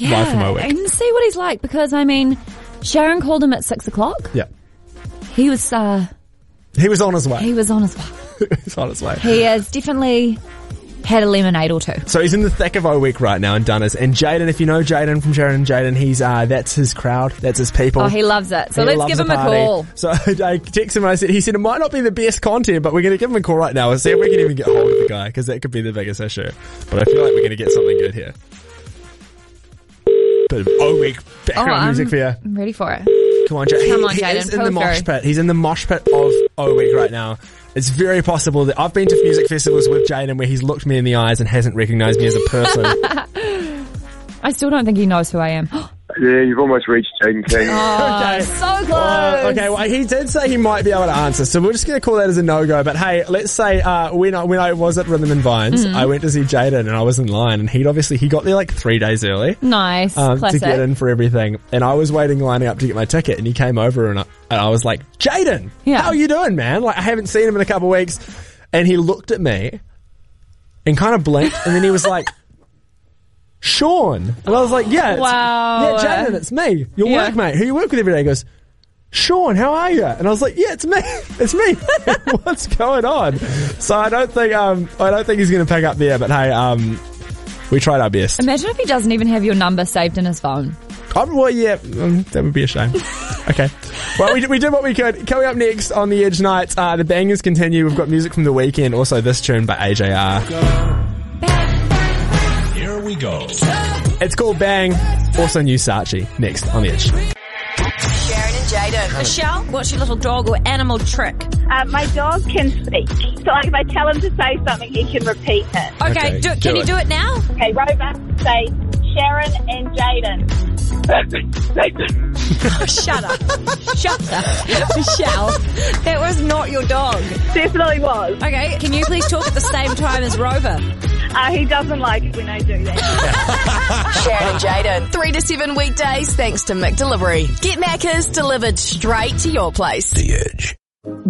live from O Week. and see what he's like because I mean, Sharon called him at six o'clock. Yeah. He was, uh, He was on his way. he was on his way. [laughs] He's on his way. He is definitely had a lemonade or two. So he's in the thick of O Week right now in Dunners. And Jaden, if you know Jaden from Sharon and Jaden, he's, uh, that's his crowd. That's his people. Oh, he loves it. So He let's give him a party. call. So [laughs] I texted him and I said, he said it might not be the best content, but we're going to give him a call right now and see if we can even get hold of the guy because that could be the biggest issue. But I feel like we're going to get something good here. Bit of O Week background oh, I'm, music for you. I'm ready for it. Come on, Jaden. Come on, Jaden, He's in the mosh pit. He's in the mosh pit of O Week right now. It's very possible that I've been to music festivals with Jaden where he's looked me in the eyes and hasn't recognised me as a person. [laughs] I still don't think he knows who I am. [gasps] Yeah, you've almost reached Jaden King. [laughs] Oh, so close. Uh, okay, well, he did say he might be able to answer, so we're just going to call that as a no-go. But hey, let's say uh, when I when I was at Rhythm and Vines, Mhm. I went to see Jaden and I was in line, and he'd obviously he got there like three days early. Nice. Um, to get in for everything, and I was waiting, lining up to get my ticket, and he came over, and I, and I was like, "Jaden, Yeah. how are you doing, man? Like, I haven't seen him in a couple of weeks." And he looked at me, and kind of blinked, and then he was like, "Sean," and I was like, "Yeah, it's, Wow. yeah, Jaden, it's me, your Yeah. workmate, who you work with every day." He goes, Sean, how are you? And I was like, yeah, it's me. [laughs] It's me. [laughs] What's going on? So I don't think, um, I don't think he's going to pick up there, but hey, um, we tried our best. Imagine if he doesn't even have your number saved in his phone. Um, well, yeah, um, that would be a shame. [laughs] okay. Well, we, we did what we could. Coming up next on the Edge Nights, uh, the bangers continue. We've got music from the Weeknd, also this tune by AJR. We go. It's called Bang. Also new Saatchi. Next on the Edge. Sharon and Jaden. Michelle, what's your little dog or animal trick? Uh, my dog can speak. So like if I tell him to say something, he can repeat it. Okay, Okay, do, do can you it. do it now? Okay, Rover, say Sharon and Jaden. Nathan. [laughs] Shut up. Shut up. Michelle, that was not your dog. Definitely was. Okay, can you please talk at the same time as Rover? Uh, he doesn't like it when I do that. [laughs] Sharon and Jaden, 3 to 7 weekdays thanks to McDelivery. Get Macca's delivered straight to your place. The Edge.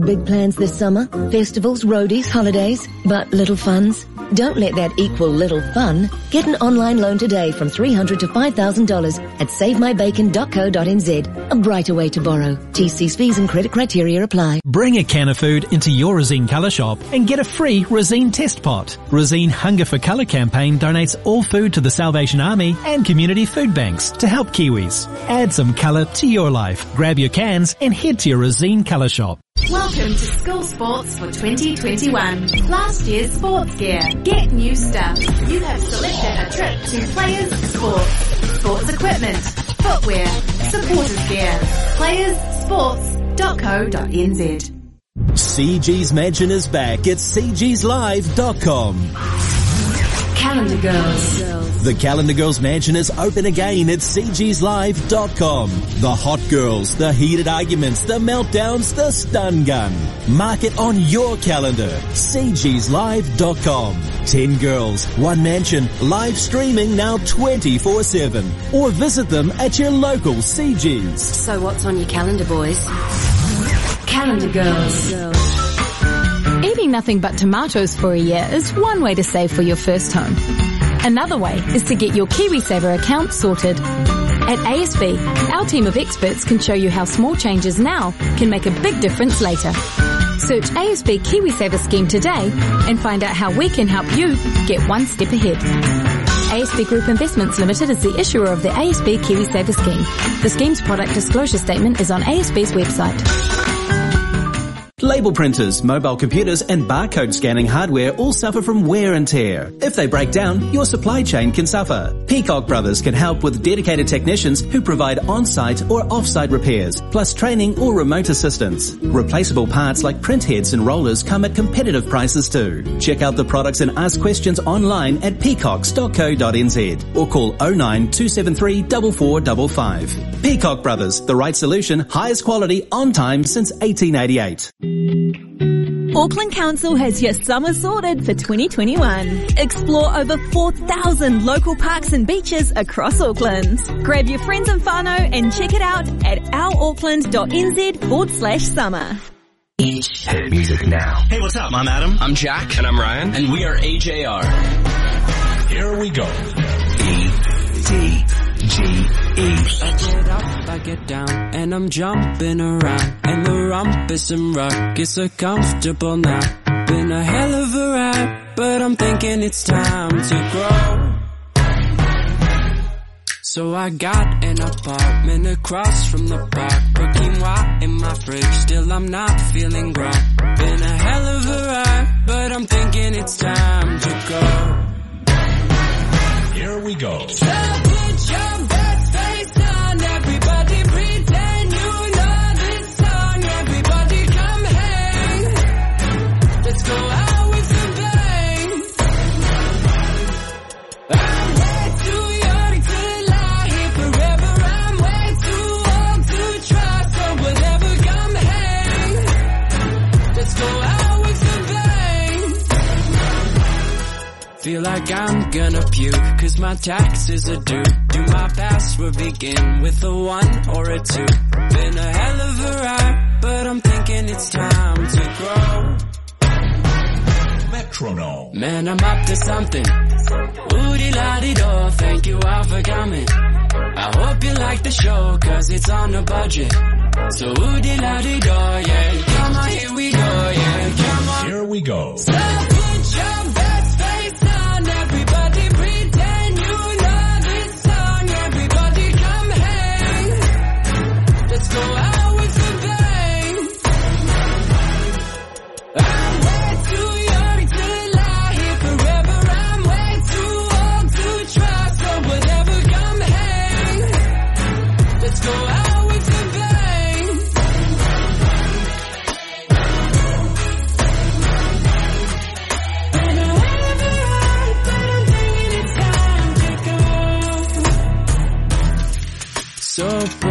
Big plans this summer? Festivals, roadies, holidays, but little funds? Don't let that equal little fun. Get an online loan today from 300 to $5,000 at savemybacon.co.nz. A brighter way to borrow. TC's fees and credit criteria apply. Bring a can of food into your Resene Colour shop and get a free Resene test pot. Resene Hunger for Colour campaign donates all food to the Salvation Army and community food banks to help Kiwis. Add some colour to your life. Grab your cans and head to your Resene Colour shop. Welcome to School Sports for 2021. Last year's sports gear. Get new stuff. You have selected a trip to Players Sports. Sports equipment, footwear, supporters gear. Playersports.co.nz. CG's Mansion is back at cgslive.com. Calendar Girls. The Calendar Girls Mansion is open again at cgslive.com. The hot girls, the heated arguments, the meltdowns, the stun gun. Mark it on your calendar. cgslive.com. 10 girls, one mansion, live streaming now 24-7. Or visit them at your local CG's. So what's on your calendar, boys? Calendar Girls. Eating nothing but tomatoes for a year is one way to save for your first home. Another way is to get your KiwiSaver account sorted. At ASB, our team of experts can show you how small changes now can make a big difference later. Search ASB KiwiSaver scheme today and find out how we can help you get one step ahead. ASB Group Investments Limited is the issuer of the ASB KiwiSaver scheme. The scheme's product disclosure statement is on ASB's website. Label printers, mobile computers and barcode scanning hardware all suffer from wear and tear. If they break down, your supply chain can suffer. Peacock Brothers can help with dedicated technicians who provide on-site or off-site repairs, plus training or remote assistance. Replaceable parts like print heads and rollers come at competitive prices too. Check out the products and ask questions online at peacocks.co.nz or call 09 273 4455. Peacock Brothers, the right solution, highest quality, on time since 1888. Auckland Council has your summer sorted for 2021. Explore over 4,000 local parks and beaches across Auckland. Grab your friends and whānau and check it out at ourauckland.nz forward slash summer. Hit music now. Hey, what's up? I'm Adam. I'm Jack. And I'm Ryan. And we are AJR. Here we go. D G E. I get up, I get down, and I'm jumping around. And the rumpus and ruckus are comfortable now. Been a hell of a ride, but I'm thinking it's time to grow. So I got an apartment across from the park. Put quinoa in my fridge, still I'm not feeling right. Been a hell of a ride, but I'm thinking it's time to go. Here we go. So Feel like I'm gonna puke, cause my taxes are due. Do my password begin with a one or a two? Been a hell of a ride, but I'm thinking it's time to grow. Metronome. Man, I'm up to something. Woody la di do, thank you all for coming. I hope you like the show, cause it's on a budget. So woody la di do, yeah. Come on, here we go, yeah. Come on. Here we go. So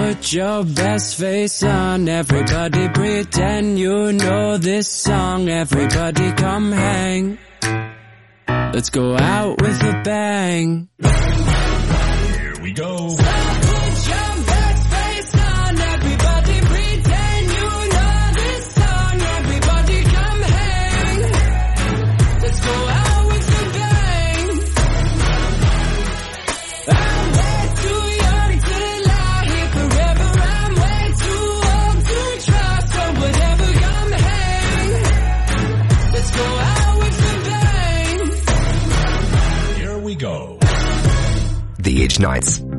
put your best face on, everybody pretend you know this song, everybody come hang. Let's go out with a bang. Here we go. The Edge Nights.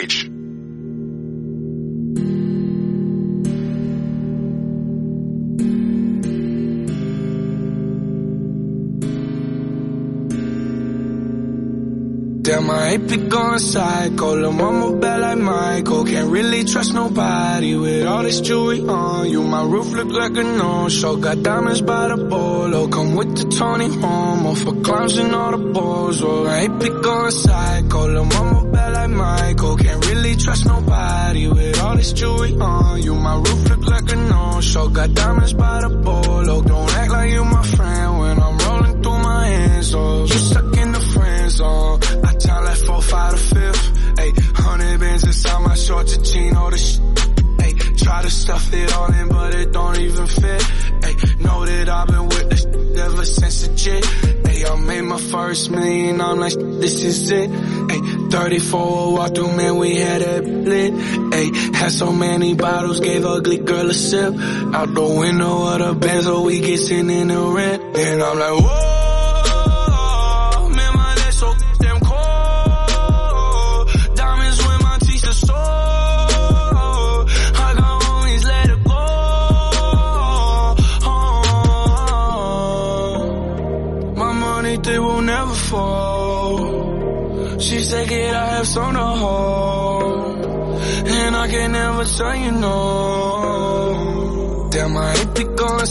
Edge. Damn, I ain't be going psycho. Lil' mama bad like Michael. Can't really trust nobody with all this jewelry on you. My roof look like a no-show. Got diamonds by the bolo. Come with the Tony Homo for clowns and all the balls. Oh, I ain't be going psycho. Lil' mama bad like Michael. Can't really trust nobody with all this jewelry on you. My roof look like a no-show. Got diamonds by the bolo. Don't act like you my friend when I'm rolling through my hands. Oh, you in the friend zone. I time like four, five to fifth. Ayy, hundred bands inside my shorts, a chino, the sh- Ayy, try Try to stuff it all in, but it don't even fit. Ay, know that I've been with this ever since the jit. Ay, I made my first million, I'm like, this is it. Ay, 34 walk through, man, we had it lit. Ay, had so many bottles, gave ugly girl a sip. Out the window of the Benz, so we get in the rent. And I'm like, whoa, have some to hold. And I can never tell you no. Damn, I hate to go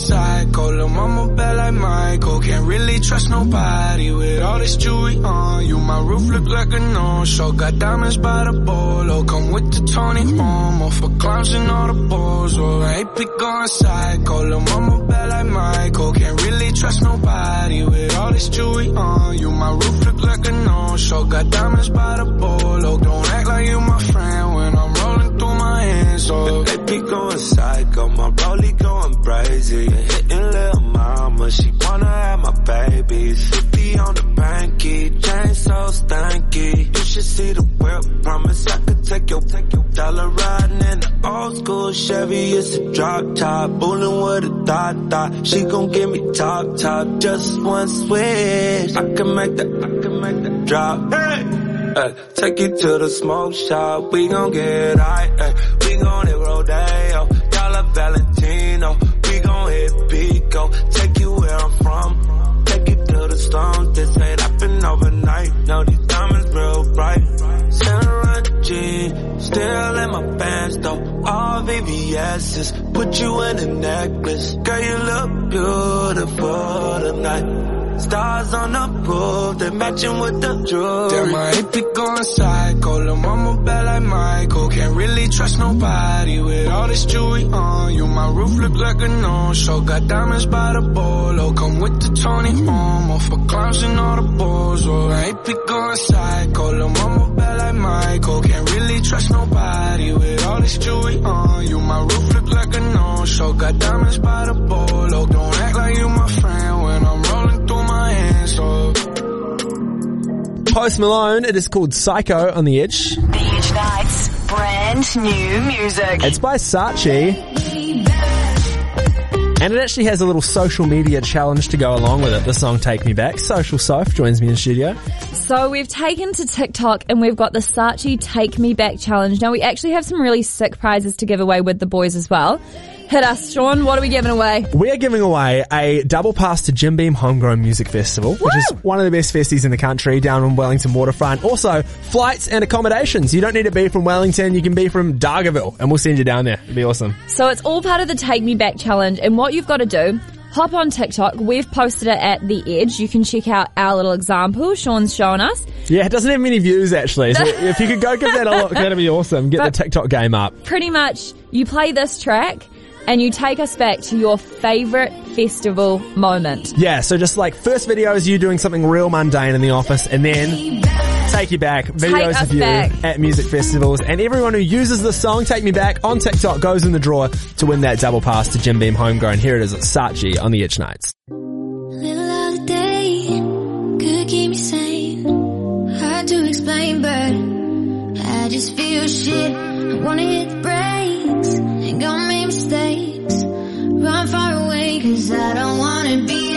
psycho. Lil' mama bad like Michael. Can't really trust nobody with all this jewelry on. You, my roof look like a no-show. Got diamonds by the bolo. Come with the Tony Homo for clowns and all the balls. Oh, I hate to go psycho. Lil' mama bad like Michael. Can't really trust nobody with all this jewelry on. You, my roof look like a no-show. Got diamonds by the bolo. Don't act like you my friend when hands. They be going psycho, my rollie going crazy. Hitting little mama, she wanna have my babies. 50 on the banky, chain so stanky. You should see the whip, promise I could take your, take your dollar riding in the old school Chevy. It's a drop top, bullin' with a dot dot. She gon' give me top top, just one switch. I can make that, I can make that drop. Hey! Ay, take you to the smoke shop, we gon' get high, ay, we gon' hit Rodeo, Dollar Valentino, we gon' hit Pico, take you where I'm from, take you to the stones, this ain't happen overnight, no these diamonds real bright, Saint G, still in my pants though, all VVS's, put you in a necklace, girl you look beautiful tonight. Stars on the roof, they matching with the jewelry. Damn, I hate to go psycho. Lil' mama bad like Michael. Can't really trust nobody with all this jewelry on. You, my roof look like a no-show. Got diamonds by the bolo. Come with the Tony Homo for clowns and all the balls. Oh, I hate to go psycho. Lil' mama bad like Michael. Can't really trust nobody with all this jewelry on. You, my roof look like a no-show. Got diamonds by the bolo. Don't act like you my friend Post Malone, it is called Psycho on the Edge. The Edge Nights, brand new music. It's by SACHI. And it actually has a little social media challenge to go along with it. The song Take Me Back. Social Soph joins me in studio. So we've taken to TikTok and we've got the SACHI Take Me Back challenge. Now we actually have some really sick prizes to give away with the boys as well. Hit us, Sean. What are we giving away? We are giving away a double pass to Jim Beam Homegrown Music Festival, which is one of the best festies in the country down on Wellington Waterfront. Also, flights and accommodations. You don't need to be from Wellington, you can be from Dargaville, and we'll send you down there. It'd be awesome. So it's all part of the Take Me Back challenge. And what you've got to do, hop on TikTok. We've posted it at The Edge. You can check out our little example Sean's shown us. Yeah, it doesn't have many views actually. So [laughs] if you could go give that a look, that'd be awesome. Get But- the TikTok game up. Pretty much, you play this track and you take us back to your favourite festival moment. Yeah, so just like first video is you doing something real mundane in the office, and then take you back videos us of you back. at music festivals, and everyone who uses the song "Take Me Back" on TikTok goes in the draw to win that double pass to Jim Beam Homegrown. Here it is at SACHI on the Edge Nights. Little of the day could keep me sane. Hard to explain, but I just feel shit. I wanna hit the brakes cause I don't wanna be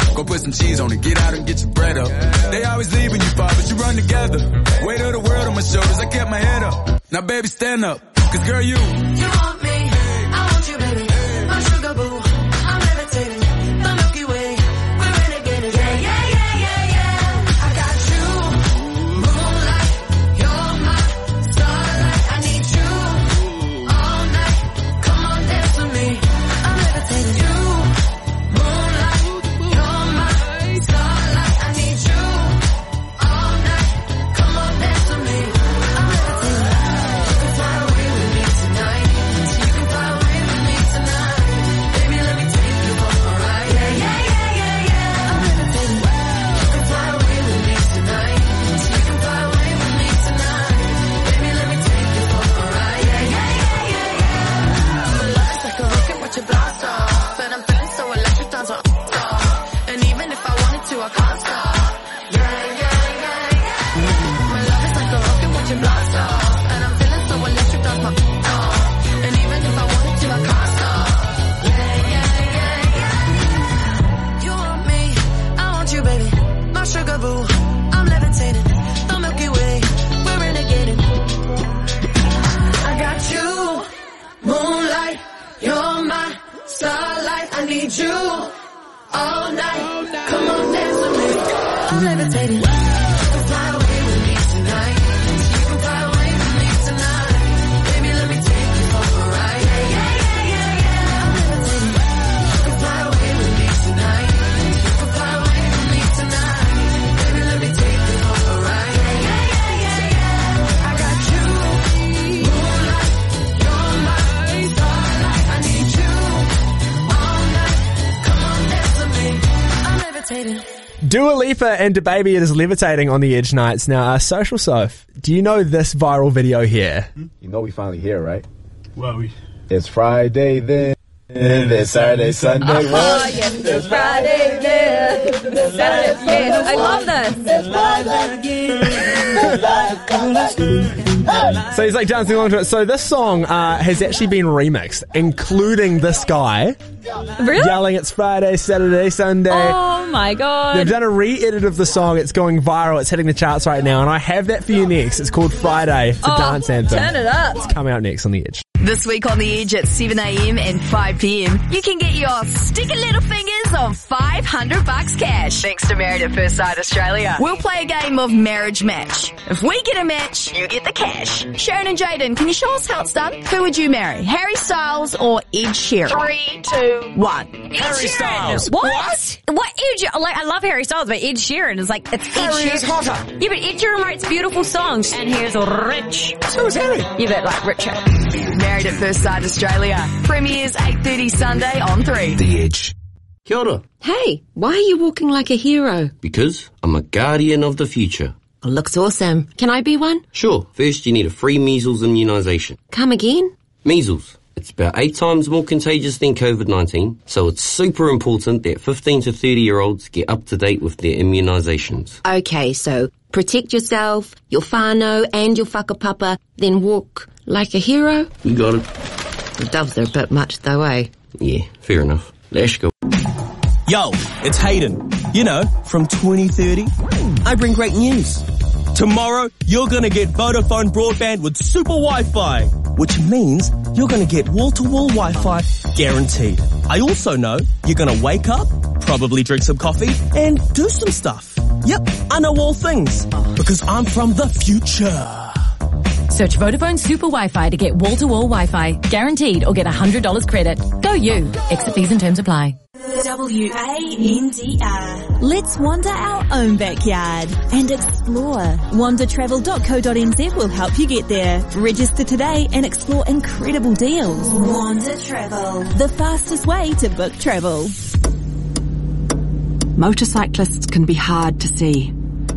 go put some cheese on it, get out and get your bread up. They always leave when you fall, but you run together. Weight of the world on my shoulders, I kept my head up. Now baby, stand up, cause girl, you. And baby, it is levitating on the Edge nights. Now, uh, Social Soph, do you know this viral video here? You know we finally here, right? Well, we... It's Friday then. And then Saturday, Sunday. Oh, what? yes, it's Friday, yeah. Saturday, yes. I love this. [laughs] So he's like dancing along to it. So this song uh, has actually been remixed, including this guy Really? yelling, "It's Friday, Saturday, Sunday." Oh my god. They've done a re-edit of the song. It's going viral. It's hitting the charts right now, and I have that for you next. It's called Friday. It's a Oh, dance anthem. turn it up. It's coming out next on the Edge. This week on The Edge at 7am and 5pm, you can get your sticky little fingers on 500 bucks cash. Thanks to Married at First Sight Australia. We'll play a game of marriage match. If we get a match, you get the cash. Sharon and Jaden, can you show us how it's done? Who would you marry? Harry Styles or Ed Sheeran? Three, two, one. Harry Styles. What? What Ed? Sheer- Like I love Harry Styles, but Ed Sheeran is like it's Ed Harry Sheeran. is hotter. Yeah, but Ed Sheeran writes beautiful songs, and he's rich. So is Harry. Yeah, but like richer. Married at First Sight Australia. Premieres 8.30 Sunday on 3. The Edge. Kia ora. Hey, why are you walking like a hero? Because I'm a guardian of the future. Looks awesome. Can I be one? Sure, first you need a free measles immunisation. Come again? Measles. It's about eight times more contagious than COVID-19, so it's super important that 15 to 30 year olds get up to date with their immunisations. Okay, so protect yourself, your whānau and your whakapapa, then walk like a hero. You got it. The doves are a bit much though, eh? Yeah, fair enough. Let's go. Yo, it's Hayden. You know, from 2030. I bring great news. Tomorrow, you're gonna get Vodafone broadband with super Wi-Fi, which means you're gonna get wall-to-wall Wi-Fi guaranteed. I also know you're gonna wake up, probably drink some coffee, and do some stuff. Yep, I know all things because I'm from the future. Search Vodafone Super Wi-Fi to get wall-to-wall Wi-Fi. Guaranteed or get $100 credit. Go you. Exit fees and terms apply. W-A-N-D-R. Let's wander our own backyard and explore. Wandrtravel.co.nz will help you get there. Register today and explore incredible deals. Wandr Travel. The fastest way to book travel. Motorcyclists can be hard to see.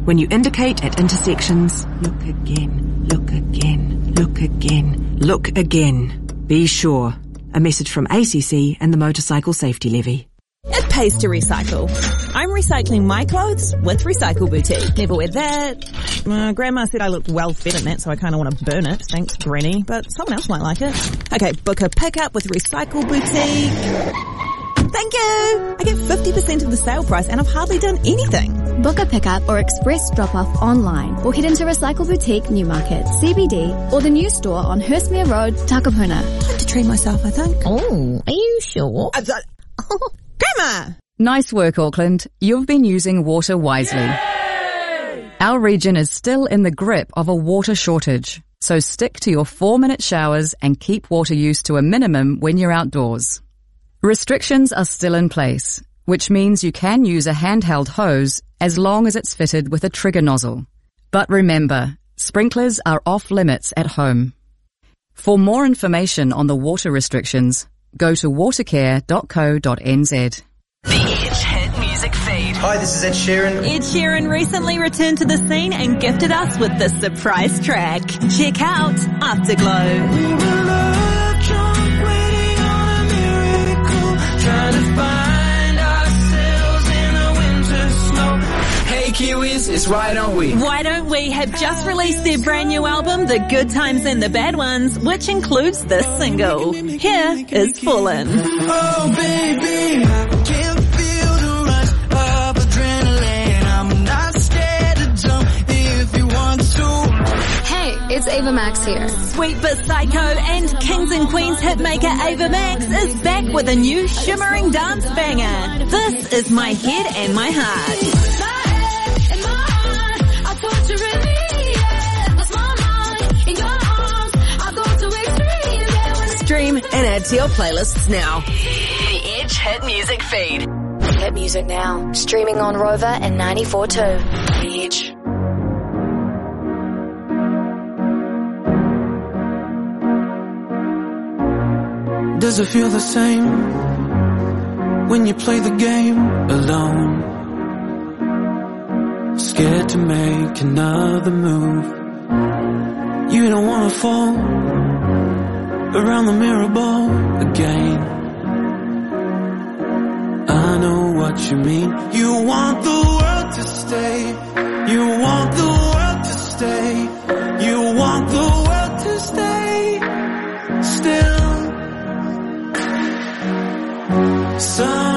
When you indicate at intersections, look again, look again, look again, look again. Be sure. A message from ACC and the Motorcycle Safety Levy. It pays to recycle. I'm recycling my clothes with Recycle Boutique. Never wear that. Uh, Grandma said I looked well fed in that, so I kind of want to burn it. Thanks, Granny. But someone else might like it. Okay, book a pickup with Recycle Boutique. Thank you! I get 50% of the sale price and I've hardly done anything. Book a pickup or express drop-off online or head into Recycle Boutique Newmarket, CBD or the new store on Hurstmere Road, Takapuna. Time to treat myself, I think. Oh, are you sure? Grandma! Oh, nice work, Auckland. You've been using water wisely. Our region is still in the grip of a water shortage, so stick to your four minute showers and keep water use to a minimum when you're outdoors. Restrictions are still in place, which means you can use a handheld hose as long as it's fitted with a trigger nozzle. But remember, sprinklers are off limits at home. For more information on the water restrictions, go to watercare.co.nz. Edge Hit Music Feed. Hi, this is Ed Sheeran. Ed Sheeran recently returned to the scene and gifted us with this surprise track. Check out Afterglow. Kiwis, it's Why Don't We? Why Don't We have just released their brand new album, The Good Times and the Bad Ones, which includes this single. Here is Fallen. Oh baby, I can feel the rush of adrenaline. I'm not scared to jump if you want to. Hey, it's Ava Max here. Sweet but Psycho and Kings and Queens hitmaker Ava Max is back with a new shimmering dance banger. This is My Head and My Heart. And add to your playlists now. The Edge Hit Music Feed. Hit music now. Streaming on rova and 94.2. Edge. Does it feel the same when you play the game alone? Scared to make another move. You don't wanna fall around the mirror ball again. I know what you mean. You want the world to stay. You want the world to stay. You want the world to stay. Still. Someday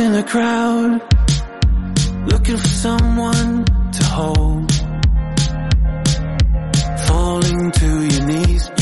in a crowd, looking for someone to hold. Falling to your knees.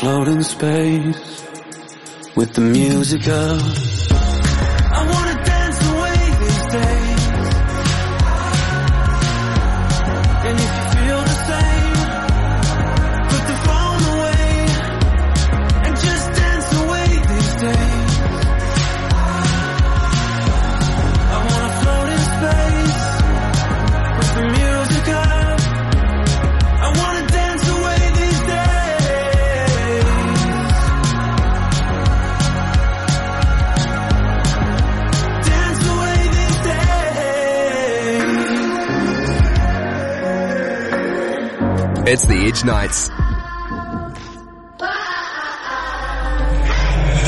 Float in space with the music up. It's the Edge Nights.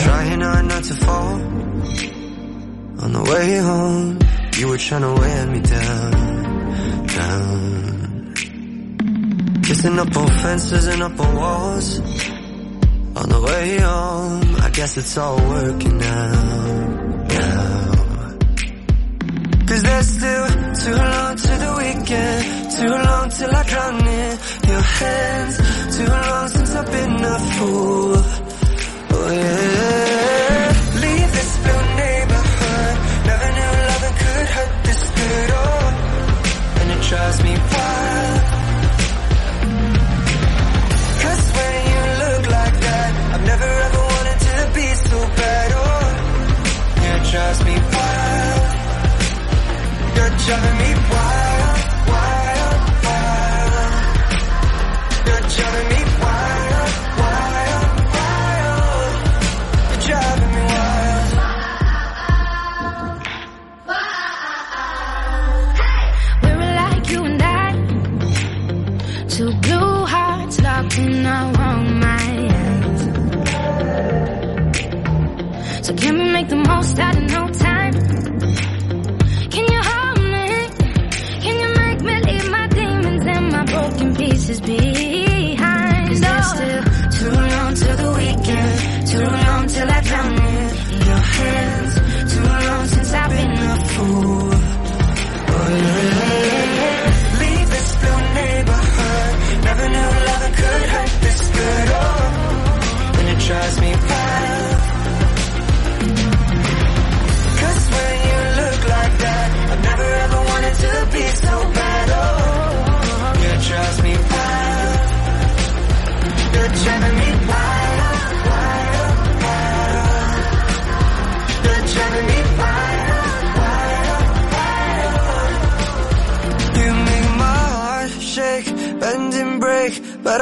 Trying hard not to fall. On the way home, you were trying to wear me down, down. Kissing up on fences and up on walls. On the way home, I guess it's all working out, now. Cause there's still too long to the weekend, too long till I drown in hands, too long since I've been a fool. Oh yeah. Leave this blue neighborhood. Never knew loving could hurt this good. Oh, and it drives me wild. Cause when you look like that, I've never ever wanted to be so bad. Oh, yeah, it drives me wild. You're driving me wild,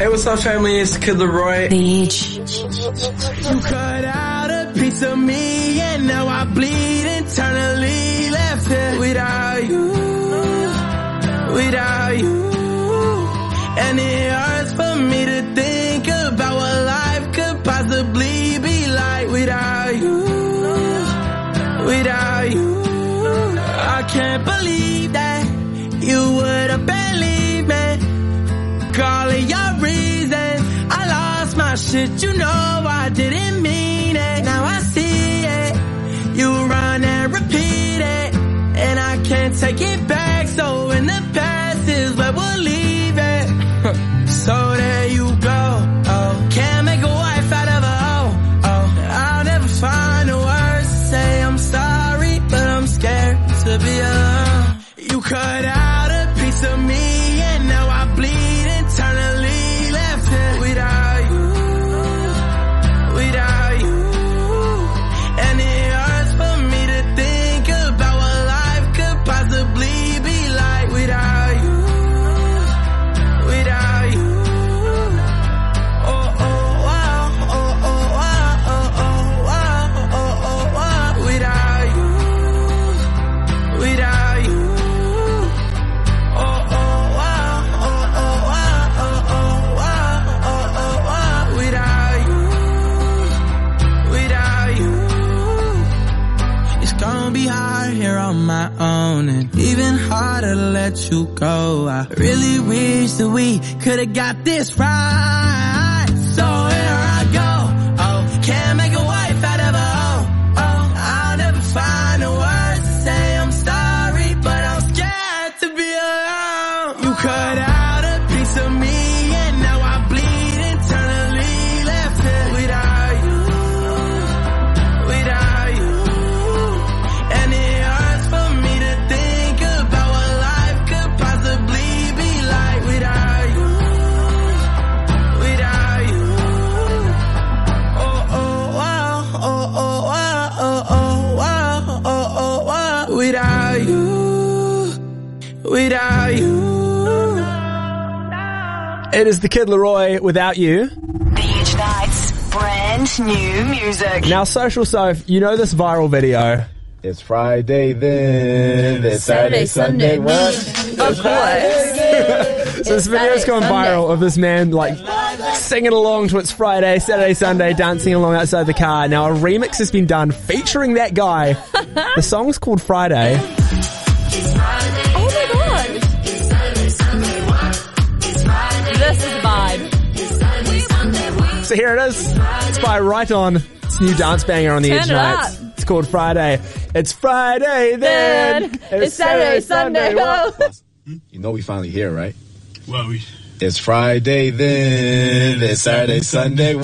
Hey, what's up, family? It's Kid LAROI. The Edge. You cut out a piece of me, and now I bleed internally. Left here without you, without you. And it hurts for me to think about what life could possibly be like without you, without you. I can't believe that Should you know I didn't mean it? Now I see it. You run and repeat it. And I can't take it back. So in the past is where we'll leave. go. I really wish that we could've got this right. It is the Kid LAROI without you. Beach Nights, brand new music. Now, Social so you know this viral video. It's Friday then, it's Saturday, Sunday, mm. what? Of course. so this video is going viral of this man like singing along to It's Friday, Saturday, Sunday, dancing along outside the car. Now a remix has been done featuring that guy. [laughs] the song's called Friday. So here it is. It's by Riton. It's new dance banger on the Turn edge it It's called Friday. It's Friday then. Then it's Saturday, Sunday. [laughs] Hmm? You know we finally here, right? Well, we. It's Friday then. It's Saturday, Sunday.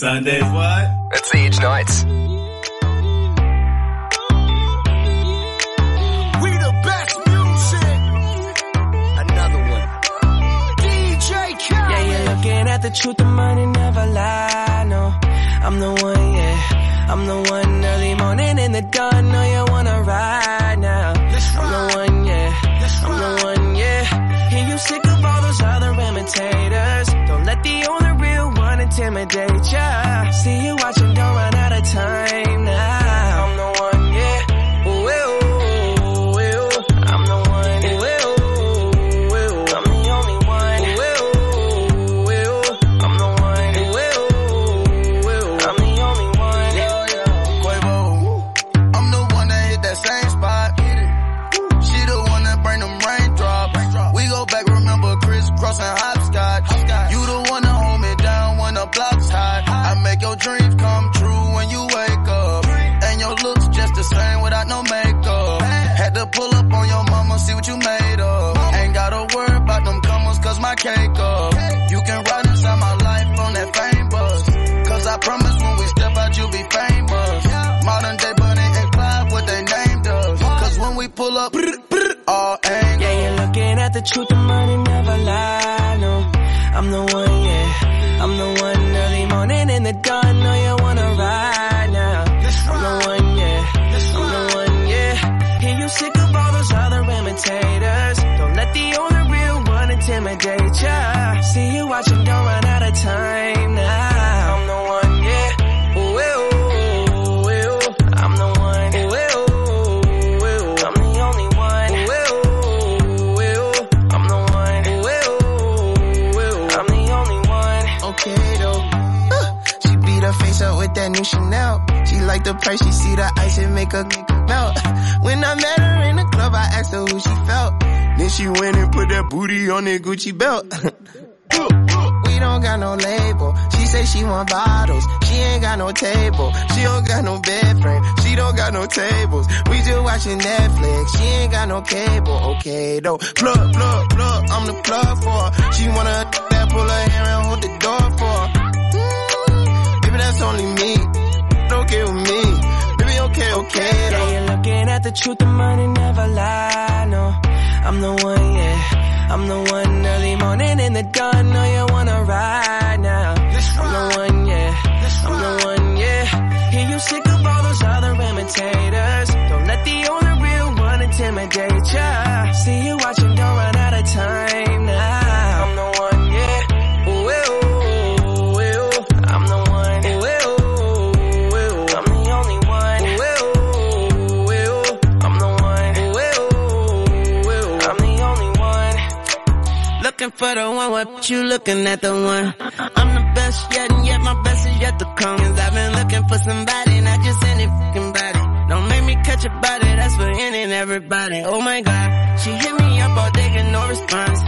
Sundays. What? for the one. What you looking at the one? I'm the best yet, and yet my best is yet to come. Cause I've been looking for somebody, not just any fucking body. Don't make me catch a body, that's for any and everybody. Oh my god, she hit me up all day, get no response.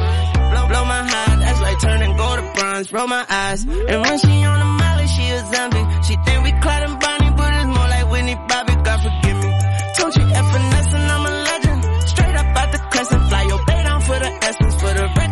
Blow, blow my heart, that's like turning gold to bronze. Roll my eyes, and when she on the molly, she a zombie. She think we Clyde and Bonnie, but it's more like Whitney Bobby. God forgive me. Told you F and I'm a legend. Straight up out the crescent, fly your bait on for the essence, for the record.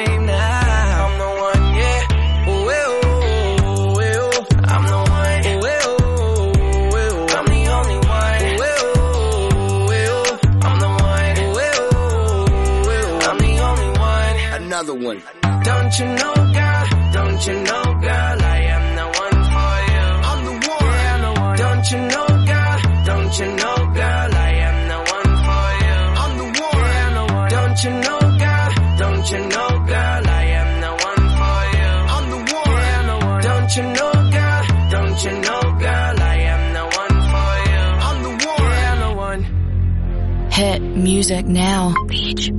Don't you know, girl? Don't you know, girl? I am the one for you. I'm the one. Yeah, I'm the one. Don't you know, girl? Don't you know, girl? I am the one for you. I'm the one. Yeah, I'm the one. Don't you know, girl? Don't you know, girl? I am the one for you. I'm the one. Yeah, the one. Don't you know, girl? Don't you know, girl? I am the one for you. I'm the one. Yeah, I'm the one. Hit music now. Beach.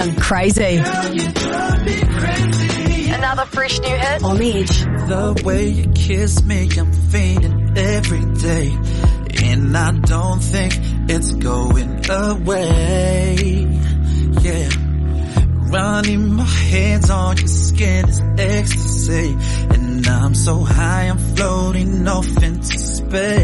Sons of Zion, crazy. Another fresh new hit on the edge. The way you kiss me, I'm feeling every day. And I don't think it's going away. Yeah. Running my hands on your skin is ecstasy. And I'm so high, I'm floating off into space.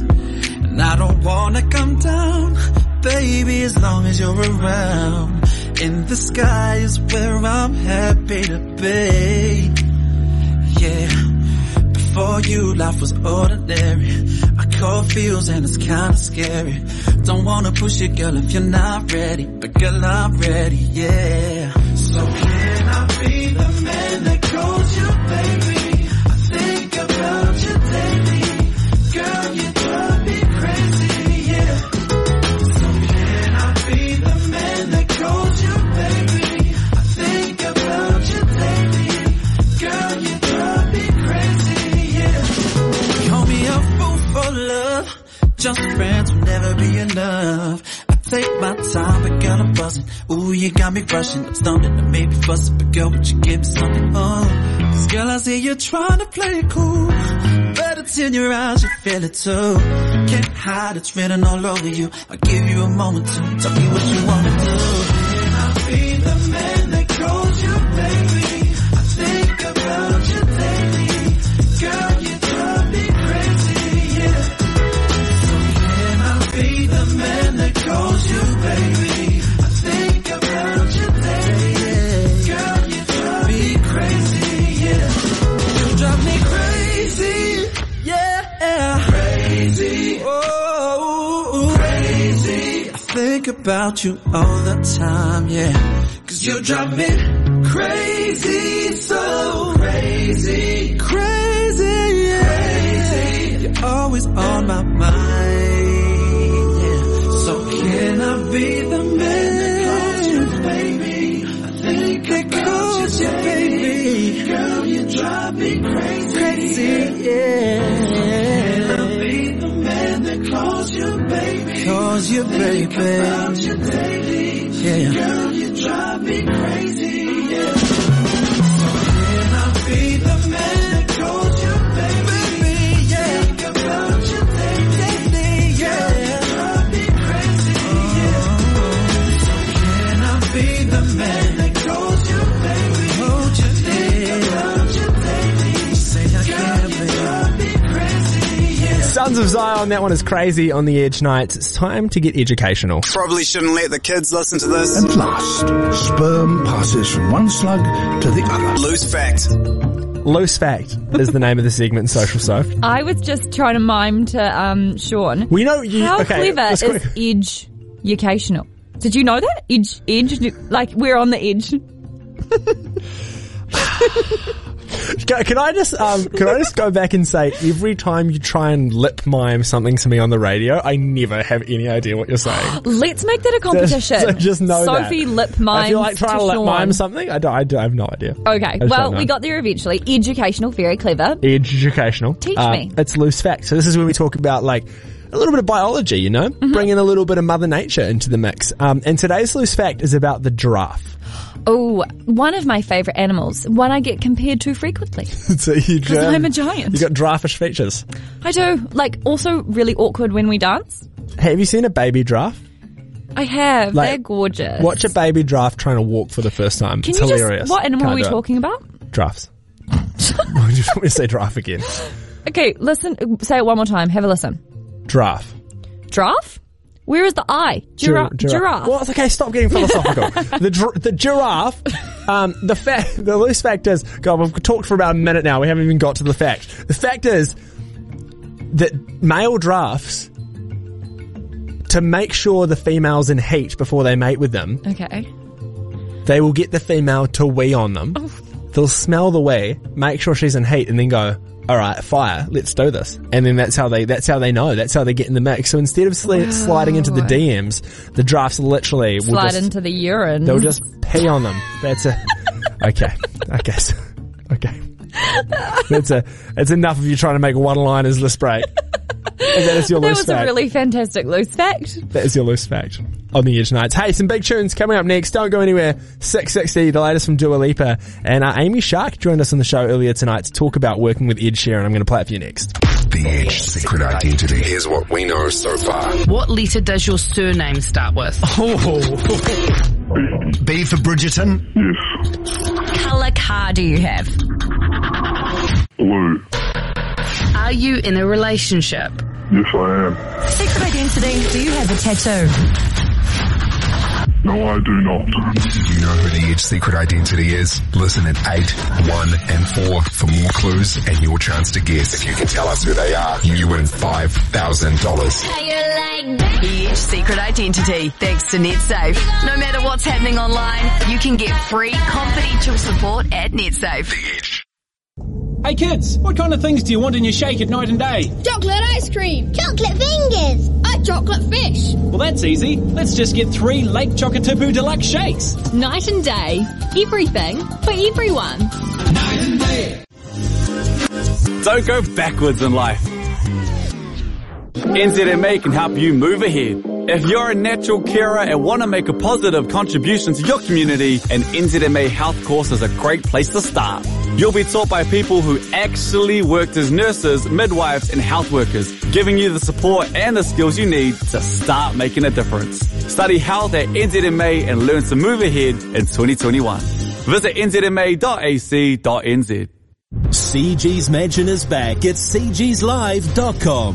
And I don't wanna come down, baby, as long as you're around. In the sky is where I'm happy to be. Yeah. Before you, life was ordinary. I caught feels and it's kinda scary. Don't wanna push it, girl, if you're not ready. But girl, I'm ready, yeah. So can I be the enough. I take my time, but girl, I'm buzzing. Ooh, you got me rushing. I'm stumbling and maybe fussing, but girl, would you give me something? Oh, cause girl, I see you trying to play it cool. But it's in your eyes, you feel it too. Can't hide, it's written all over you. I'll give you a moment to tell me what you wanna do. Can I be the man about you all the time, yeah. Cause you drive me crazy, so crazy, crazy, yeah. Crazy. You're always on my mind, yeah. So can I be the man that calls you baby? I think that calls you baby. Girl, you drive me crazy, crazy, yeah. Can I be the man that calls you baby? Calls you baby. About you daily. Yeah. Girl, you drive me crazy, yeah. So can I be the Sons of Zion, that one is crazy on the Edge Nights. It's time to get educational. Probably shouldn't let the kids listen to this. And last, sperm passes from one slug to the other. Loose fact. Loose Fact is the name of the segment Social Soph. [laughs] I was just trying to mime to um, Sean. We know you. How okay, clever is quick- edge educational? Did you know that? Edge, edge, like we're on the edge. [laughs] Can can I just um, can I just go back and say every time you try and lip mime something to me on the radio, I never have any idea what you're saying. [gasps] Let's make that a competition. So just know Sophie that. lip mime. If you like trying to, lip mime something, I, don't, I, don't- I have no idea. Okay, well, we got there eventually. Educational, very clever. educational. Teach Uh, me. It's loose fact. So this is when we talk about like a little bit of biology, you know, Mm-hmm. bring in a little bit of Mother Nature into the mix. Um, and today's loose fact is about the giraffe. [gasps] Oh, one of my favourite animals, one I get compared to frequently. so you Because I'm a um, giant. You got giraffish features. I do. Like, also really awkward when we dance. Have you seen a baby giraffe? I have. Like, They're gorgeous. Watch a baby giraffe trying to walk for the first time. Can it's you hilarious. just, what animal Can't are we do it. talking about? Giraffes. [laughs] [laughs] Why did you want me to say giraffe again? Okay, listen, say it one more time. Have a listen. Giraffe. Giraffe? Where is the I? Gira- giraffe. Well, it's okay. Stop getting philosophical. [laughs] the gir- the giraffe. Um, the fact, the loose fact is, God, we've talked for about a minute now. We haven't even got to the fact. The fact is that male giraffes, to make sure the female's in heat before they mate with them, Okay. they will get the female to wee on them. Oh. They'll smell the wee, make sure she's in heat, and then go, "All right, fire, let's do this." And then that's how they that's how they know. That's how they get in the mix. So instead of sli- sliding into the DMs, the drafts literally will Slide just, into the urine. they'll just pee on them. That's a [laughs] okay. I guess [laughs] okay. That's a. It's enough of you trying to make one-liners this break. And that is your that loose was a really fantastic loose fact. That is your loose fact on the Edge Nights. Hey, some big tunes coming up next. Don't go anywhere. SIX60, the latest from Dua Lipa. And uh, Amy Shark joined us on the show earlier tonight to talk about working with Ed Sheeran. I'm going to play it for you next. The Edge secret identity. Here's what we know so far. What letter does your surname start with? Oh. [laughs] B for Bridgerton. Colour car do you have? Blue. Are you in a relationship? Yes, I am. Secret identity. Do you have a tattoo? No, I do not. Do you know who the Edge secret identity is? Listen at 8, 1 and 4 for more clues and your chance to guess. If you can tell us who they are, you win $5,000. The Edge Secret Identity, thanks to NetSafe. No matter what's happening online, you can get free confidential support at NetSafe. Hey kids, what kind of things do you want in your shake at night and day? Chocolate ice cream. Chocolate fingers. A chocolate fish. Well, that's easy. Let's just get three Lake Chocotipoo Deluxe shakes. Night and day. Everything for everyone. Night and day. Don't go backwards in life. NZMA can help you move ahead. If you're a natural carer and want to make a positive contribution to your community, an NZMA health course is a great place to start. You'll be taught by people who actually worked as nurses, midwives, and health workers, giving you the support and the skills you need to start making a difference. Study health at NZMA and learn to move ahead in 2021. Visit nzma.ac.nz. CG's Mansion is back at cgslive.com.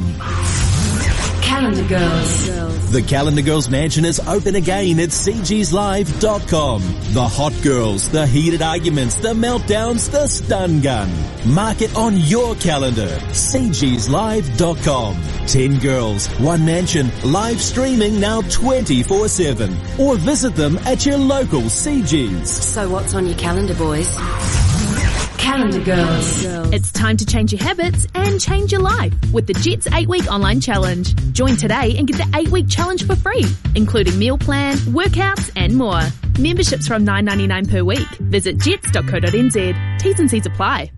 Calendar Girls. The Calendar Girls Mansion is open again at cgslive.com. The hot girls, the heated arguments, the meltdowns, the stun gun. Mark it on your calendar. cgslive.com. 10 girls, one mansion, live streaming now 24-7. Or visit them at your local CG's. So what's on your calendar, boys? Calendar Girls. It's time to change your habits and change your life with the Jetts 8 Week Online Challenge. Join today and get the 8 Week Challenge for free, including meal plan, workouts, and more. Memberships from $9.99 per week. Visit jetts.co.nz. T's and C's apply.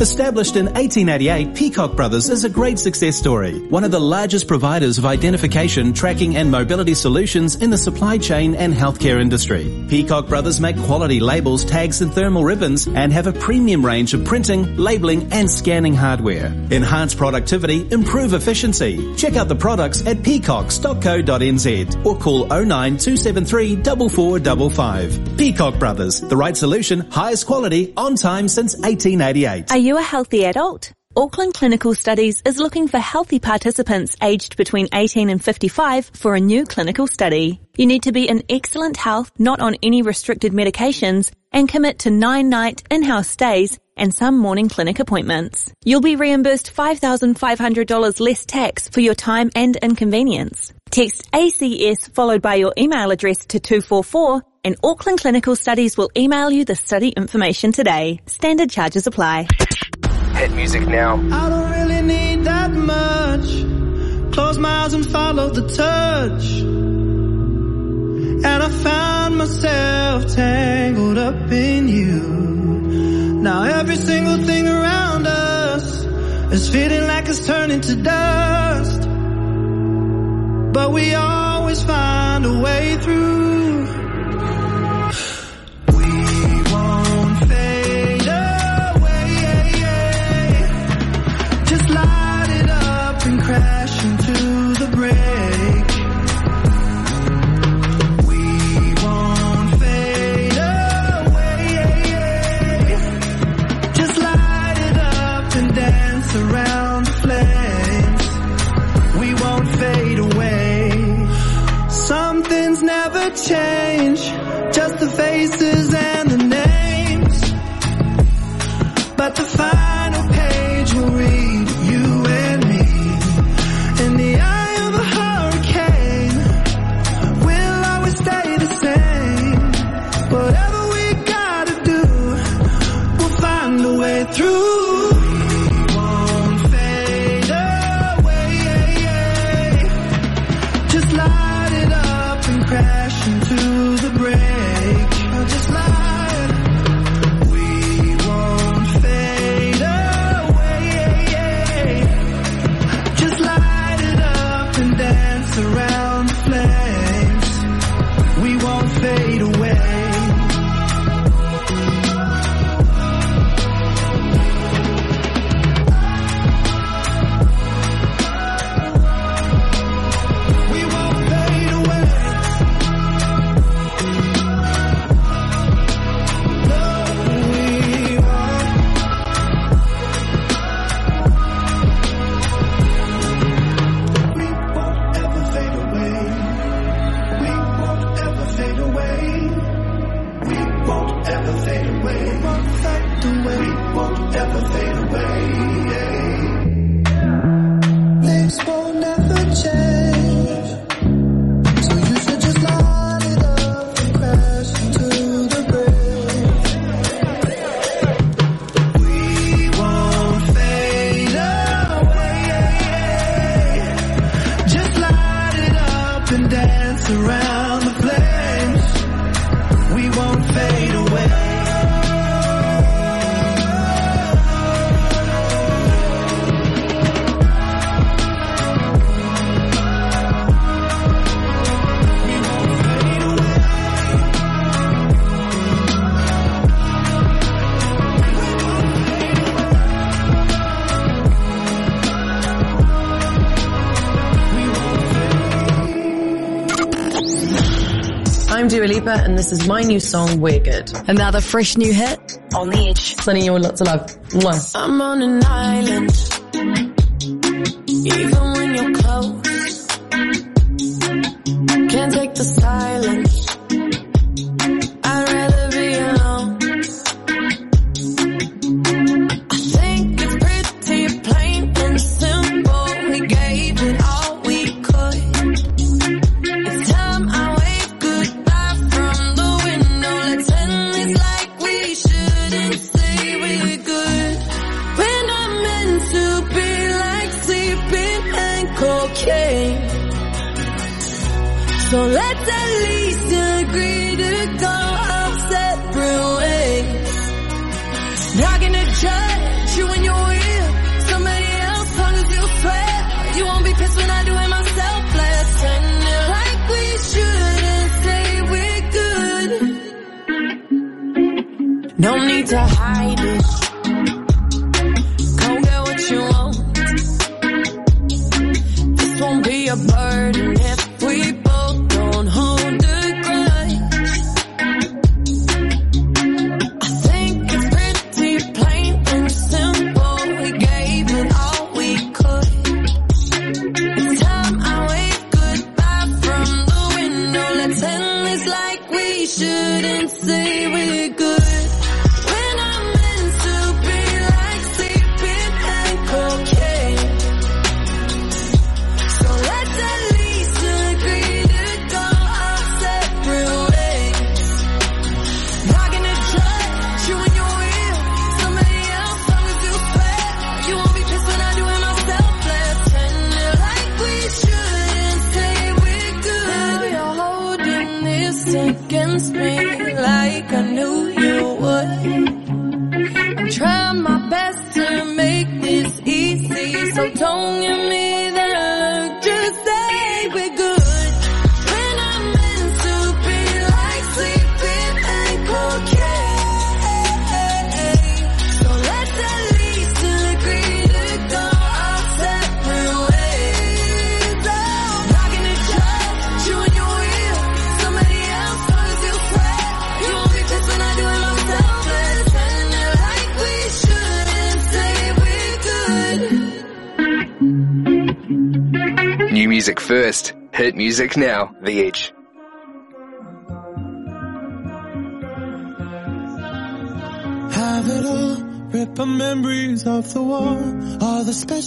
Established in 1888, Peacock Brothers is a great success story. One of the largest providers of identification, tracking and mobility solutions in the supply chain and healthcare industry. Peacock Brothers make quality labels, tags and thermal ribbons and have a premium range of printing, labeling and scanning hardware. Enhance productivity, improve efficiency. Check out the products at peacocks.co.nz or call 09273 4455. Peacock Brothers, the right solution, highest quality, on time since 1888. Are you a healthy adult? Auckland Clinical Studies is looking for healthy participants aged between 18 and 55 for a new clinical study. You need to be in excellent health, not on any restricted medications, and commit to nine night in-house stays and some morning clinic appointments. You'll be reimbursed $5,500 less tax for your time and inconvenience. Text ACS followed by your email address to 244 and Auckland Clinical Studies will email you the study information today. Standard charges apply. Hit music now. I don't really need that much. Close my eyes and follow the touch. And I found myself tangled up in you. Now every single thing around us is feeling like it's turning to dust. But we always find a way through. Change, Bieber, and this is my new song, We're Good. Another fresh new hit on the edge. Sending you all lots of love. Mwah. I'm on an island.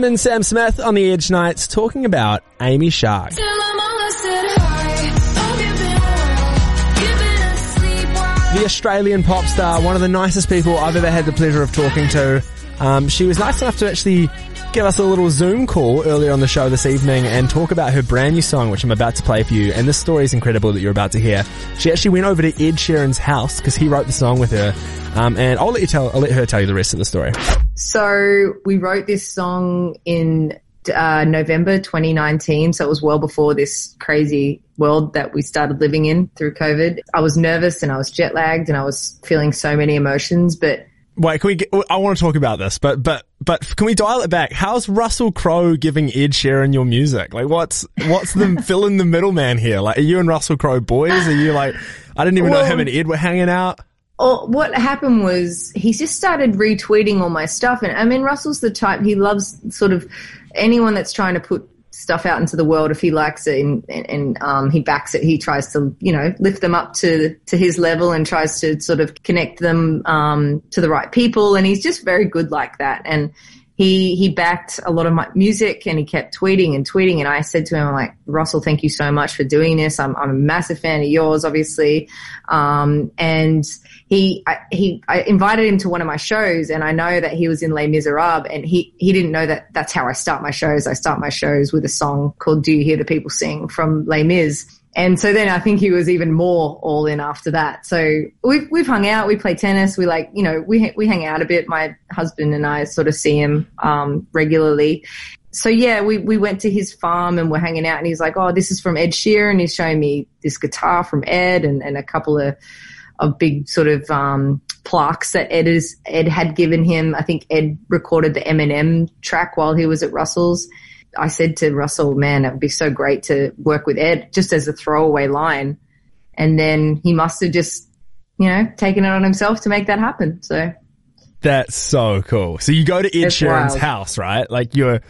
Diamond Sam Smith on the Edge Nights talking about Amy Shark. The Australian pop star, one of the nicest people I've ever had the pleasure of talking to. Um, she was nice enough to actually give us a little Zoom call earlier on the show this evening and talk about her brand new song, which I'm about to play for you. And this story is incredible that you're about to hear. She actually went over to Ed Sheeran's house because he wrote the song with her. Um, and I'll let you tell, I'll let her tell you the rest of the story. So we wrote this song in uh, November 2019. So it was well before this crazy world that we started living in through COVID. I was nervous and I was jet lagged and I was feeling so many emotions, but Wait, can we get, I want to talk about this, but, but, but can we dial it back? How's Russell Crowe giving Ed Sheeran your music? Like what's, what's the, [laughs] fill in the middleman here? Like are you and Russell Crowe boys? Are you like, I didn't even know Well- him and Ed were hanging out. Oh, what happened was he just started retweeting all my stuff, and I mean Russell's the type he loves sort of anyone that's trying to put stuff out into the world. If he likes it and, and, and um, he backs it, he tries to you know lift them up to to his level and tries to sort of connect them um, to the right people, and he's just very good like that. And he he backed a lot of my music and he kept tweeting and tweeting and I said to him I'm like Russell thank you so much for doing this I'm I'm a massive fan of yours obviously um, and he I, he I invited him to one of my shows and I know that he was in Les Miserables and he he didn't know that that's how I start my shows I start my shows with a song called Do You Hear the People Sing from Les Mis and so then I think he was even more all in after that. So we've we've hung out, we play tennis, we like you know we we hang out a bit. My husband and I sort of see him um, regularly. So yeah, we we went to his farm and we're hanging out, and he's like, "Oh, this is from Ed Sheeran." He's showing me this guitar from Ed and and a couple of of big sort of um, plaques that Ed is Ed had given him. I think Ed recorded the Eminem track while he was at Russell's. I said to Russell, man, it would be so great to work with Ed just as a throwaway line. And then he must have just, you know, taken it on himself to make that happen. So That's so cool. So you go to Ed Sheeran's wild. house, right? Like you're,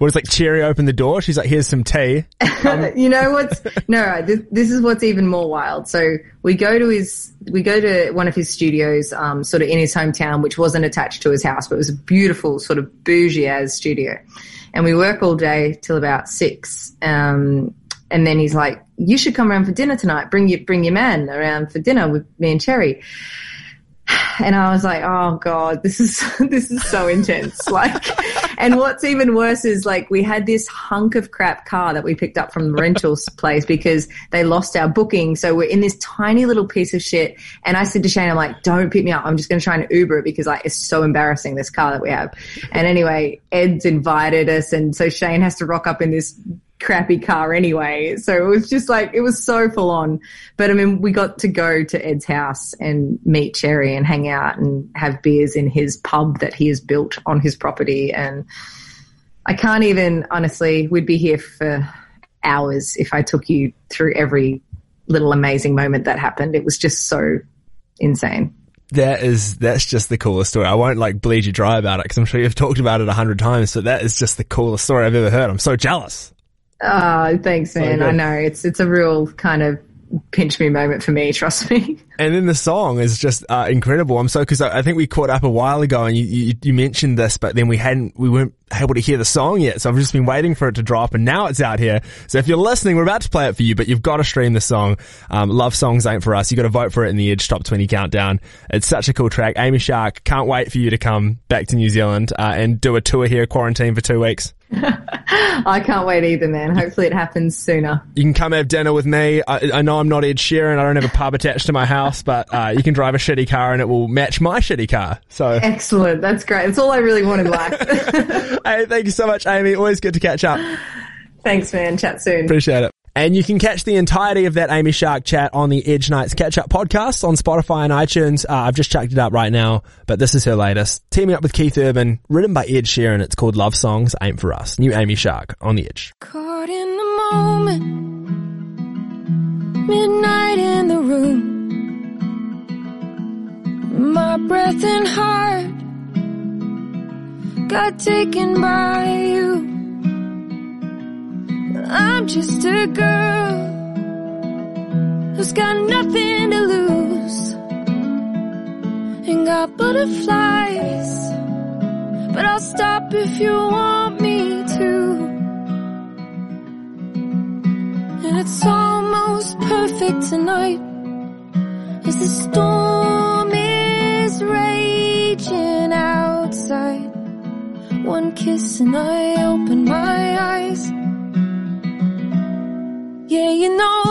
what is like Cherry opened the door. She's like, here's some tea. [laughs] you know what's no this, this is what's even more wild so we go to his we go to one of his studios um, sort of in his hometown which wasn't attached to his house but it was a beautiful sort of bougie as studio and we work all day till about six um, and then he's like you should come around for dinner tonight bring your bring your man around for dinner with me and cherry and I was like, oh god, this is [laughs] this is so intense. Like, and what's even worse is like we had this hunk of crap car that we picked up from the rental place because they lost our booking. So we're in this tiny little piece of shit. And I said to Shane, I'm like, don't pick me up. I'm just going to try and Uber it because like it's so embarrassing this car that we have. And anyway, Ed's invited us, and so Shane has to rock up in this crappy car anyway. So it was just like, it was so full on. But I mean, we got to go to Ed's house and meet Cherry and hang out and have beers in his pub that he has built on his property. And I can't even, honestly, we'd be here for hours if I took you through every little amazing moment that happened. It was just so insane. That is, that's just the coolest story. I won't like bleed you dry about it because I'm sure you've talked about it a hundred times, but that is just the coolest story I've ever heard. I'm so jealous. Oh, thanks, man. good. I know it's it's a real kind of pinch me moment for me. [laughs] Trust me. And then the song is just uh, incredible. I'm so because I, I think we caught up a while ago and you, you you mentioned this, but then we hadn't we weren't able to hear the song yet. So I've just been waiting for it to drop, and now it's out here. So if you're listening, we're about to play it for you, but you've got to stream the song. Um, Love songs ain't for us. You got to vote for it in the Edge Top 20 countdown. It's such a cool track. Amy Shark, can't wait for you to come back to New Zealand uh, and do a tour here, quarantine for two weeks. [laughs] I can't wait either, man. Hopefully it happens sooner. You can come have dinner with me. I, I know I'm not Ed Sheeran. I don't have a pub attached to my house, but uh, you can drive a shitty car and it will match my shitty car. So, Excellent. That's great. That's all I really want in life. Hey, thank you so much, Amy. Always good to catch up. Thanks, man. Chat soon. Appreciate it. And you can catch the entirety of that Amy Shark chat on the Edge Nights Catch Up podcast on Spotify and iTunes. Uh, I've just chucked it up right now, but this is her latest. Teaming up with Keith Urban, written by Ed Sheeran. It's called Love Songs Ain't For Us. New Amy Shark on the Edge. Caught in the moment, midnight in the room. My breath and heart got taken by you. I'm just a girl who's got nothing to lose and got butterflies. But I'll stop if you want me to. And it's almost perfect tonight as the storm is raging outside. One kiss and I open my eyes. Yeah, you know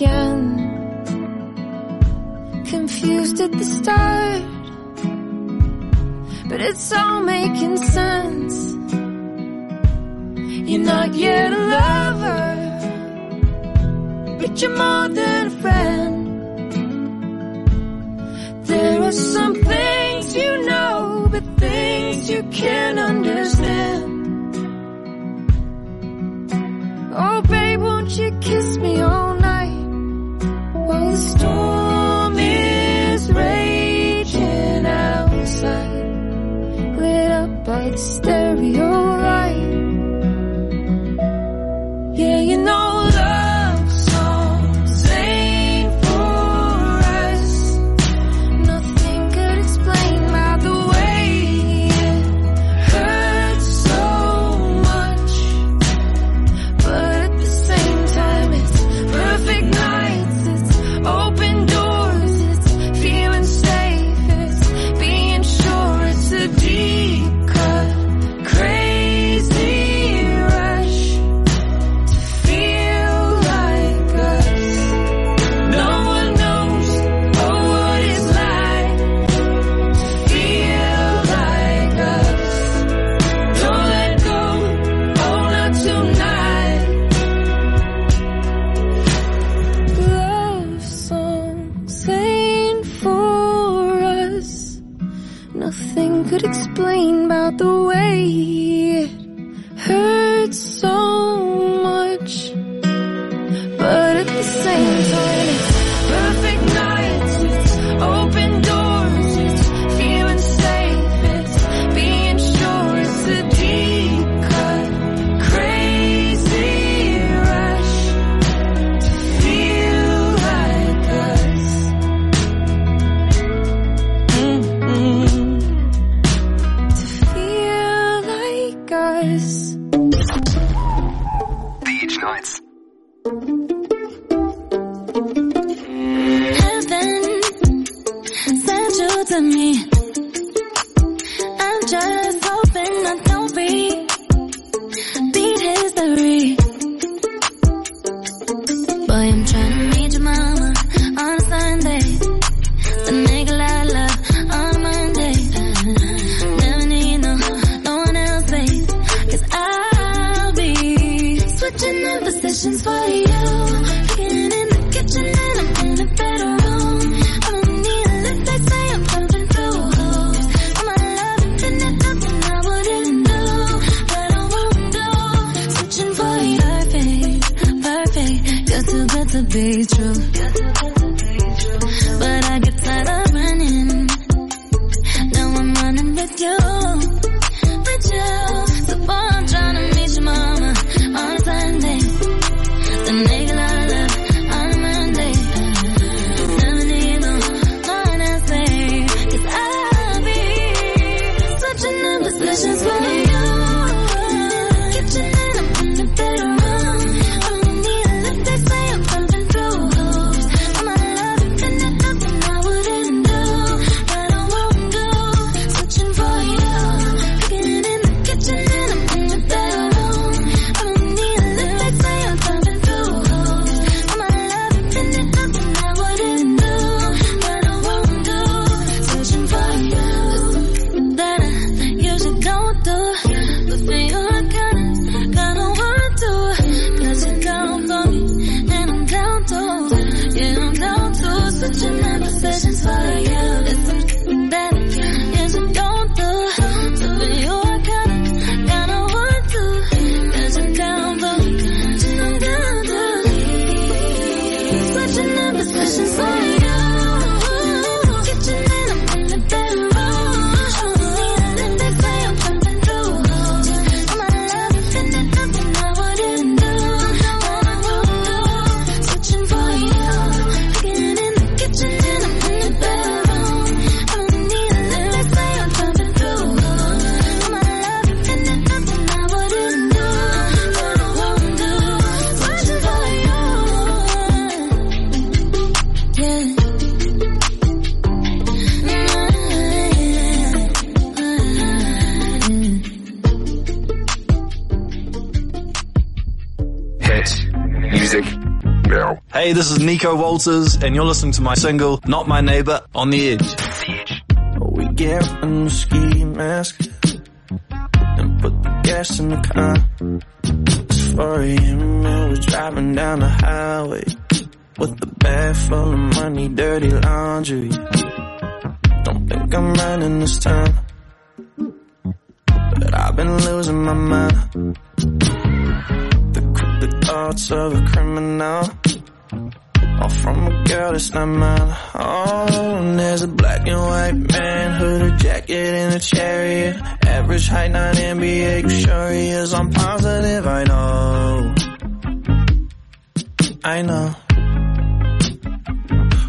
again. Confused at the start but it's all making sense. You're not yet a lover but you're more than a friend. There are some things you know, but things you can't understand. Oh, babe, won't you kiss me all night Music. Now. Hey, this is Nico Walters, and you're listening to my single, Not My Neighbor, on the Edge. We get in the ski mask and put the gas in the car. It's 4 a.m. and we're driving down the highway with the bag full of money, dirty laundry. Don't think I'm running this time, but I've been losing my mind. Thoughts of a criminal. All from a girl that's not mine. Oh, and there's a black and white man, hooded jacket and a chariot. Average height, not NBA, you sure he is. I'm positive, I know. I know.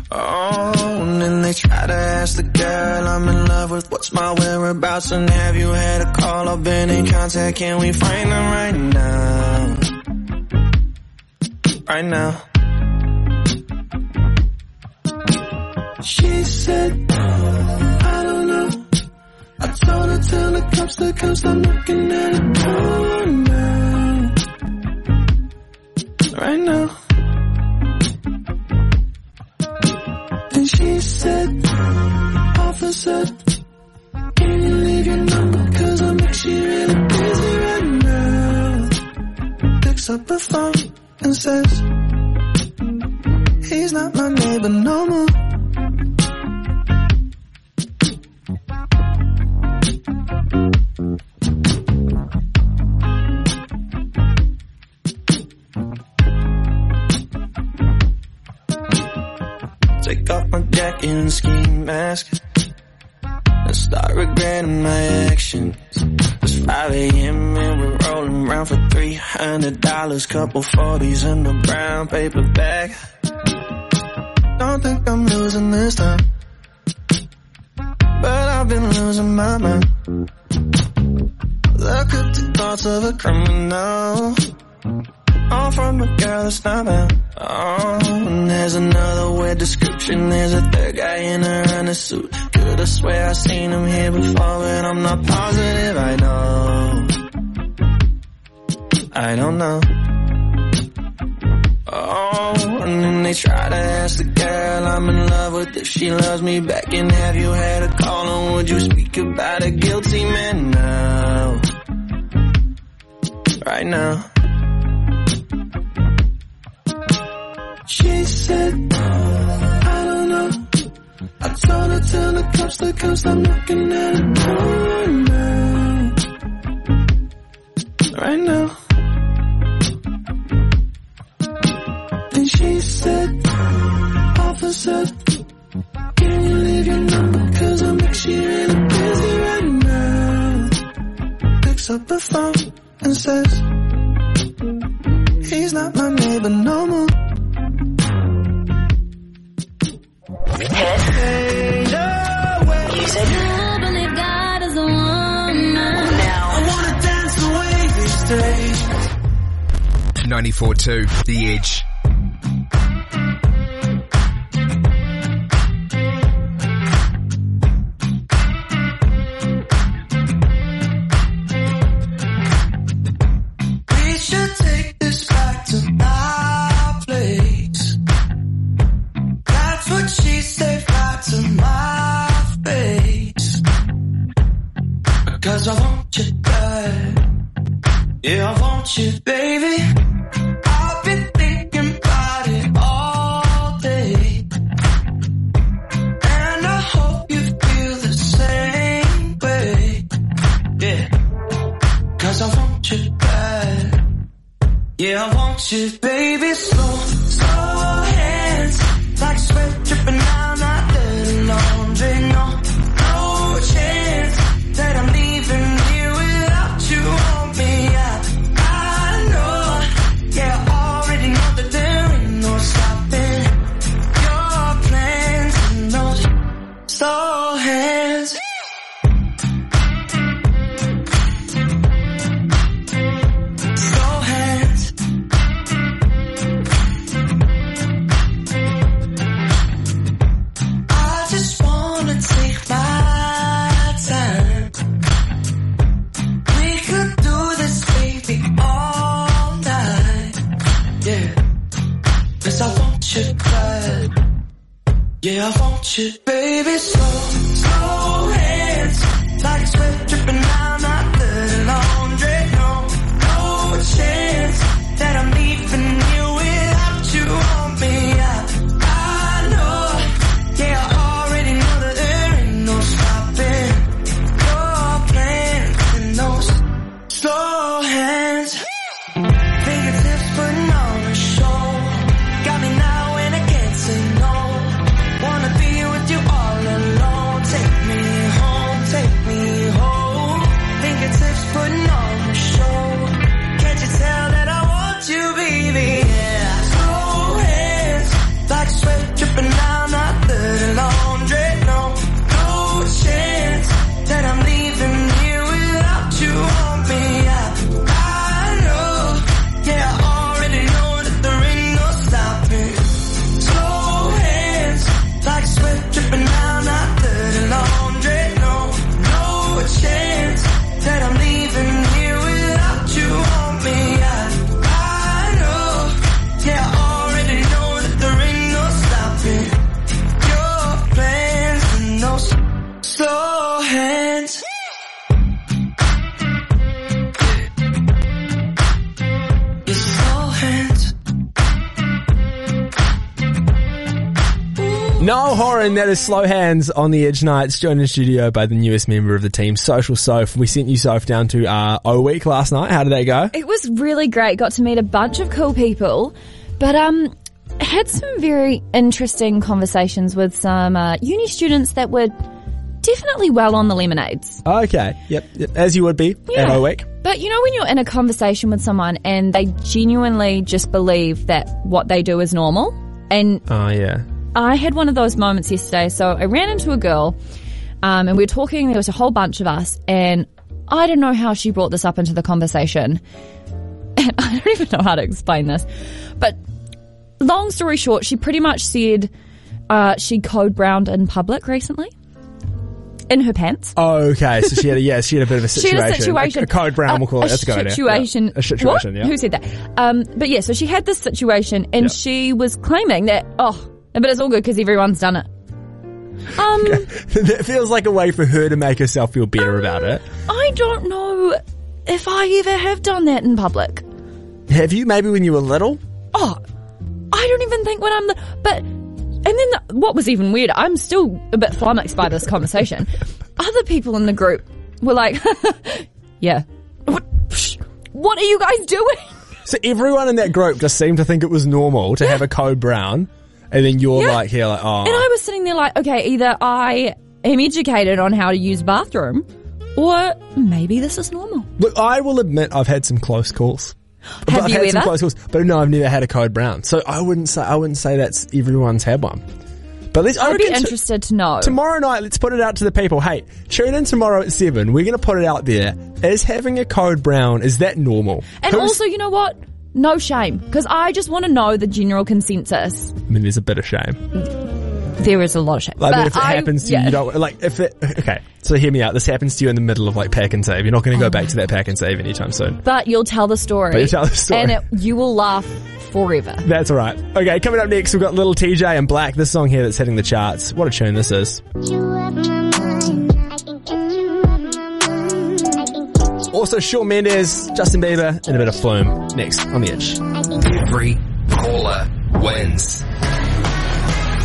Oh, and then they try to ask the girl I'm in love with what's my whereabouts and have you had a call or been in contact? Can we find them right now? Right now. She said, I don't know. I told her tell the cops to come stop looking at her now. Right now. And she said, officer, can you leave your number? Cause I'm actually really busy right now. Picks up the phone and says, he's not my neighbor no more. Take off my jacket and ski mask and start regretting my actions. It's 5 a.m. and we're rolling around for $300. Couple 40s in the brown paper bag. Don't think I'm losing this time. But I've been losing my mind. Look at the thoughts of a criminal. All from a girl that's not mine. Oh, and there's another weird description. There's a third guy in a running suit. Could've swear I seen him here before, but I'm not positive. I know. I don't know. Oh, and then they try to ask the girl I'm in love with if she loves me back. And have you had a call and would you speak about a guilty man now? Right now. She said, I don't know. I told her turn the cops, the cops, I'm looking at a now, Right now. Then she said, officer, can you leave your number? Cause I'm actually really busy right now. Picks up the phone and says, he's not my neighbor no more. Hey, no. Music. God is a woman. Now. I wanna dance away these days. 94.2 The Edge. Baby. I've been thinking about it all day. And I hope you feel the same way. Yeah. Cause I want you bad. Yeah, I want you, baby. Slow Hands on the Edge Nights, joined in studio by the newest member of the team, Social Soph. We sent you Soph down to uh, O Week last night. How did that go? It was really great. Got to meet a bunch of cool people, but um, had some very interesting conversations with some uh, uni students that were definitely well on the lemonades. Okay, yep, yep. as you would be at O Week. But you know when you're in a conversation with someone and they genuinely just believe that what they do is normal, and Oh, yeah. I had one of those moments yesterday. So I ran into a girl, um, and we were talking. There was a whole bunch of us, and I don't know how she brought this up into the conversation. And [laughs] I don't even know how to explain this, but long story short, she pretty much said uh, she code browned in public recently. In her pants. Oh, okay, so she had a, [laughs] yeah, she had a bit of a She situation. had a situation. A, a code brown, we'll call it. That's a good idea. situation. Yeah. A situation, What? yeah. Who said that? Um, but yeah, so she had this situation and Yeah. she was claiming that, oh, but it's all good because everyone's done it. Um, [laughs] that feels like a way for her to make herself feel better about it. I don't know if I ever have done that in public. Have you maybe when you were little? Oh, I don't even think when I'm the, but And then the, what was even weird, I'm still a bit flummoxed by this conversation. [laughs] Other people in the group were like, [laughs] yeah. What, psh, what are you guys doing? So everyone in that group just seemed to think it was normal to have a code brown, and then you're Yeah. like here, like, oh, And I was sitting there like, okay, either I am educated on how to use bathroom, or maybe this is normal. Look, I will admit I've had some close calls. But Have I've you had some close calls, but no, I've never had a code brown. So I wouldn't say I wouldn't say that's everyone's had one. But let's. I I'd be reckon t- interested to know. tomorrow night, let's put it out to the people. Hey, tune in tomorrow at seven. We're going to put it out there. Is having a code brown is that normal? And Who's- also, you know what? No shame, because I just want to know the general consensus. I mean, there's a bit of shame. There is a lot of shame. Like, I mean, But if it I- happens to yeah. you, you don't like if it. Okay, so hear me out. This happens to you in the middle of like pack and save. You're not going to go oh back to that pack and save anytime soon. But you'll tell the story. But you'll tell the story. And it, you will laugh forever. [laughs] That's all right. Okay, coming up next, we've got Lil Tjay and 6LACK. This song here that's hitting the charts. What a tune this is. Also, Shawn Mendes, Justin Bieber, and a bit of Flume. Next on the edge. Every caller wins.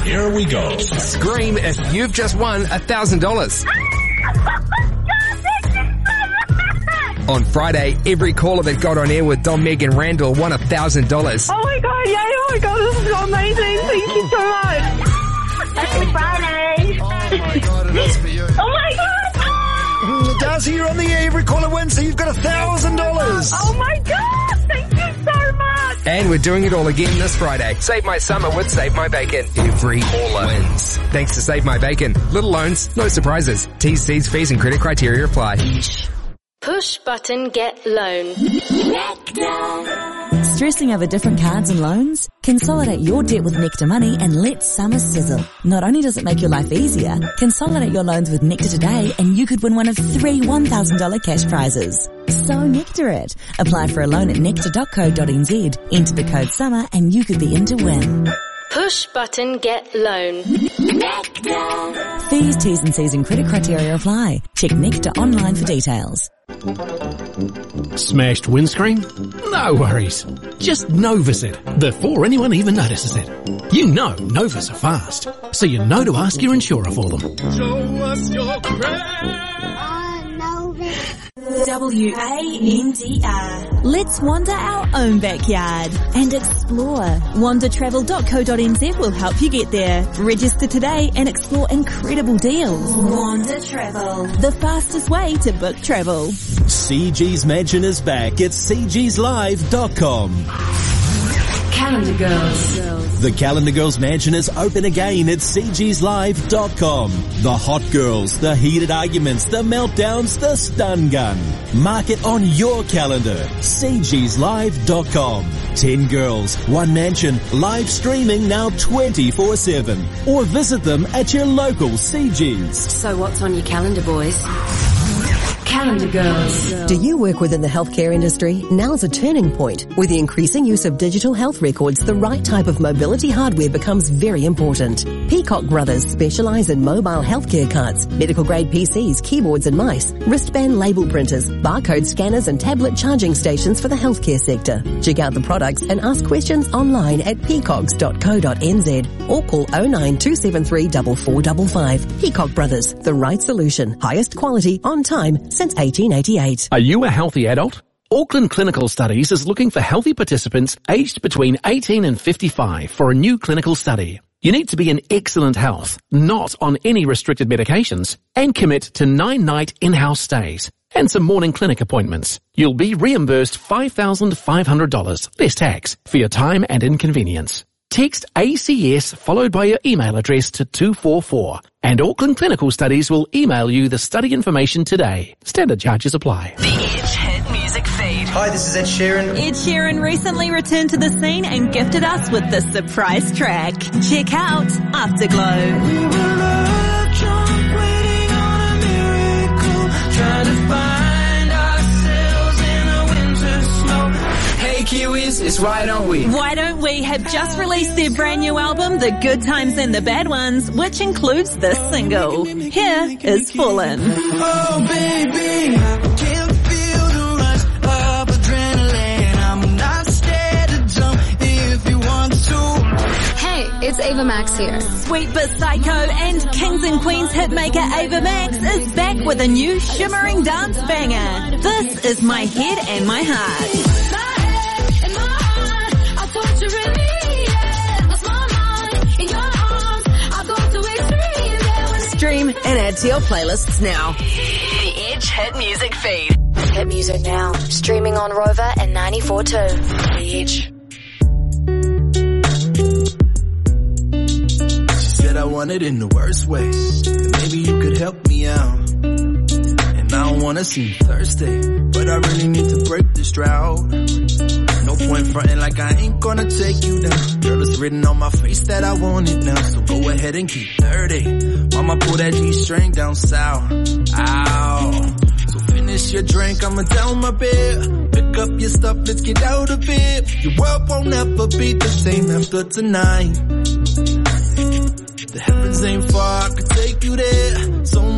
Here we go. Scream if you've just won a thousand dollars. [laughs] On Friday, every caller that got on air with Dom, Meg and Randall won a thousand dollars. Oh my god, yay, oh my god, this is amazing. Thank you so much. Darcy, you're on the air. Every caller wins, so you've got a thousand dollars. Oh my god, thank you so much. And we're doing it all again this Friday. Save my summer with Save My Bacon. Every caller wins. Thanks to Save My Bacon. Little loans, no surprises. T's, C's, fees and credit criteria apply. Push button get loan. Stressing over different cards and loans? Consolidate your debt with Nectar Money and let summer sizzle. Not only does it make your life easier, consolidate your loans with Nectar today and you could win one of three $1,000 cash prizes. So Nectar it. Apply for a loan at nectar.co.nz. Enter the code SUMMER and you could be in to win. Push button get loan. Nectar. Fees, T's and C's and credit criteria apply. Check Nectar online for details. Smashed windscreen? No worries. Just Novus it before anyone even notices it. You know Novus are fast, so you know to ask your insurer for them. Show us your W-A-N-D-R. Let's wander our own backyard and explore. Wandrtravel.co.nz will help you get there. Register today and explore incredible deals. Wandr Travel. The fastest way to book travel. CG's Mansion is back at cgslive.com. Calendar Girls. The Calendar Girls Mansion is open again at cgslive.com. The hot girls, the heated arguments, the meltdowns, the stun gun. Mark it on your calendar. cgslive.com. 10 girls, one mansion, live streaming now 24-7. Or visit them at your local CG's. So what's on your calendar, boys? Calendar Girls. Do you work within the healthcare industry? Now's a turning point. With the increasing use of digital health records, the right type of mobility hardware becomes very important. Peacock Brothers specialize in mobile healthcare carts, medical grade PCs, keyboards and mice, wristband label printers, barcode scanners and tablet charging stations for the healthcare sector. Check out the products and ask questions online at peacocks.co.nz or call 09273 4455. Peacock Brothers, the right solution, highest quality, on time since 1888. Are you a healthy adult? Auckland Clinical Studies is looking for healthy participants aged between 18 and 55 for a new clinical study. You need to be in excellent health, not on any restricted medications, and commit to nine night in-house stays and some morning clinic appointments. You'll be reimbursed $5,500, less tax, for your time and inconvenience. Text ACS followed by your email address to 244 and Auckland Clinical Studies will email you the study information today. Standard charges apply. The Edge Hit Music Feed. Hi, this is Ed Sheeran. Ed Sheeran recently returned to the scene and gifted us with the surprise track. Check out Afterglow. Trying Kiwis, it's Why Don't We? Why Don't We have just released their brand new album, The Good Times and the Bad Ones, which includes this single. Here is Fallen. Oh baby, I can feel the rush of adrenaline. I'm not scared to jump if you want to. Hey, it's Ava Ava Max here. Sweet but psycho and Kings and Queens hitmaker Ava Max is back with a new shimmering dance banger. This is My Head and My Heart. Stream and add to your playlists now. The Edge Hit Music Feed. Hit music now. Streaming on rova and 94.2. The Edge. She said I want it in the worst way. Maybe you could help me out. I don't wanna seem thirsty, but I really need to break this drought. No point fronting like I ain't gonna take you down. Girl, it's written on my face that I want it now. So go ahead and keep dirty. Mama pull that G string down south. Ow. So finish your drink, I'ma down my bed. Pick up your stuff, let's get out of it. Your world won't ever be the same after tonight. The heavens ain't far, I could take you there.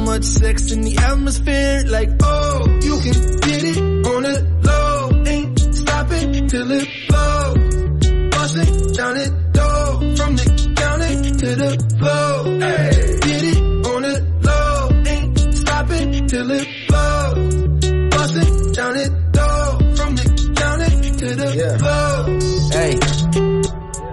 Much sex in the atmosphere, like oh, you can get it on the low. Ain't stopping till it blows. Busting down it door, from the counter to the floor. Hey, get it on the low. Ain't stopping till it blows. Busting down it door, from the counter to the floor. Hey.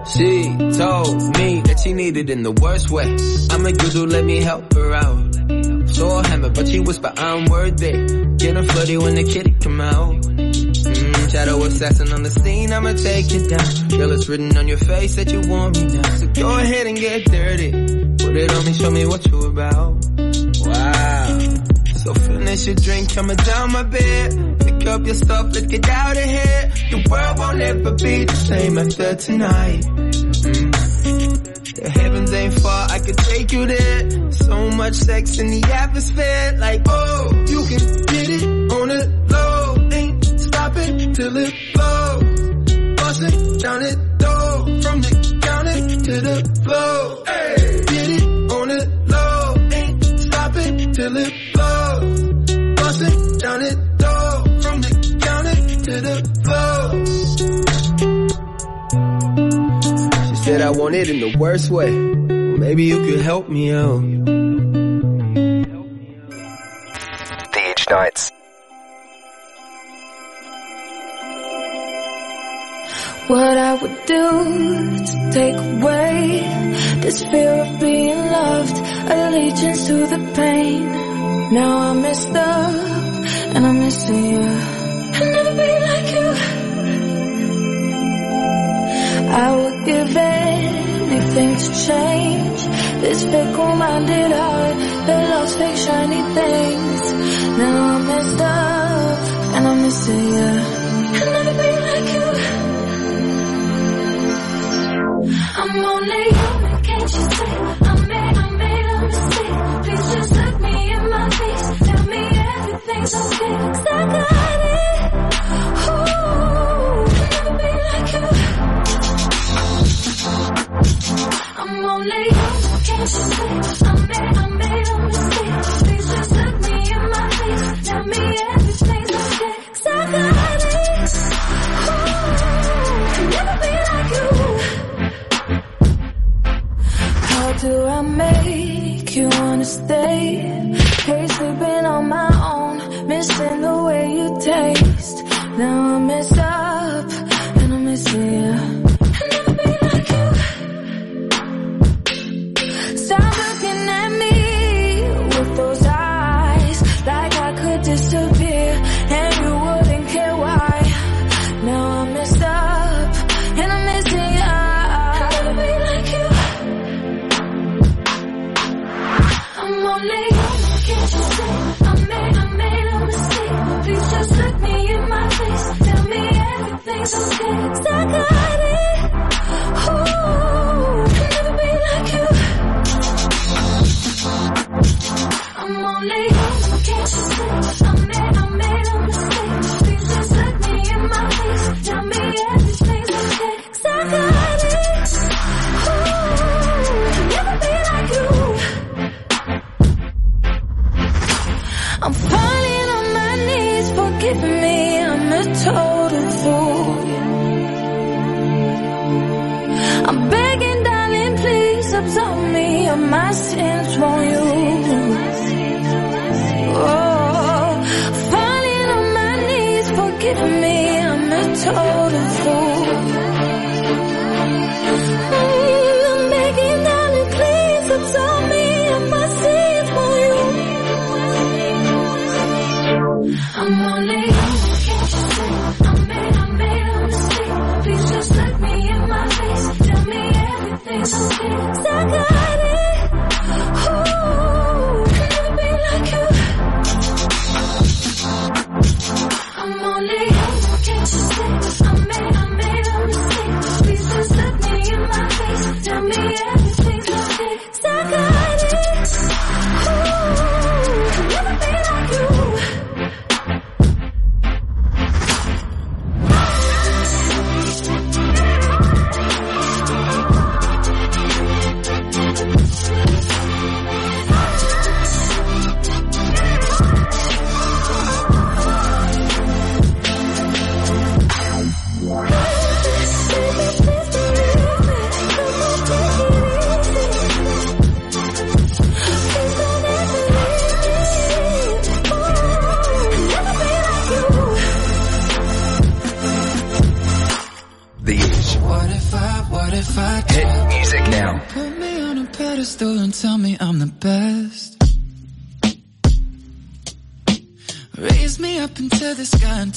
She told me that she needed in the worst way. I'm a good let me help her out. So I hammer, but she whisper I'm worthy. Getting flirty when the kitty come out. Mm, shadow assassin on the scene, I'ma take it down. Girl, it's written on your face that you want me now. So go ahead and get dirty. Put it on me, show me what you about. Wow. So finish your drink, coming down my bed. Pick up your stuff, let's get out of here. The world won't ever be the same after tonight. Mm. The heavens ain't far, I could take you there. So much sex in the atmosphere, like oh, you can get it on the low. Ain't stopping till it blows. Busting down it door, from the counter to the floor. Hey, get it on the low. Ain't stopping till it floor. She said I want it in the worst way. Maybe you could help me out. The Edge Nights. What I would do to take away this fear of being loved, allegiance to the pain. Now I'm messed up and I'm missing you. I'll never be like I would give anything to change this fickle-minded heart that loves fake shiny things. Now I'm messed up and I'm missing you. I'll never be like you. I'm only human, can't you see? I made, I made a mistake. Please just look me in my face. Tell me everything's okay. 'Cause I got Now I mess up and I'm missing you.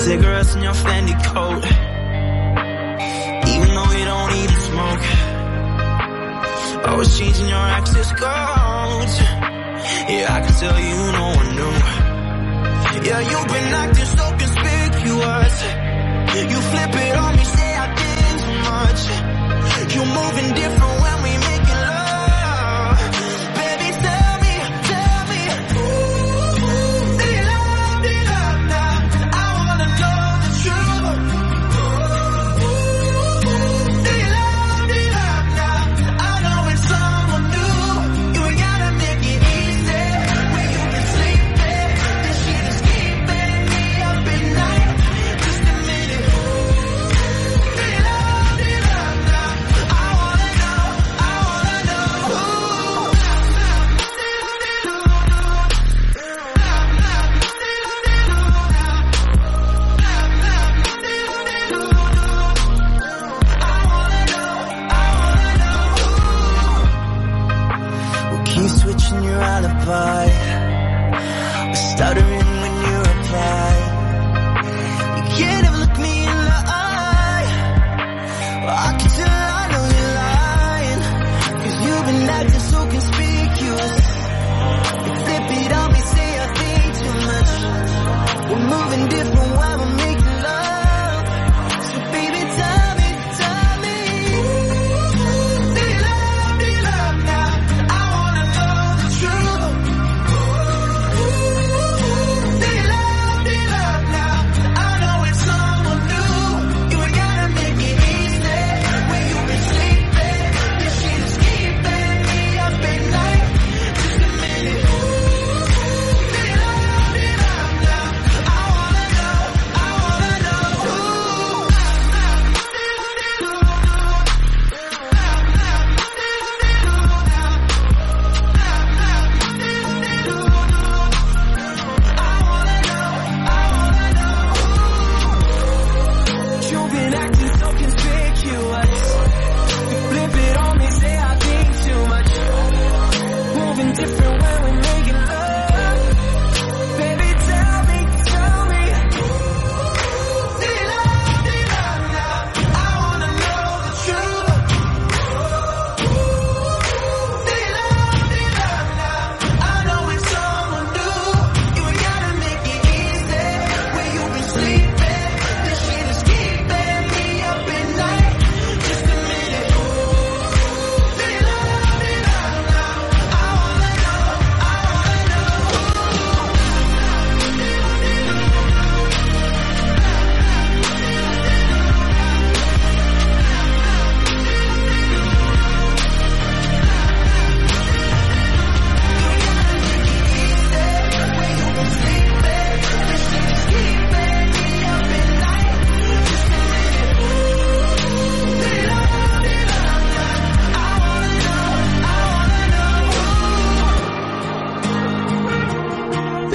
cigarettes in your Fendi coat. Even though you don't even smoke. I was changing your access codes. Yeah, I can tell you no one knew. Yeah, you've been acting so conspicuous. You flip it on me, say I did too much. You're moving different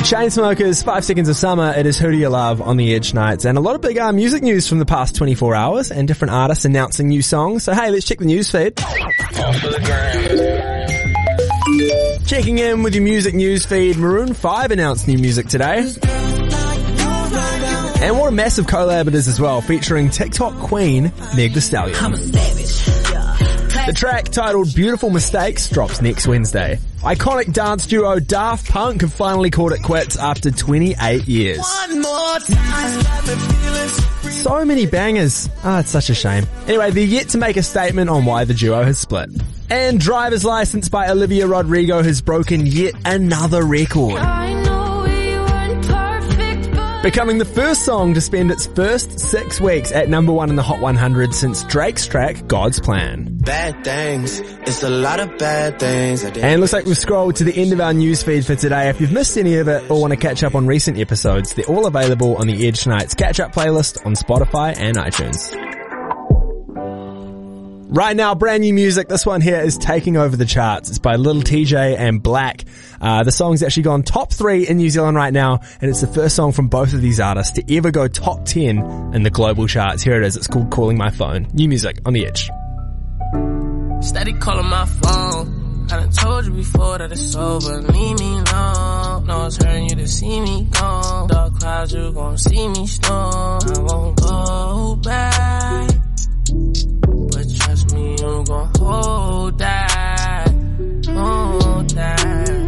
Chainsmokers, Five Seconds of Summer, it is Who Do You Love on the Edge Nights. And a lot of big uh, music news from the past 24 hours and different artists announcing new songs. So hey, let's check the news feed. Checking in with your music news feed, Maroon 5 announced new music today. And what a massive collab it is as well, featuring TikTok queen Meg Thee Stallion. The track titled Beautiful Mistakes drops next Wednesday. Iconic dance duo Daft Punk have finally called it quits after 28 years. One more time, got me feeling So many bangers. Ah, it's such a shame. Anyway, they're yet to make a statement on why the duo has split. And Driver's License by Olivia Rodrigo has broken yet another record. Becoming the first song to spend its first six weeks at number one in the Hot 100 since Drake's track God's Plan. Bad things, it's a lot of bad things. And looks like we've scrolled to the end of our newsfeed for today. If you've missed any of it or want to catch up on recent episodes, they're all available on the Edge Nights catch up playlist on Spotify and iTunes. Right now, brand new music. This one here is taking over the charts. It's by Lil Tjay and 6LACK. Uh, the song's actually gone top three in New Zealand right now, and it's the first song from both of these artists to ever go top 10 in the global charts. Here it is. It's called Calling My Phone. New music on the edge. Steady calling my phone. I done told you before that it's over. Leave me alone. No, it's hurting you to see me gone. Dark clouds, you gon' see me storm. I won't go back. But trust me, I'm gon' hold that. Hold that.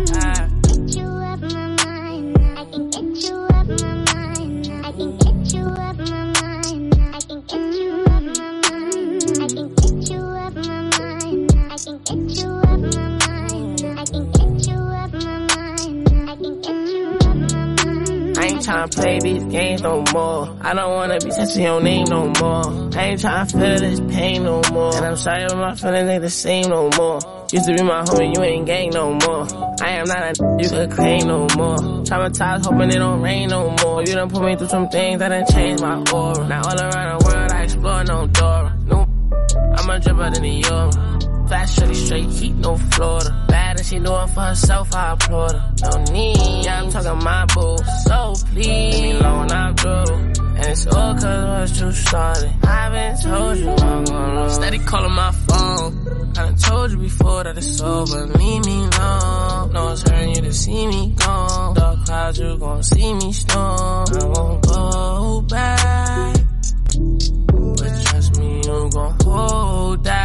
Ain't tryna play these games no more. I don't wanna be touching your name no more. I ain't tryna feel this pain no more. And I'm sorry, but my feelings ain't the same no more. Used to be my homie, you ain't gang no more. I am not a you could claim no more. Traumatized, hoping it don't rain no more. You done put me through some things that done changed my aura. Now all around the world, I explore no door. No, I'm a dripper than a euro. Fast, shorty, straight heat, no Florida. Bad and she doing for herself, I applaud her. No need, yeah, I'm talking my boo. So please, me alone, I'm through. And it's all cause once you started. I've been told you I'm gonna. Steady calling my phone. I done told told you before that it's over. Leave me alone. No, it's hurting you to see me gone. Dark clouds, you gon' see me storm. I won't go back. But trust me, you gon' hold that.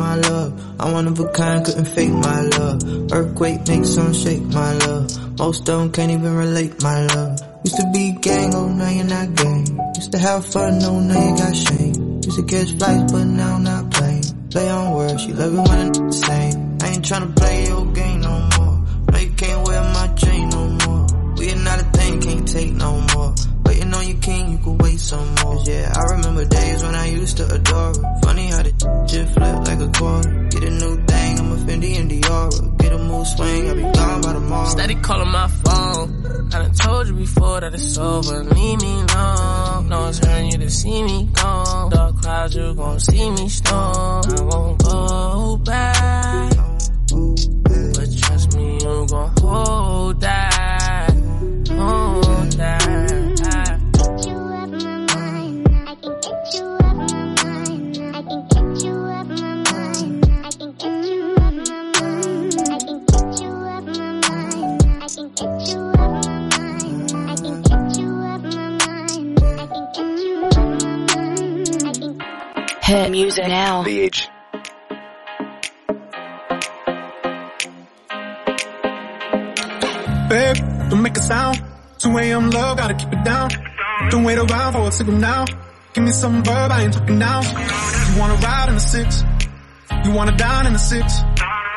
My love. I'm one of a kind, couldn't fake my love. Earthquake makes some shake, my love. Most them can't even relate, my love. Used to be gang, oh now you're not gang. Used to have fun, oh now you got shame. Used to catch flights, but now I'm not playing. Play on words, she love it when it's the same. I ain't tryna play your game no more. No, you can't wear my chain no more. We are not a thing, can't take no more. Waiting on your king, you could wait some more. yeah, I remember days when I used to adore her. Funny how the just flip like a quarter. Get a new thing, I'm a Fendi and Dior. Get a mood swing, I'll be gone by tomorrow. Steady calling my phone. I done told you before that it's over. Leave me alone. No, it's hurting you to see me gone. Dark clouds, you gon' see me storm. I won't go back. But trust me, you gon' hold that. Hold that. Hit music now. The Edge. Babe, don't make a sound. 2 a.m. love, gotta keep it down. Don't wait around for a signal now. Give me some verb, I ain't talking now. You wanna ride in the six. You wanna dine in the six.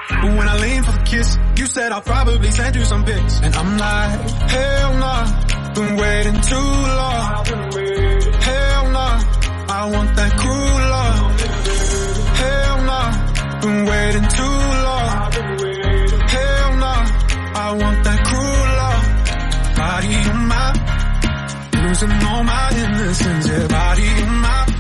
But when I lean for the kiss, you said I'll probably send you some pics. And I'm like, hell nah, been waiting too long. Hell nah, I want that cruel waiting too long. Hell nah, I want that cruel love. Body of mine, losing all my innocence. Yeah, body of mine,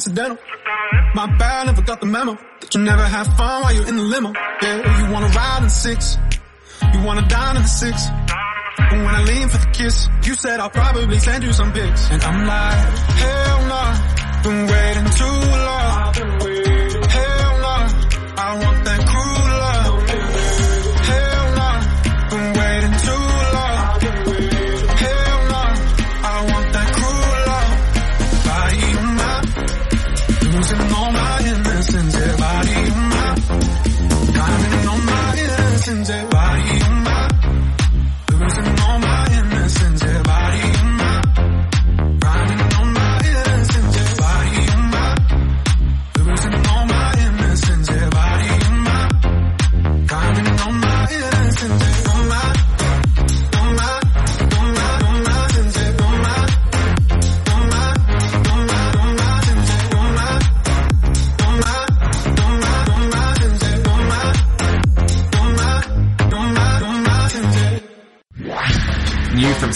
incidental. My bad, never got the memo. That you never have fun while you're in the limo. Yeah, you wanna ride in the six. You wanna dine in the six. But when I lean for the kiss, you said I'll probably send you some pics. And I'm like, hell nah, been waiting too long.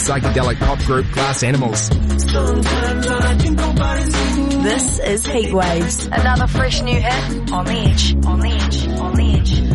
Psychedelic pop group Glass Animals. This is Heat Waves. Another fresh new hit on the edge. On the edge. On the edge. On the edge.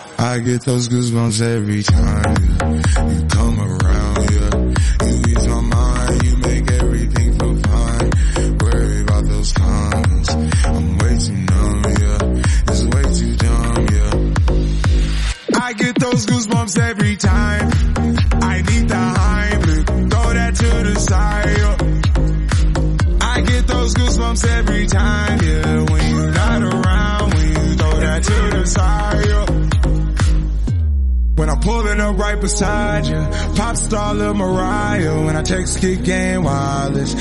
I get those goosebumps every time you come around. Star of Mariah when I text Kid Game Wireless.